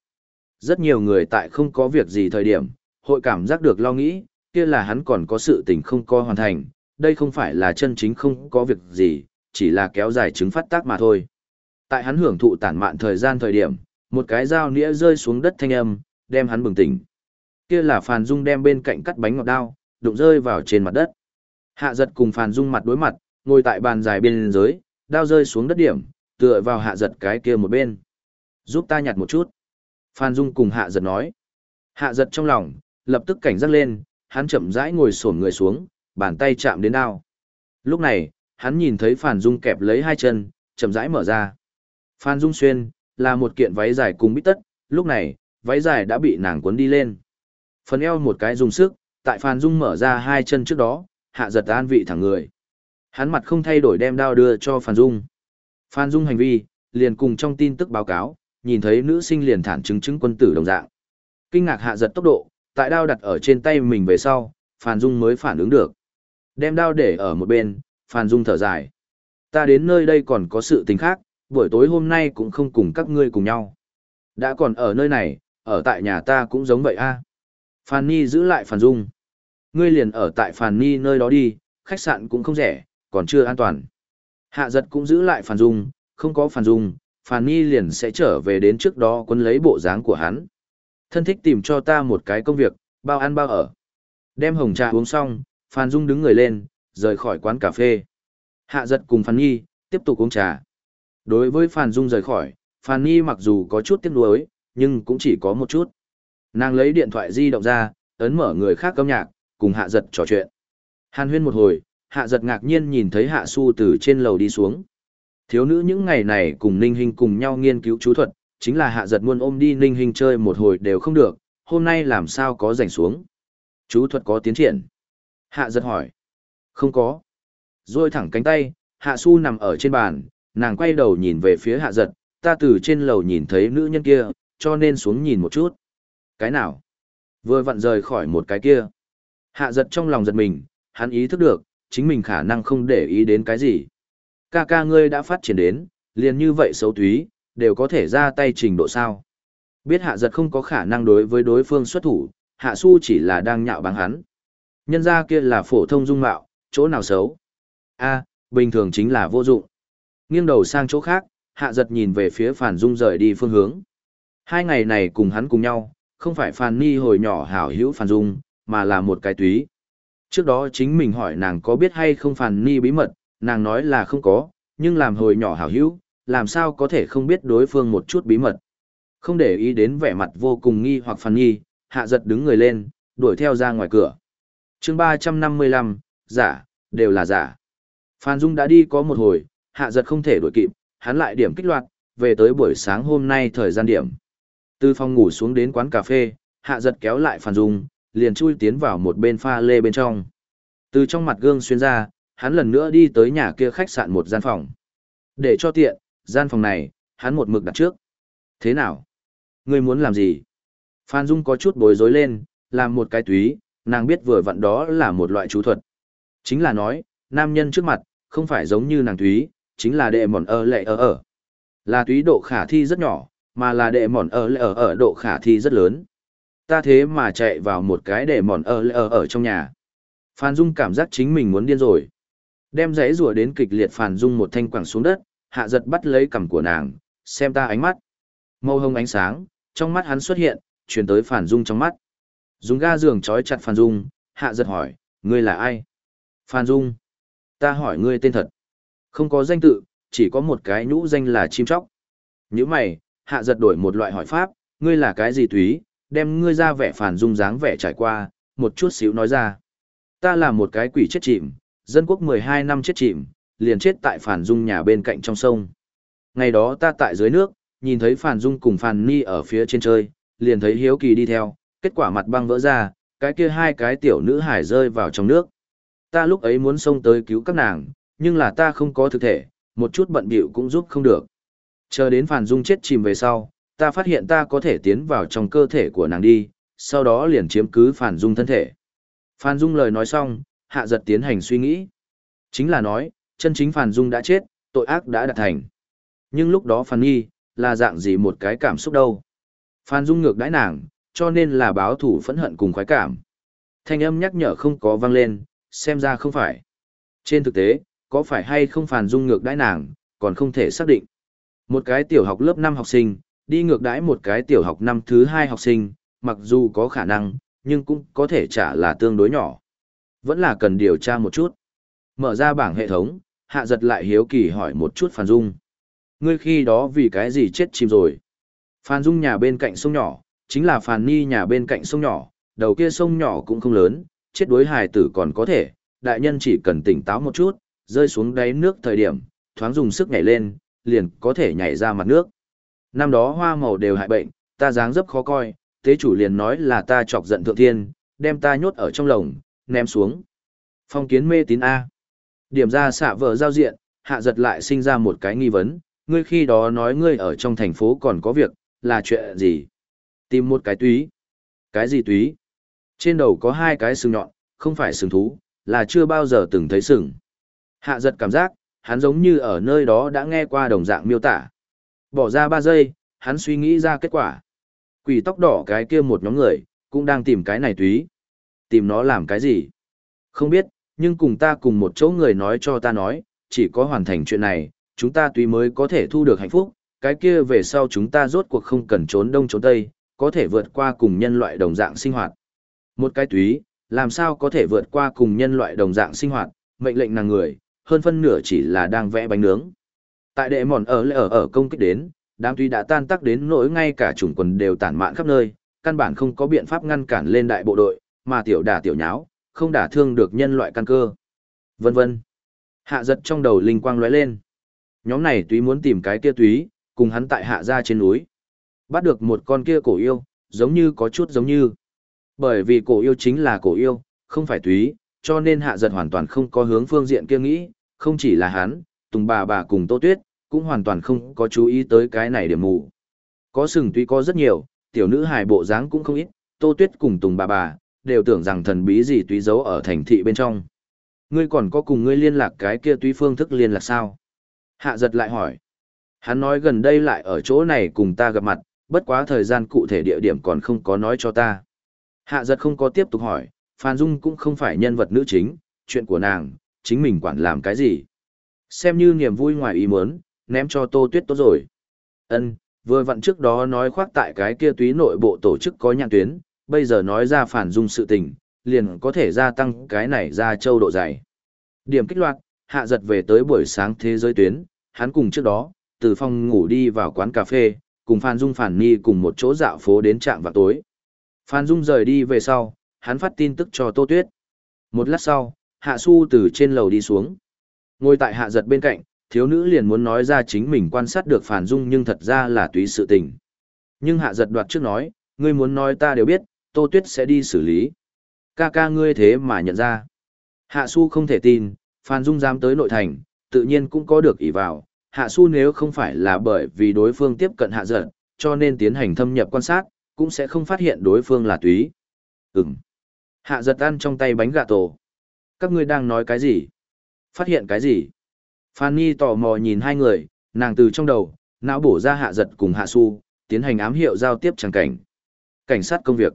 Rất nhiều người tại không có việc gì thời điểm, hội cảm giác được lo nghĩ, kia là hắn còn có sự tình không có hoàn thành, đây không phải là chân chính không có việc gì, chỉ là kéo dài chứng phát tác mà thôi. Tại hắn hưởng thụ tản mạn thời gian thời điểm, một cái dao nĩa rơi xuống đất thanh âm, đem hắn bừng tỉnh. Kia là Phàn Dung đem bên cạnh cắt bánh ngọt đao, đụng rơi vào trên mặt đất. Hạ giật cùng Phàn Dung mặt đối mặt, ngồi tại bàn dài bên dưới, đao rơi xuống đất điểm, tựa vào hạ giật cái kia một bên. Giúp ta nhặt một chút. Phan Dung cùng hạ giật nói. Hạ giật trong lòng, lập tức cảnh giác lên, hắn chậm rãi ngồi xổm người xuống, bàn tay chạm đến đao. Lúc này, hắn nhìn thấy Phan Dung kẹp lấy hai chân, chậm rãi mở ra. Phan Dung xuyên, là một kiện váy dài cùng bít tất, lúc này, váy dài đã bị nàng cuốn đi lên. Phần eo một cái dùng sức, tại Phan Dung mở ra hai chân trước đó, hạ giật an vị thẳng người. Hắn mặt không thay đổi đem đao đưa cho Phan Dung. Phan Dung hành vi, liền cùng trong tin tức báo cáo, nhìn thấy nữ sinh liền thản chứng chứng quân tử đồng dạng. Kinh ngạc hạ giật tốc độ, tại đao đặt ở trên tay mình về sau, Phan Dung mới phản ứng được. Đem đao để ở một bên, Phan Dung thở dài. Ta đến nơi đây còn có sự tình khác, buổi tối hôm nay cũng không cùng các ngươi cùng nhau. Đã còn ở nơi này, ở tại nhà ta cũng giống vậy a. Phan Ni giữ lại Phan Dung. Ngươi liền ở tại Phan Ni nơi đó đi, khách sạn cũng không rẻ, còn chưa an toàn. Hạ giật cũng giữ lại Phan Dung, không có Phan Dung, Phan Ni liền sẽ trở về đến trước đó quân lấy bộ dáng của hắn. Thân thích tìm cho ta một cái công việc, bao ăn bao ở. Đem hồng trà uống xong, Phan Dung đứng người lên, rời khỏi quán cà phê. Hạ giật cùng Phan Nhi, tiếp tục uống trà. Đối với Phan Dung rời khỏi, Phan Nhi mặc dù có chút tiếc nuối, nhưng cũng chỉ có một chút. Nàng lấy điện thoại di động ra, ấn mở người khác âm nhạc, cùng hạ giật trò chuyện. Hàn huyên một hồi, hạ giật ngạc nhiên nhìn thấy hạ su từ trên lầu đi xuống. Thiếu nữ những ngày này cùng Ninh Hinh cùng nhau nghiên cứu chú thuật, chính là hạ giật muốn ôm đi Ninh Hinh chơi một hồi đều không được, hôm nay làm sao có rảnh xuống. Chú thuật có tiến triển. Hạ giật hỏi. Không có. Rồi thẳng cánh tay, hạ su nằm ở trên bàn, nàng quay đầu nhìn về phía hạ giật, ta từ trên lầu nhìn thấy nữ nhân kia, cho nên xuống nhìn một chút. Cái nào? Vừa vặn rời khỏi một cái kia. Hạ giật trong lòng giật mình, hắn ý thức được, chính mình khả năng không để ý đến cái gì. Ca ca ngươi đã phát triển đến, liền như vậy xấu túy, đều có thể ra tay trình độ sao. Biết hạ giật không có khả năng đối với đối phương xuất thủ, hạ su chỉ là đang nhạo báng hắn. Nhân ra kia là phổ thông dung mạo, chỗ nào xấu. a bình thường chính là vô dụng. Nghiêng đầu sang chỗ khác, hạ giật nhìn về phía phản dung rời đi phương hướng. Hai ngày này cùng hắn cùng nhau, không phải phàn ni hồi nhỏ hảo hữu phàn dung, mà là một cái túy. Trước đó chính mình hỏi nàng có biết hay không phàn ni bí mật, nàng nói là không có, nhưng làm hồi nhỏ hảo hữu, làm sao có thể không biết đối phương một chút bí mật. Không để ý đến vẻ mặt vô cùng nghi hoặc phàn nhi, hạ giật đứng người lên, đuổi theo ra ngoài cửa. chương ba trăm năm mươi lăm giả, đều là giả. Phan Dung đã đi có một hồi, hạ giật không thể đuổi kịp, hắn lại điểm kích loạt, về tới buổi sáng hôm nay thời gian điểm. Từ phòng ngủ xuống đến quán cà phê, hạ giật kéo lại Phan Dung, liền chui tiến vào một bên pha lê bên trong. Từ trong mặt gương xuyên ra, hắn lần nữa đi tới nhà kia khách sạn một gian phòng. Để cho tiện, gian phòng này, hắn một mực đặt trước. Thế nào? Ngươi muốn làm gì? Phan Dung có chút bối rối lên, làm một cái túy, nàng biết vừa vặn đó là một loại chú thuật. Chính là nói, nam nhân trước mặt, không phải giống như nàng túy, chính là đệ mòn ơ lệ ở ở. Là túy độ khả thi rất nhỏ, mà là đệ mòn ở ở ở độ khả thi rất lớn. Ta thế mà chạy vào một cái đệ mòn ở ở ở trong nhà. Phan Dung cảm giác chính mình muốn điên rồi. Đem giấy rùa đến kịch liệt Phan Dung một thanh quẳng xuống đất, hạ giật bắt lấy cằm của nàng, xem ta ánh mắt. Màu hồng ánh sáng, trong mắt hắn xuất hiện, chuyển tới Phan Dung trong mắt. Dùng ga giường trói chặt Phan Dung, hạ giật hỏi, ngươi là ai? Phan Dung. Ta hỏi ngươi tên thật. Không có danh tự, chỉ có một cái nhũ danh là chim chóc. Như mày, hạ giật đổi một loại hỏi pháp, ngươi là cái gì túy, đem ngươi ra vẻ phản dung dáng vẻ trải qua, một chút xíu nói ra. Ta là một cái quỷ chết chìm, dân quốc 12 năm chết chìm, liền chết tại phản dung nhà bên cạnh trong sông. Ngày đó ta tại dưới nước, nhìn thấy phản dung cùng phản ni ở phía trên chơi, liền thấy hiếu kỳ đi theo, kết quả mặt băng vỡ ra, cái kia hai cái tiểu nữ hải rơi vào trong nước. Ta lúc ấy muốn xông tới cứu các nàng, nhưng là ta không có thực thể, một chút bận bịu cũng giúp không được. Chờ đến Phàn Dung chết chìm về sau, ta phát hiện ta có thể tiến vào trong cơ thể của nàng đi, sau đó liền chiếm cứ Phàn Dung thân thể. Phàn Dung lời nói xong, hạ giật tiến hành suy nghĩ. Chính là nói, chân chính Phàn Dung đã chết, tội ác đã đạt thành. Nhưng lúc đó Phàn Nhi, là dạng gì một cái cảm xúc đâu. Phan Dung ngược đãi nàng, cho nên là báo thủ phẫn hận cùng khoái cảm. Thanh âm nhắc nhở không có vang lên, xem ra không phải. Trên thực tế, có phải hay không phản Dung ngược đãi nàng, còn không thể xác định. Một cái tiểu học lớp 5 học sinh, đi ngược đãi một cái tiểu học năm thứ 2 học sinh, mặc dù có khả năng, nhưng cũng có thể trả là tương đối nhỏ. Vẫn là cần điều tra một chút. Mở ra bảng hệ thống, hạ giật lại hiếu kỳ hỏi một chút Phan Dung. Ngươi khi đó vì cái gì chết chìm rồi? Phan Dung nhà bên cạnh sông nhỏ, chính là Phan Ni nhà bên cạnh sông nhỏ, đầu kia sông nhỏ cũng không lớn, chết đối hài tử còn có thể, đại nhân chỉ cần tỉnh táo một chút, rơi xuống đáy nước thời điểm, thoáng dùng sức nhảy lên, liền có thể nhảy ra mặt nước. Năm đó hoa màu đều hại bệnh, ta dáng dấp khó coi, tế chủ liền nói là ta chọc giận thượng thiên, đem ta nhốt ở trong lồng, ném xuống. Phong kiến mê tín A. Điểm ra xạ vợ giao diện, hạ giật lại sinh ra một cái nghi vấn, ngươi khi đó nói ngươi ở trong thành phố còn có việc, là chuyện gì? Tìm một cái túy. Cái gì túy? Trên đầu có hai cái sừng nhọn, không phải sừng thú, là chưa bao giờ từng thấy sừng. Hạ giật cảm giác, hắn giống như ở nơi đó đã nghe qua đồng dạng miêu tả. Bỏ ra 3 giây, hắn suy nghĩ ra kết quả. Quỷ tóc đỏ cái kia một nhóm người, cũng đang tìm cái này túy. Tìm nó làm cái gì? Không biết, nhưng cùng ta cùng một chỗ người nói cho ta nói, chỉ có hoàn thành chuyện này, chúng ta túy mới có thể thu được hạnh phúc, cái kia về sau chúng ta rốt cuộc không cần trốn đông trốn tây, có thể vượt qua cùng nhân loại đồng dạng sinh hoạt. Một cái túy, làm sao có thể vượt qua cùng nhân loại đồng dạng sinh hoạt, mệnh lệnh nàng người, hơn phân nửa chỉ là đang vẽ bánh nướng. Tại đệ mòn ở lệ ở ở công kích đến, đám túy đã tan tác đến nỗi ngay cả chủng quần đều tản mạn khắp nơi, căn bản không có biện pháp ngăn cản lên đại bộ đội, mà tiểu đả tiểu nháo, không đả thương được nhân loại căn cơ. Vân vân. Hạ giật trong đầu linh quang lóe lên. Nhóm này túy muốn tìm cái kia túy, cùng hắn tại hạ ra trên núi. Bắt được một con kia cổ yêu, giống như có chút giống như. Bởi vì cổ yêu chính là cổ yêu, không phải túy, cho nên hạ giật hoàn toàn không có hướng phương diện kia nghĩ, không chỉ là hắn, Tùng bà bà cùng Tô Tuyết, cũng hoàn toàn không có chú ý tới cái này điểm mù. Có sừng túy có rất nhiều, tiểu nữ hài bộ dáng cũng không ít, Tô Tuyết cùng Tùng bà bà, đều tưởng rằng thần bí gì túy giấu ở thành thị bên trong. Ngươi còn có cùng ngươi liên lạc cái kia túy phương thức liên lạc sao? Hạ giật lại hỏi. Hắn nói gần đây lại ở chỗ này cùng ta gặp mặt, bất quá thời gian cụ thể địa điểm còn không có nói cho ta. Hạ giật không có tiếp tục hỏi, Phan Dung cũng không phải nhân vật nữ chính, chuyện của nàng, chính mình quản làm cái gì. Xem như niềm vui ngoài ý muốn, ném cho Tô Tuyết tốt rồi. Ân, vừa vặn trước đó nói khoác tại cái kia túy nội bộ tổ chức có nhãn tuyến, bây giờ nói ra Phản Dung sự tình, liền có thể gia tăng cái này ra châu độ dày. Điểm kích loạt, hạ giật về tới buổi sáng thế giới tuyến, hắn cùng trước đó, từ phòng ngủ đi vào quán cà phê, cùng Phan Dung Phản Ni cùng một chỗ dạo phố đến trạm vào tối. Phan Dung rời đi về sau, hắn phát tin tức cho Tô Tuyết. Một lát sau, Hạ Su từ trên lầu đi xuống. Ngồi tại Hạ giật bên cạnh, thiếu nữ liền muốn nói ra chính mình quan sát được Phan Dung nhưng thật ra là tùy sự tình. Nhưng Hạ giật đoạt trước nói, ngươi muốn nói ta đều biết, Tô Tuyết sẽ đi xử lý. Ca ca ngươi thế mà nhận ra. Hạ Su không thể tin, Phan Dung dám tới nội thành, tự nhiên cũng có được ý vào. Hạ Su nếu không phải là bởi vì đối phương tiếp cận hạ giật, cho nên tiến hành thâm nhập quan sát, cũng sẽ không phát hiện đối phương là túy. Ừm. Hạ giật ăn trong tay bánh gà tổ. Các ngươi đang nói cái gì? Phát hiện cái gì? Fanny tò mò nhìn hai người, nàng từ trong đầu, não bổ ra hạ giật cùng hạ su, tiến hành ám hiệu giao tiếp chẳng cảnh. Cảnh sát công việc.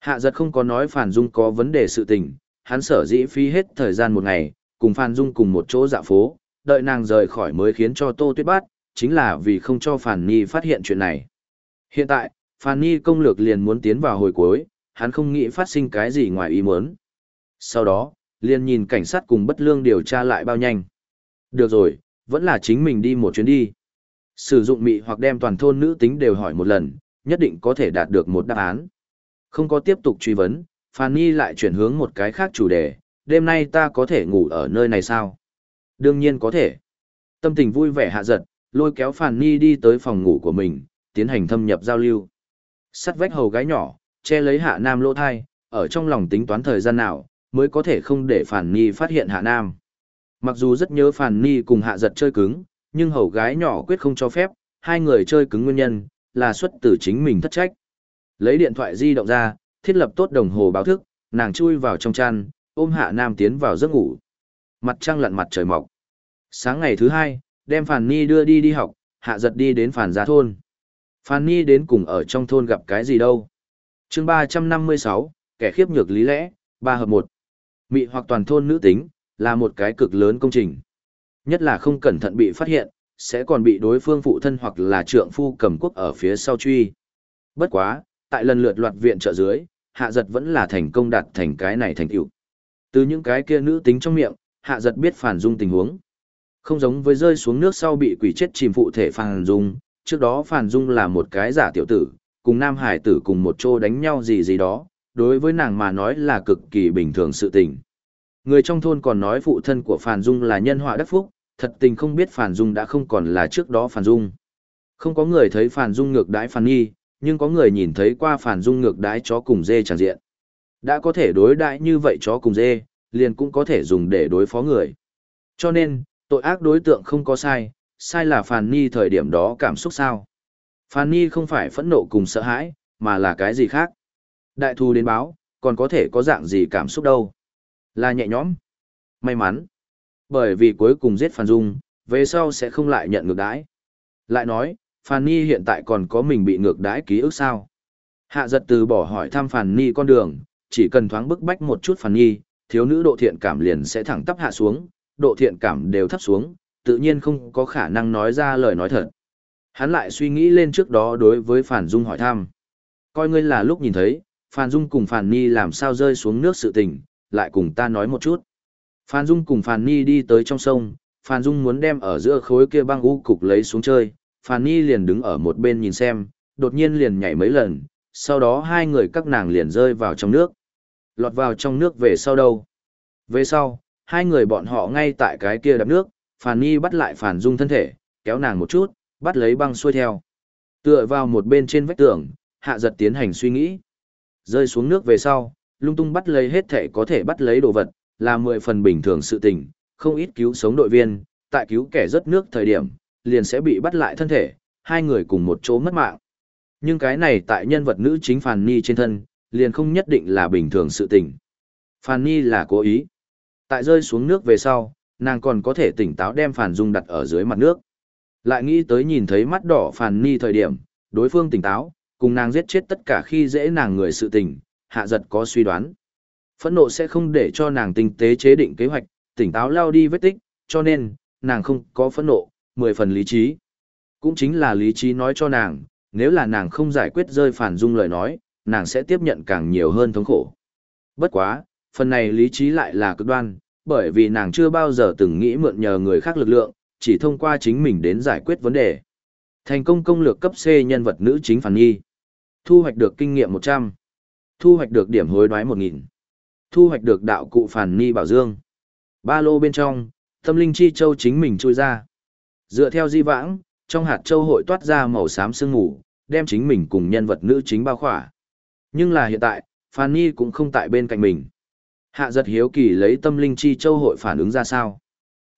Hạ giật không có nói Phản Dung có vấn đề sự tình, hắn sở dĩ phí hết thời gian một ngày, cùng Phan Dung cùng một chỗ dạ phố, đợi nàng rời khỏi mới khiến cho Tô Tuyết bát, chính là vì không cho Phản Nhi phát hiện chuyện này. Hiện tại, Phan Nhi công lược liền muốn tiến vào hồi cuối, hắn không nghĩ phát sinh cái gì ngoài ý muốn. Sau đó, liền nhìn cảnh sát cùng bất lương điều tra lại bao nhanh. Được rồi, vẫn là chính mình đi một chuyến đi. Sử dụng mị hoặc đem toàn thôn nữ tính đều hỏi một lần, nhất định có thể đạt được một đáp án. Không có tiếp tục truy vấn, Phan Nhi lại chuyển hướng một cái khác chủ đề, đêm nay ta có thể ngủ ở nơi này sao? Đương nhiên có thể. Tâm tình vui vẻ hạ giật, lôi kéo Phan Nhi đi tới phòng ngủ của mình, tiến hành thâm nhập giao lưu. Sắt vách hầu gái nhỏ, che lấy hạ nam lỗ thai, ở trong lòng tính toán thời gian nào, mới có thể không để Phản Nhi phát hiện hạ nam. Mặc dù rất nhớ Phản Nhi cùng hạ giật chơi cứng, nhưng hầu gái nhỏ quyết không cho phép, hai người chơi cứng nguyên nhân, là xuất từ chính mình thất trách. Lấy điện thoại di động ra, thiết lập tốt đồng hồ báo thức, nàng chui vào trong chăn, ôm hạ nam tiến vào giấc ngủ. Mặt trăng lặn mặt trời mọc. Sáng ngày thứ hai, đem Phản Ni đưa đi đi học, hạ giật đi đến Phản Gia Thôn. Phan Ni đến cùng ở trong thôn gặp cái gì đâu? Chương ba trăm năm mươi sáu, kẻ khiếp nhược lý lẽ, ba hợp một. Mị hoặc toàn thôn nữ tính, là một cái cực lớn công trình. Nhất là không cẩn thận bị phát hiện, sẽ còn bị đối phương phụ thân hoặc là trượng phu cầm quốc ở phía sau truy. Bất quá, tại lần lượt loạt viện trợ dưới, hạ giật vẫn là thành công đạt thành cái này thành tựu. Từ những cái kia nữ tính trong miệng, hạ giật biết phản dung tình huống. Không giống với rơi xuống nước sau bị quỷ chết chìm phụ thể phản dung trước đó phản dung là một cái giả tiểu tử cùng nam hải tử cùng một chỗ đánh nhau gì gì đó, đối với nàng mà nói là cực kỳ bình thường sự tình. Người trong thôn còn nói phụ thân của phản Dung là nhân họa đắc phúc, thật tình không biết phản Dung đã không còn là trước đó phản Dung. Không có người thấy phản Dung ngược đãi Phan Nghi, nhưng có người nhìn thấy qua phản Dung ngược đãi chó cùng dê tràn diện. Đã có thể đối đãi như vậy chó cùng dê, liền cũng có thể dùng để đối phó người. Cho nên, tội ác đối tượng không có sai, sai là Phàn Nhi thời điểm đó cảm xúc sao. Phan Nhi không phải phẫn nộ cùng sợ hãi, mà là cái gì khác. Đại thù đến báo, còn có thể có dạng gì cảm xúc đâu. Là nhẹ nhõm. May mắn. Bởi vì cuối cùng giết Phan Dung, về sau sẽ không lại nhận ngược đãi. Lại nói, Phan Nhi hiện tại còn có mình bị ngược đãi ký ức sao. Hạ giật từ bỏ hỏi thăm Phan Nhi con đường, chỉ cần thoáng bức bách một chút Phan Nhi, thiếu nữ độ thiện cảm liền sẽ thẳng tắp hạ xuống, độ thiện cảm đều thấp xuống, tự nhiên không có khả năng nói ra lời nói thật. Hắn lại suy nghĩ lên trước đó đối với Phản Dung hỏi thăm. Coi ngươi là lúc nhìn thấy, Phản Dung cùng Phản Ni làm sao rơi xuống nước sự tình, lại cùng ta nói một chút. Phản Dung cùng Phản Ni đi tới trong sông, Phản Dung muốn đem ở giữa khối kia băng u cục lấy xuống chơi, Phản Ni liền đứng ở một bên nhìn xem, đột nhiên liền nhảy mấy lần, sau đó hai người các nàng liền rơi vào trong nước. Lọt vào trong nước về sau đâu? Về sau, hai người bọn họ ngay tại cái kia đập nước, Phàn Nhi bắt lại Phàn Dung thân thể, kéo nàng một chút, bắt lấy băng xuôi theo. Tựa vào một bên trên vách tường, hạ giật tiến hành suy nghĩ. Rơi xuống nước về sau, lung tung bắt lấy hết thể có thể bắt lấy đồ vật, là mười phần bình thường sự tình, không ít cứu sống đội viên, tại cứu kẻ rớt nước thời điểm, liền sẽ bị bắt lại thân thể, hai người cùng một chỗ mất mạng. Nhưng cái này tại nhân vật nữ chính Phàn Nhi trên thân, liền không nhất định là bình thường sự tình. Phàn Nhi là cố ý. Tại rơi xuống nước về sau, nàng còn có thể tỉnh táo đem phản Dung đặt ở dưới mặt nước. Lại nghĩ tới nhìn thấy mắt đỏ phản Ni thời điểm, đối phương tỉnh táo, cùng nàng giết chết tất cả khi dễ nàng người sự tình, hạ giật có suy đoán. Phẫn nộ sẽ không để cho nàng tinh tế chế định kế hoạch, tỉnh táo lao đi vết tích, cho nên, nàng không có phẫn nộ, mười phần lý trí. Cũng chính là lý trí nói cho nàng, nếu là nàng không giải quyết rơi phản dung lời nói, nàng sẽ tiếp nhận càng nhiều hơn thống khổ. Bất quá, phần này lý trí lại là cực đoan, bởi vì nàng chưa bao giờ từng nghĩ mượn nhờ người khác lực lượng, chỉ thông qua chính mình đến giải quyết vấn đề. Thành công công lược cấp C nhân vật nữ chính phản nghi. Thu hoạch được kinh nghiệm 100. Thu hoạch được điểm hối đoái 1000. Thu hoạch được đạo cụ phản Nhi bảo dương. Ba lô bên trong, tâm linh chi châu chính mình chui ra. Dựa theo di vãng, trong hạt châu hội toát ra màu xám sương mù, đem chính mình cùng nhân vật nữ chính bao khỏa. Nhưng là hiện tại, Phan Nhi cũng không tại bên cạnh mình. Hạ giật hiếu kỳ lấy tâm linh chi châu hội phản ứng ra sao.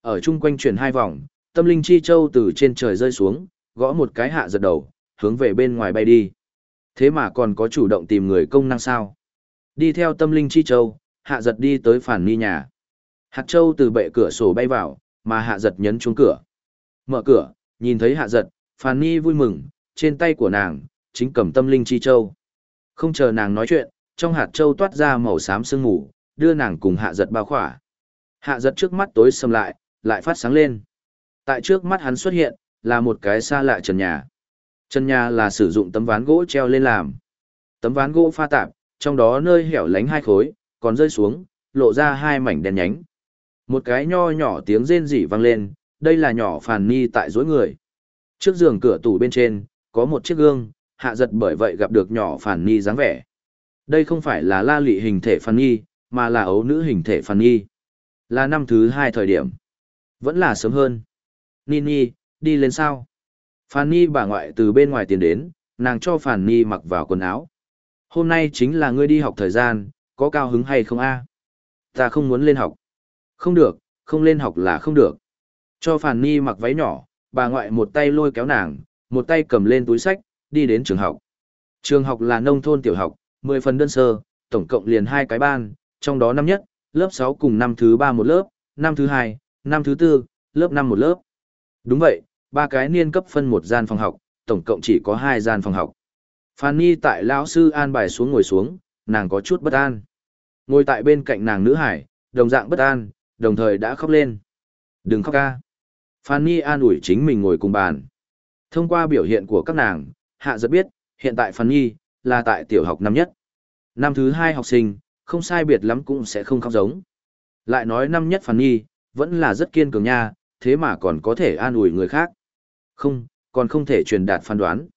Ở chung quanh chuyển hai vòng, tâm linh chi châu từ trên trời rơi xuống, gõ một cái hạ giật đầu, hướng về bên ngoài bay đi. Thế mà còn có chủ động tìm người công năng sao. Đi theo tâm linh chi châu, hạ giật đi tới phản ni nhà. Hạt châu từ bệ cửa sổ bay vào, mà hạ giật nhấn chuông cửa. Mở cửa, nhìn thấy hạ giật, phản ni vui mừng, trên tay của nàng, chính cầm tâm linh chi châu. Không chờ nàng nói chuyện, trong hạt châu toát ra màu xám sương mù, đưa nàng cùng hạ giật bao khỏa. Hạ giật trước mắt tối sầm lại, lại phát sáng lên. Tại trước mắt hắn xuất hiện, là một cái xa lạ trần nhà. Trần nhà là sử dụng tấm ván gỗ treo lên làm. Tấm ván gỗ pha tạp, trong đó nơi hẻo lánh hai khối, còn rơi xuống, lộ ra hai mảnh đen nhánh. Một cái nho nhỏ tiếng rên rỉ vang lên, đây là nhỏ phàn ni tại dối người. Trước giường cửa tủ bên trên, có một chiếc gương, hạ giật bởi vậy gặp được nhỏ phàn ni dáng vẻ. Đây không phải là la lị hình thể phàn ni, mà là ấu nữ hình thể phàn nhi Là năm thứ hai thời điểm. Vẫn là sớm hơn. Nini, đi lên sao? Phàn nhi bà ngoại từ bên ngoài tiền đến, nàng cho phàn nhi mặc vào quần áo. Hôm nay chính là ngươi đi học thời gian, có cao hứng hay không a? Ta không muốn lên học. Không được, không lên học là không được. Cho Phàn nhi mặc váy nhỏ, bà ngoại một tay lôi kéo nàng, một tay cầm lên túi sách, đi đến trường học. Trường học là nông thôn tiểu học, 10 phần đơn sơ, tổng cộng liền hai cái ban, trong đó năm nhất, lớp 6 cùng năm thứ 3 một lớp, năm thứ 2, năm thứ 4, lớp 5 một lớp. Đúng vậy, ba cái niên cấp phân một gian phòng học, tổng cộng chỉ có hai gian phòng học. Phan Nhi tại lão sư an bài xuống ngồi xuống, nàng có chút bất an. Ngồi tại bên cạnh nàng nữ hải, đồng dạng bất an, đồng thời đã khóc lên. Đừng khóc ca. Phan Nhi an ủi chính mình ngồi cùng bàn. Thông qua biểu hiện của các nàng, hạ giật biết, hiện tại Phan Nhi, là tại tiểu học năm nhất. Năm thứ hai học sinh, không sai biệt lắm cũng sẽ không khóc giống. Lại nói năm nhất Phan Nhi, vẫn là rất kiên cường nha, thế mà còn có thể an ủi người khác. Không, còn không thể truyền đạt phán đoán.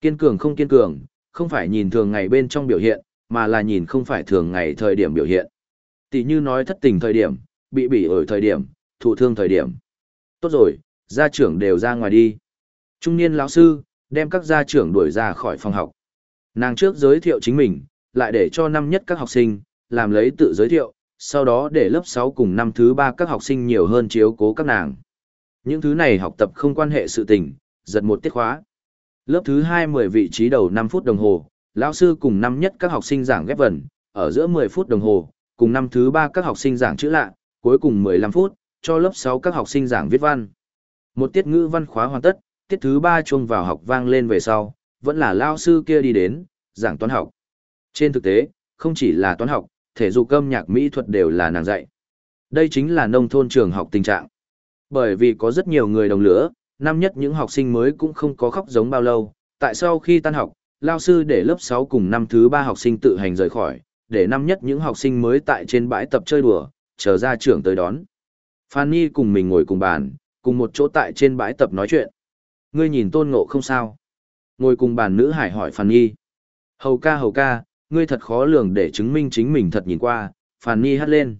Kiên cường không kiên cường, không phải nhìn thường ngày bên trong biểu hiện, mà là nhìn không phải thường ngày thời điểm biểu hiện. Tỷ như nói thất tình thời điểm, bị bỉ ổi thời điểm, thụ thương thời điểm. Tốt rồi, gia trưởng đều ra ngoài đi. Trung niên lão sư, đem các gia trưởng đuổi ra khỏi phòng học. Nàng trước giới thiệu chính mình, lại để cho năm nhất các học sinh, làm lấy tự giới thiệu, sau đó để lớp 6 cùng năm thứ 3 các học sinh nhiều hơn chiếu cố các nàng. Những thứ này học tập không quan hệ sự tình, giật một tiết khóa. Lớp thứ 2 10 vị trí đầu 5 phút đồng hồ, lão sư cùng năm nhất các học sinh giảng ghép vần, ở giữa 10 phút đồng hồ, cùng năm thứ 3 các học sinh giảng chữ lạ, cuối cùng 15 phút, cho lớp 6 các học sinh giảng viết văn. Một tiết ngữ văn khóa hoàn tất, tiết thứ 3 chuông vào học vang lên về sau, vẫn là lão sư kia đi đến, giảng toán học. Trên thực tế, không chỉ là toán học, thể dục âm nhạc mỹ thuật đều là nàng dạy. Đây chính là nông thôn trường học tình trạng. Bởi vì có rất nhiều người đồng lửa, năm nhất những học sinh mới cũng không có khóc giống bao lâu, tại sau khi tan học, lao sư để lớp 6 cùng năm thứ 3 học sinh tự hành rời khỏi, để năm nhất những học sinh mới tại trên bãi tập chơi đùa, chờ ra trưởng tới đón. Phan cùng mình ngồi cùng bàn, cùng một chỗ tại trên bãi tập nói chuyện. Ngươi nhìn tôn ngộ không sao? Ngồi cùng bàn nữ hải hỏi Phan Hầu ca hầu ca, ngươi thật khó lường để chứng minh chính mình thật nhìn qua, Phan Nhi hắt lên.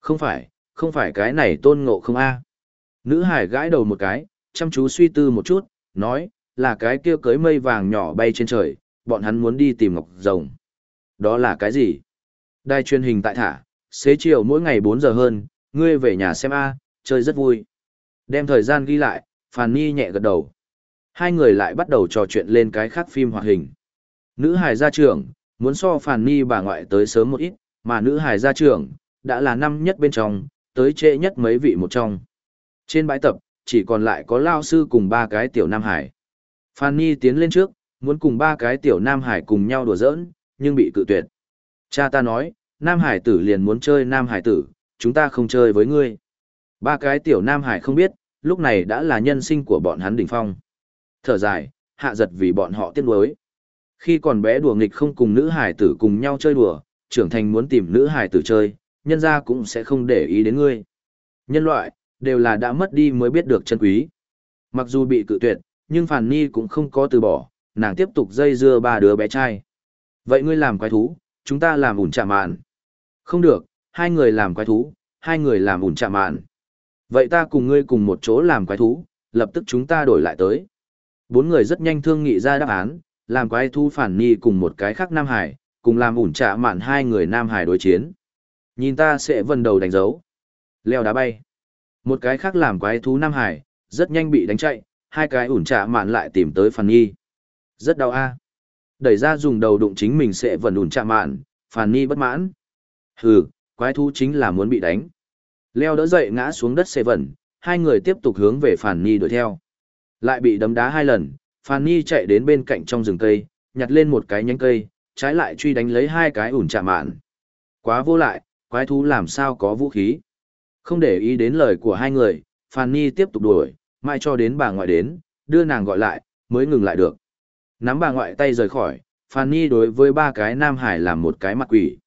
Không phải, không phải cái này tôn ngộ không a Nữ hải gãi đầu một cái, chăm chú suy tư một chút, nói, là cái kia cưới mây vàng nhỏ bay trên trời, bọn hắn muốn đi tìm ngọc rồng. Đó là cái gì? Đài truyền hình tại thả, xế chiều mỗi ngày 4 giờ hơn, ngươi về nhà xem A, chơi rất vui. Đem thời gian ghi lại, Phàn Nhi nhẹ gật đầu. Hai người lại bắt đầu trò chuyện lên cái khác phim hoạt hình. Nữ hài gia trưởng, muốn so Phàn Ni bà ngoại tới sớm một ít, mà nữ hài gia trưởng, đã là năm nhất bên trong, tới trễ nhất mấy vị một trong. Trên bãi tập, chỉ còn lại có Lao Sư cùng ba cái tiểu Nam Hải. Phan Ni tiến lên trước, muốn cùng ba cái tiểu Nam Hải cùng nhau đùa giỡn, nhưng bị cự tuyệt. Cha ta nói, Nam Hải tử liền muốn chơi Nam Hải tử, chúng ta không chơi với ngươi. Ba cái tiểu Nam Hải không biết, lúc này đã là nhân sinh của bọn hắn đỉnh phong. Thở dài, hạ giật vì bọn họ tiếc nuối. Khi còn bé đùa nghịch không cùng nữ hải tử cùng nhau chơi đùa, trưởng thành muốn tìm nữ hải tử chơi, nhân ra cũng sẽ không để ý đến ngươi. Nhân loại, đều là đã mất đi mới biết được chân quý. Mặc dù bị cự tuyệt, nhưng Phàn Ni cũng không có từ bỏ, nàng tiếp tục dây dưa ba đứa bé trai. Vậy ngươi làm quái thú, chúng ta làm ủn chạm mạn. Không được, hai người làm quái thú, hai người làm ủn chạm mạn. Vậy ta cùng ngươi cùng một chỗ làm quái thú, lập tức chúng ta đổi lại tới. Bốn người rất nhanh thương nghị ra đáp án, làm quái thú Phản Ni cùng một cái khác Nam Hải, cùng làm ủn chạm mạn hai người Nam Hải đối chiến. Nhìn ta sẽ vần đầu đánh dấu. Leo đá bay. Một cái khác làm quái thú Nam Hải, rất nhanh bị đánh chạy, hai cái ủn trạ mạn lại tìm tới phản Nhi. Rất đau a. Đẩy ra dùng đầu đụng chính mình sẽ vần ủn trạ mạn, phản Nhi bất mãn. Hừ, quái thú chính là muốn bị đánh. Leo đỡ dậy ngã xuống đất sẽ vần, hai người tiếp tục hướng về phản Nhi đuổi theo. Lại bị đấm đá hai lần, Phan Nhi chạy đến bên cạnh trong rừng cây, nhặt lên một cái nhánh cây, trái lại truy đánh lấy hai cái ủn chạm mạn. Quá vô lại, quái thú làm sao có vũ khí. Không để ý đến lời của hai người, Phan Nhi tiếp tục đuổi, mai cho đến bà ngoại đến, đưa nàng gọi lại, mới ngừng lại được. Nắm bà ngoại tay rời khỏi, Phan Nhi đối với ba cái Nam Hải làm một cái mặt quỷ.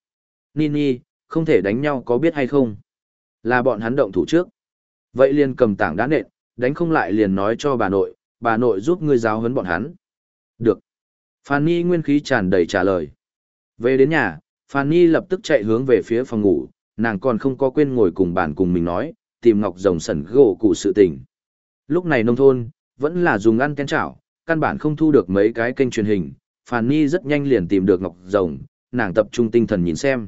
Nini, không thể đánh nhau có biết hay không? Là bọn hắn động thủ trước. Vậy liền cầm tảng đá nện, đánh không lại liền nói cho bà nội, bà nội giúp ngươi giáo huấn bọn hắn. Được. Phan Nhi nguyên khí tràn đầy trả lời. Về đến nhà, Phan Nhi lập tức chạy hướng về phía phòng ngủ, nàng còn không có quên ngồi cùng bàn cùng mình nói, tìm ngọc rồng sẩn gỗ cụ sự tình. Lúc này nông thôn, vẫn là dùng ăn kén chảo, căn bản không thu được mấy cái kênh truyền hình, phan Ni rất nhanh liền tìm được ngọc rồng, nàng tập trung tinh thần nhìn xem.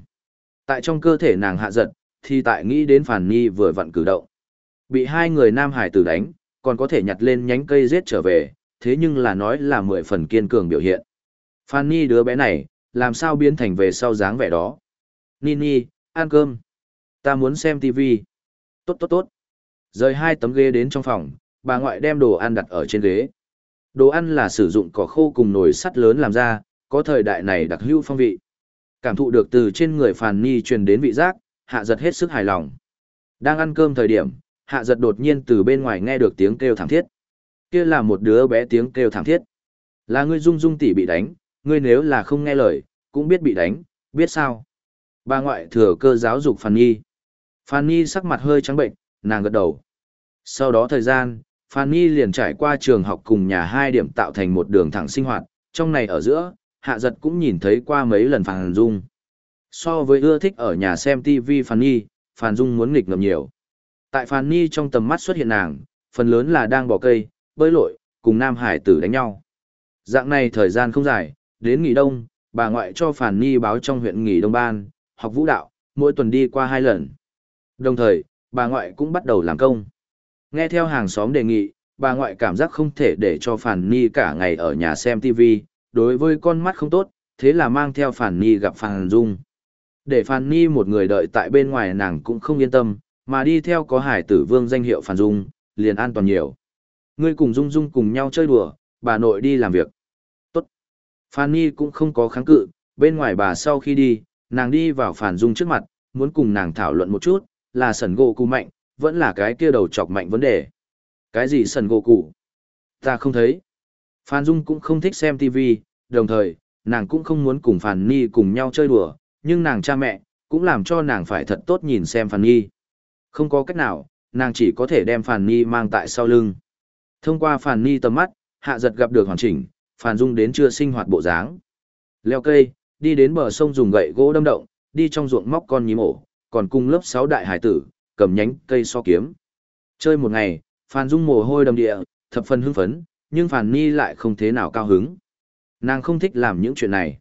Tại trong cơ thể nàng hạ giật, thì tại nghĩ đến phan Ni vừa vặn cử động. Bị hai người nam hải tử đánh, còn có thể nhặt lên nhánh cây giết trở về, thế nhưng là nói là mười phần kiên cường biểu hiện. Phan Ni đứa bé này, làm sao biến thành về sau dáng vẻ đó. Nini, ăn cơm. Ta muốn xem TV. Tốt tốt tốt. Rời hai tấm ghế đến trong phòng, bà ngoại đem đồ ăn đặt ở trên ghế. Đồ ăn là sử dụng cỏ khô cùng nồi sắt lớn làm ra, có thời đại này đặc hữu phong vị. Cảm thụ được từ trên người Phàn Ni truyền đến vị giác, hạ giật hết sức hài lòng. Đang ăn cơm thời điểm, hạ giật đột nhiên từ bên ngoài nghe được tiếng kêu thảm thiết. Kia là một đứa bé tiếng kêu thảm thiết. Là ngươi dung dung tỷ bị đánh, ngươi nếu là không nghe lời, cũng biết bị đánh, biết sao? Bà ngoại thừa cơ giáo dục Phan Nhi. Phan Nhi sắc mặt hơi trắng bệnh, nàng gật đầu. Sau đó thời gian, Phan Nhi liền trải qua trường học cùng nhà hai điểm tạo thành một đường thẳng sinh hoạt, trong này ở giữa, hạ giật cũng nhìn thấy qua mấy lần Phan Dung. So với ưa thích ở nhà xem TV Phan Nhi, Phan Dung muốn nghịch ngầm nhiều. Tại Phan Nhi trong tầm mắt xuất hiện nàng, phần lớn là đang bỏ cây, bơi lội, cùng Nam Hải tử đánh nhau. Dạng này thời gian không dài, đến nghỉ đông, bà ngoại cho Phan Nhi báo trong huyện nghỉ đông ban, học vũ đạo, mỗi tuần đi qua hai lần. Đồng thời, bà ngoại cũng bắt đầu làm công. Nghe theo hàng xóm đề nghị, bà ngoại cảm giác không thể để cho Phản Ni cả ngày ở nhà xem TV, đối với con mắt không tốt, thế là mang theo Phản Ni gặp Phản Dung. Để Phản Ni một người đợi tại bên ngoài nàng cũng không yên tâm, mà đi theo có hải tử vương danh hiệu Phản Dung, liền an toàn nhiều. Ngươi cùng Dung Dung cùng nhau chơi đùa, bà nội đi làm việc. Tốt. Phan Nhi cũng không có kháng cự, bên ngoài bà sau khi đi, Nàng đi vào phản dung trước mặt, muốn cùng nàng thảo luận một chút, là sần gỗ cụ mạnh, vẫn là cái kia đầu chọc mạnh vấn đề. Cái gì sần gỗ cụ? Ta không thấy. Phan Dung cũng không thích xem TV, đồng thời, nàng cũng không muốn cùng Phản Nhi cùng nhau chơi đùa, nhưng nàng cha mẹ, cũng làm cho nàng phải thật tốt nhìn xem Phan Nhi. Không có cách nào, nàng chỉ có thể đem Phàn ni mang tại sau lưng. Thông qua Phàn ni tầm mắt, hạ giật gặp được hoàn chỉnh, Phàn Dung đến chưa sinh hoạt bộ dáng. Leo cây, đi đến bờ sông dùng gậy gỗ đâm động, đi trong ruộng móc con nhím ổ, còn cùng lớp 6 đại hải tử, cầm nhánh cây so kiếm. Chơi một ngày, Phàn Dung mồ hôi đầm địa, thập phần hưng phấn, nhưng Phàn Ni lại không thế nào cao hứng. Nàng không thích làm những chuyện này.